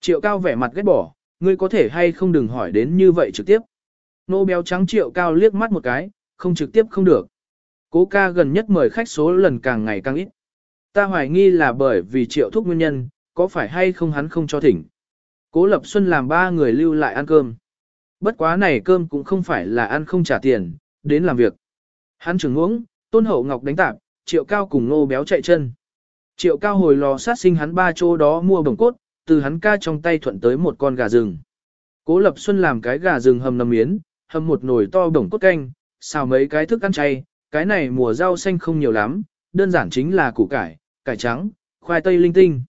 Speaker 1: Triệu Cao vẻ mặt ghét bỏ, ngươi có thể hay không đừng hỏi đến như vậy trực tiếp. Nô béo trắng Triệu Cao liếc mắt một cái, không trực tiếp không được. Cố ca gần nhất mời khách số lần càng ngày càng ít. Ta hoài nghi là bởi vì Triệu thúc nguyên nhân, có phải hay không hắn không cho thỉnh. Cố Lập Xuân làm ba người lưu lại ăn cơm. Bất quá này cơm cũng không phải là ăn không trả tiền, đến làm việc. Hắn trưởng uống, Tôn Hậu Ngọc đánh tạp, Triệu Cao cùng Ngô Béo chạy chân. Triệu Cao hồi lò sát sinh hắn ba chỗ đó mua bồng cốt, từ hắn ca trong tay thuận tới một con gà rừng. Cố Lập Xuân làm cái gà rừng hầm nấm miến, hầm một nồi to bồng cốt canh, xào mấy cái thức ăn chay, cái này mùa rau xanh không nhiều lắm, đơn giản chính là củ cải, cải trắng, khoai tây linh tinh.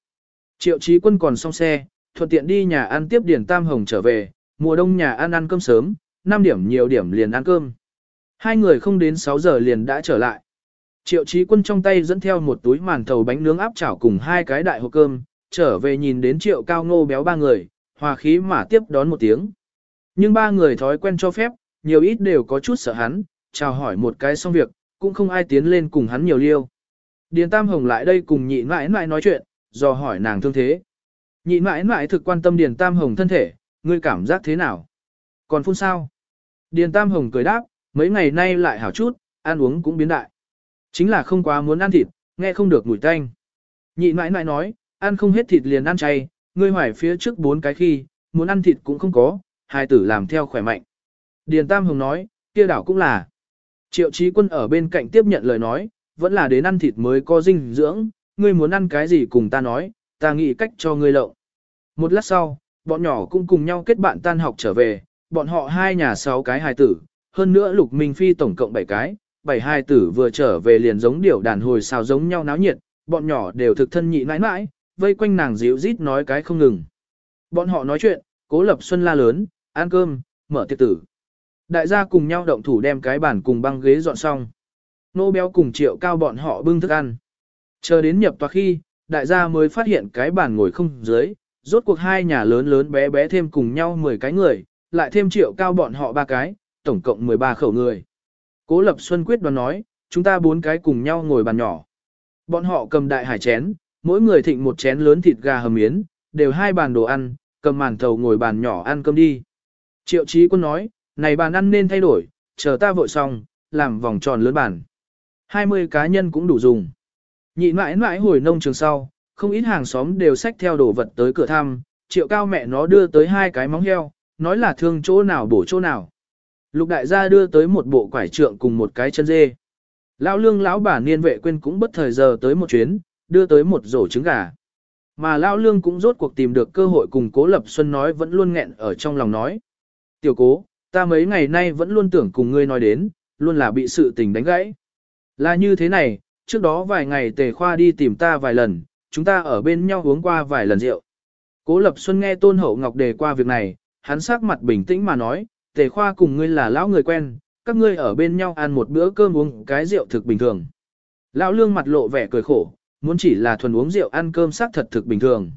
Speaker 1: Triệu Chí Quân còn xong xe, thuận tiện đi nhà ăn tiếp Điền Tam Hồng trở về, mùa đông nhà ăn ăn cơm sớm, 5 điểm nhiều điểm liền ăn cơm. Hai người không đến 6 giờ liền đã trở lại. Triệu Chí Quân trong tay dẫn theo một túi màn thầu bánh nướng áp chảo cùng hai cái đại hộp cơm, trở về nhìn đến Triệu Cao Ngô béo ba người, hòa khí mà tiếp đón một tiếng. Nhưng ba người thói quen cho phép, nhiều ít đều có chút sợ hắn, chào hỏi một cái xong việc, cũng không ai tiến lên cùng hắn nhiều liêu. Điền Tam Hồng lại đây cùng nhị mãi mãi nói chuyện, do hỏi nàng thương thế. Nhị mãi mãi thực quan tâm Điền Tam Hồng thân thể, ngươi cảm giác thế nào? Còn phun sao? Điền Tam Hồng cười đáp, mấy ngày nay lại hảo chút, ăn uống cũng biến đại. Chính là không quá muốn ăn thịt, nghe không được mùi tanh. Nhị mãi mãi nói, ăn không hết thịt liền ăn chay, ngươi hoài phía trước bốn cái khi, muốn ăn thịt cũng không có, hai tử làm theo khỏe mạnh. Điền Tam Hồng nói, kia đảo cũng là. Triệu Chí Quân ở bên cạnh tiếp nhận lời nói, vẫn là đến ăn thịt mới có dinh dưỡng, ngươi muốn ăn cái gì cùng ta nói, ta nghĩ cách cho ngươi lộng. Một lát sau, bọn nhỏ cũng cùng nhau kết bạn tan học trở về, bọn họ hai nhà sáu cái hài tử, hơn nữa Lục Minh Phi tổng cộng bảy cái, bảy hài tử vừa trở về liền giống điểu đàn hồi xào giống nhau náo nhiệt, bọn nhỏ đều thực thân nhị mãi mãi, vây quanh nàng dịu rít nói cái không ngừng. Bọn họ nói chuyện, cố lập xuân la lớn, ăn cơm, mở tiệc tử. Đại gia cùng nhau động thủ đem cái bàn cùng băng ghế dọn xong. Nô béo cùng triệu cao bọn họ bưng thức ăn. Chờ đến nhập tòa khi, đại gia mới phát hiện cái bàn ngồi không dưới, rốt cuộc hai nhà lớn lớn bé bé thêm cùng nhau 10 cái người, lại thêm triệu cao bọn họ ba cái, tổng cộng 13 khẩu người. Cố Lập Xuân quyết đoán nói, chúng ta bốn cái cùng nhau ngồi bàn nhỏ. Bọn họ cầm đại hải chén, mỗi người thịnh một chén lớn thịt gà hầm miến, đều hai bàn đồ ăn, cầm màn thầu ngồi bàn nhỏ ăn cơm đi. Triệu Chí Quân nói, này bàn ăn nên thay đổi, chờ ta vội xong, làm vòng tròn lớn bàn. 20 cá nhân cũng đủ dùng. Nhị mãi mãi hồi nông trường sau, không ít hàng xóm đều xách theo đồ vật tới cửa thăm, triệu cao mẹ nó đưa tới hai cái móng heo, nói là thương chỗ nào bổ chỗ nào. Lục đại gia đưa tới một bộ quải trượng cùng một cái chân dê. Lão lương lão bà niên vệ quên cũng bất thời giờ tới một chuyến, đưa tới một rổ trứng gà. Mà lão lương cũng rốt cuộc tìm được cơ hội cùng cố lập xuân nói vẫn luôn nghẹn ở trong lòng nói. Tiểu cố, ta mấy ngày nay vẫn luôn tưởng cùng ngươi nói đến, luôn là bị sự tình đánh gãy. Là như thế này, trước đó vài ngày tề khoa đi tìm ta vài lần, chúng ta ở bên nhau uống qua vài lần rượu. Cố Lập Xuân nghe Tôn Hậu Ngọc đề qua việc này, hắn sắc mặt bình tĩnh mà nói, tề khoa cùng ngươi là lão người quen, các ngươi ở bên nhau ăn một bữa cơm uống cái rượu thực bình thường. Lão lương mặt lộ vẻ cười khổ, muốn chỉ là thuần uống rượu ăn cơm xác thật thực bình thường.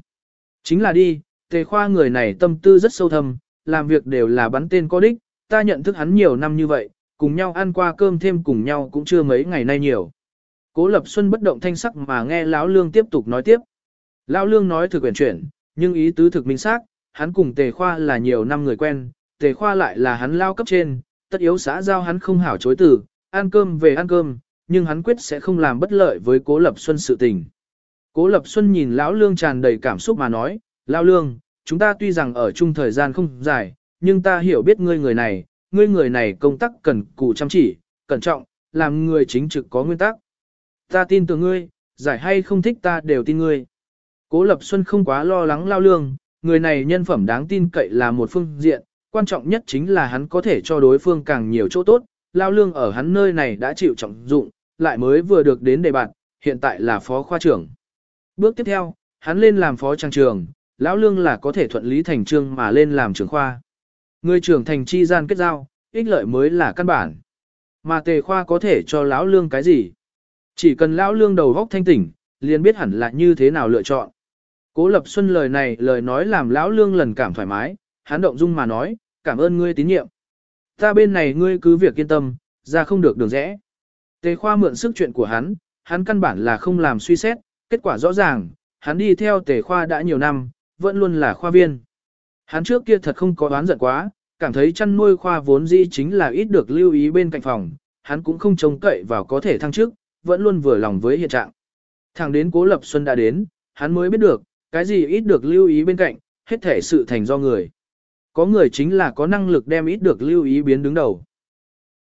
Speaker 1: Chính là đi, tề khoa người này tâm tư rất sâu thâm, làm việc đều là bắn tên có đích, ta nhận thức hắn nhiều năm như vậy, cùng nhau ăn qua cơm thêm cùng nhau cũng chưa mấy ngày nay nhiều. Cố Lập Xuân bất động thanh sắc mà nghe Lão Lương tiếp tục nói tiếp. Lão Lương nói thực quyển chuyển, nhưng ý tứ thực minh xác, hắn cùng Tề Khoa là nhiều năm người quen, Tề Khoa lại là hắn lao cấp trên, tất yếu xã giao hắn không hảo chối từ, ăn cơm về ăn cơm, nhưng hắn quyết sẽ không làm bất lợi với Cố Lập Xuân sự tình. Cố Lập Xuân nhìn Lão Lương tràn đầy cảm xúc mà nói, Lão Lương, chúng ta tuy rằng ở chung thời gian không dài, nhưng ta hiểu biết ngươi người này, ngươi người này công tác cần cù chăm chỉ, cẩn trọng, làm người chính trực có nguyên tắc. Ta tin tưởng ngươi, giải hay không thích ta đều tin ngươi. Cố Lập Xuân không quá lo lắng lao lương, người này nhân phẩm đáng tin cậy là một phương diện, quan trọng nhất chính là hắn có thể cho đối phương càng nhiều chỗ tốt, lao lương ở hắn nơi này đã chịu trọng dụng, lại mới vừa được đến đề bạt, hiện tại là phó khoa trưởng. Bước tiếp theo, hắn lên làm phó trang trường, lão lương là có thể thuận lý thành trương mà lên làm trưởng khoa. Người trưởng thành chi gian kết giao, ích lợi mới là căn bản. Mà tề khoa có thể cho lão lương cái gì? Chỉ cần lão lương đầu góc thanh tỉnh, liền biết hẳn là như thế nào lựa chọn. Cố Lập Xuân lời này lời nói làm lão lương lần cảm thoải mái, hắn động dung mà nói, cảm ơn ngươi tín nhiệm. Ta bên này ngươi cứ việc yên tâm, ra không được đường rẽ. Tề khoa mượn sức chuyện của hắn, hắn căn bản là không làm suy xét, kết quả rõ ràng, hắn đi theo tề khoa đã nhiều năm, vẫn luôn là khoa viên. Hắn trước kia thật không có đoán giận quá, cảm thấy chăn nuôi khoa vốn dĩ chính là ít được lưu ý bên cạnh phòng, hắn cũng không trông cậy vào có thể thăng chức, vẫn luôn vừa lòng với hiện trạng. Thẳng đến Cố Lập Xuân đã đến, hắn mới biết được, cái gì ít được lưu ý bên cạnh, hết thể sự thành do người. Có người chính là có năng lực đem ít được lưu ý biến đứng đầu.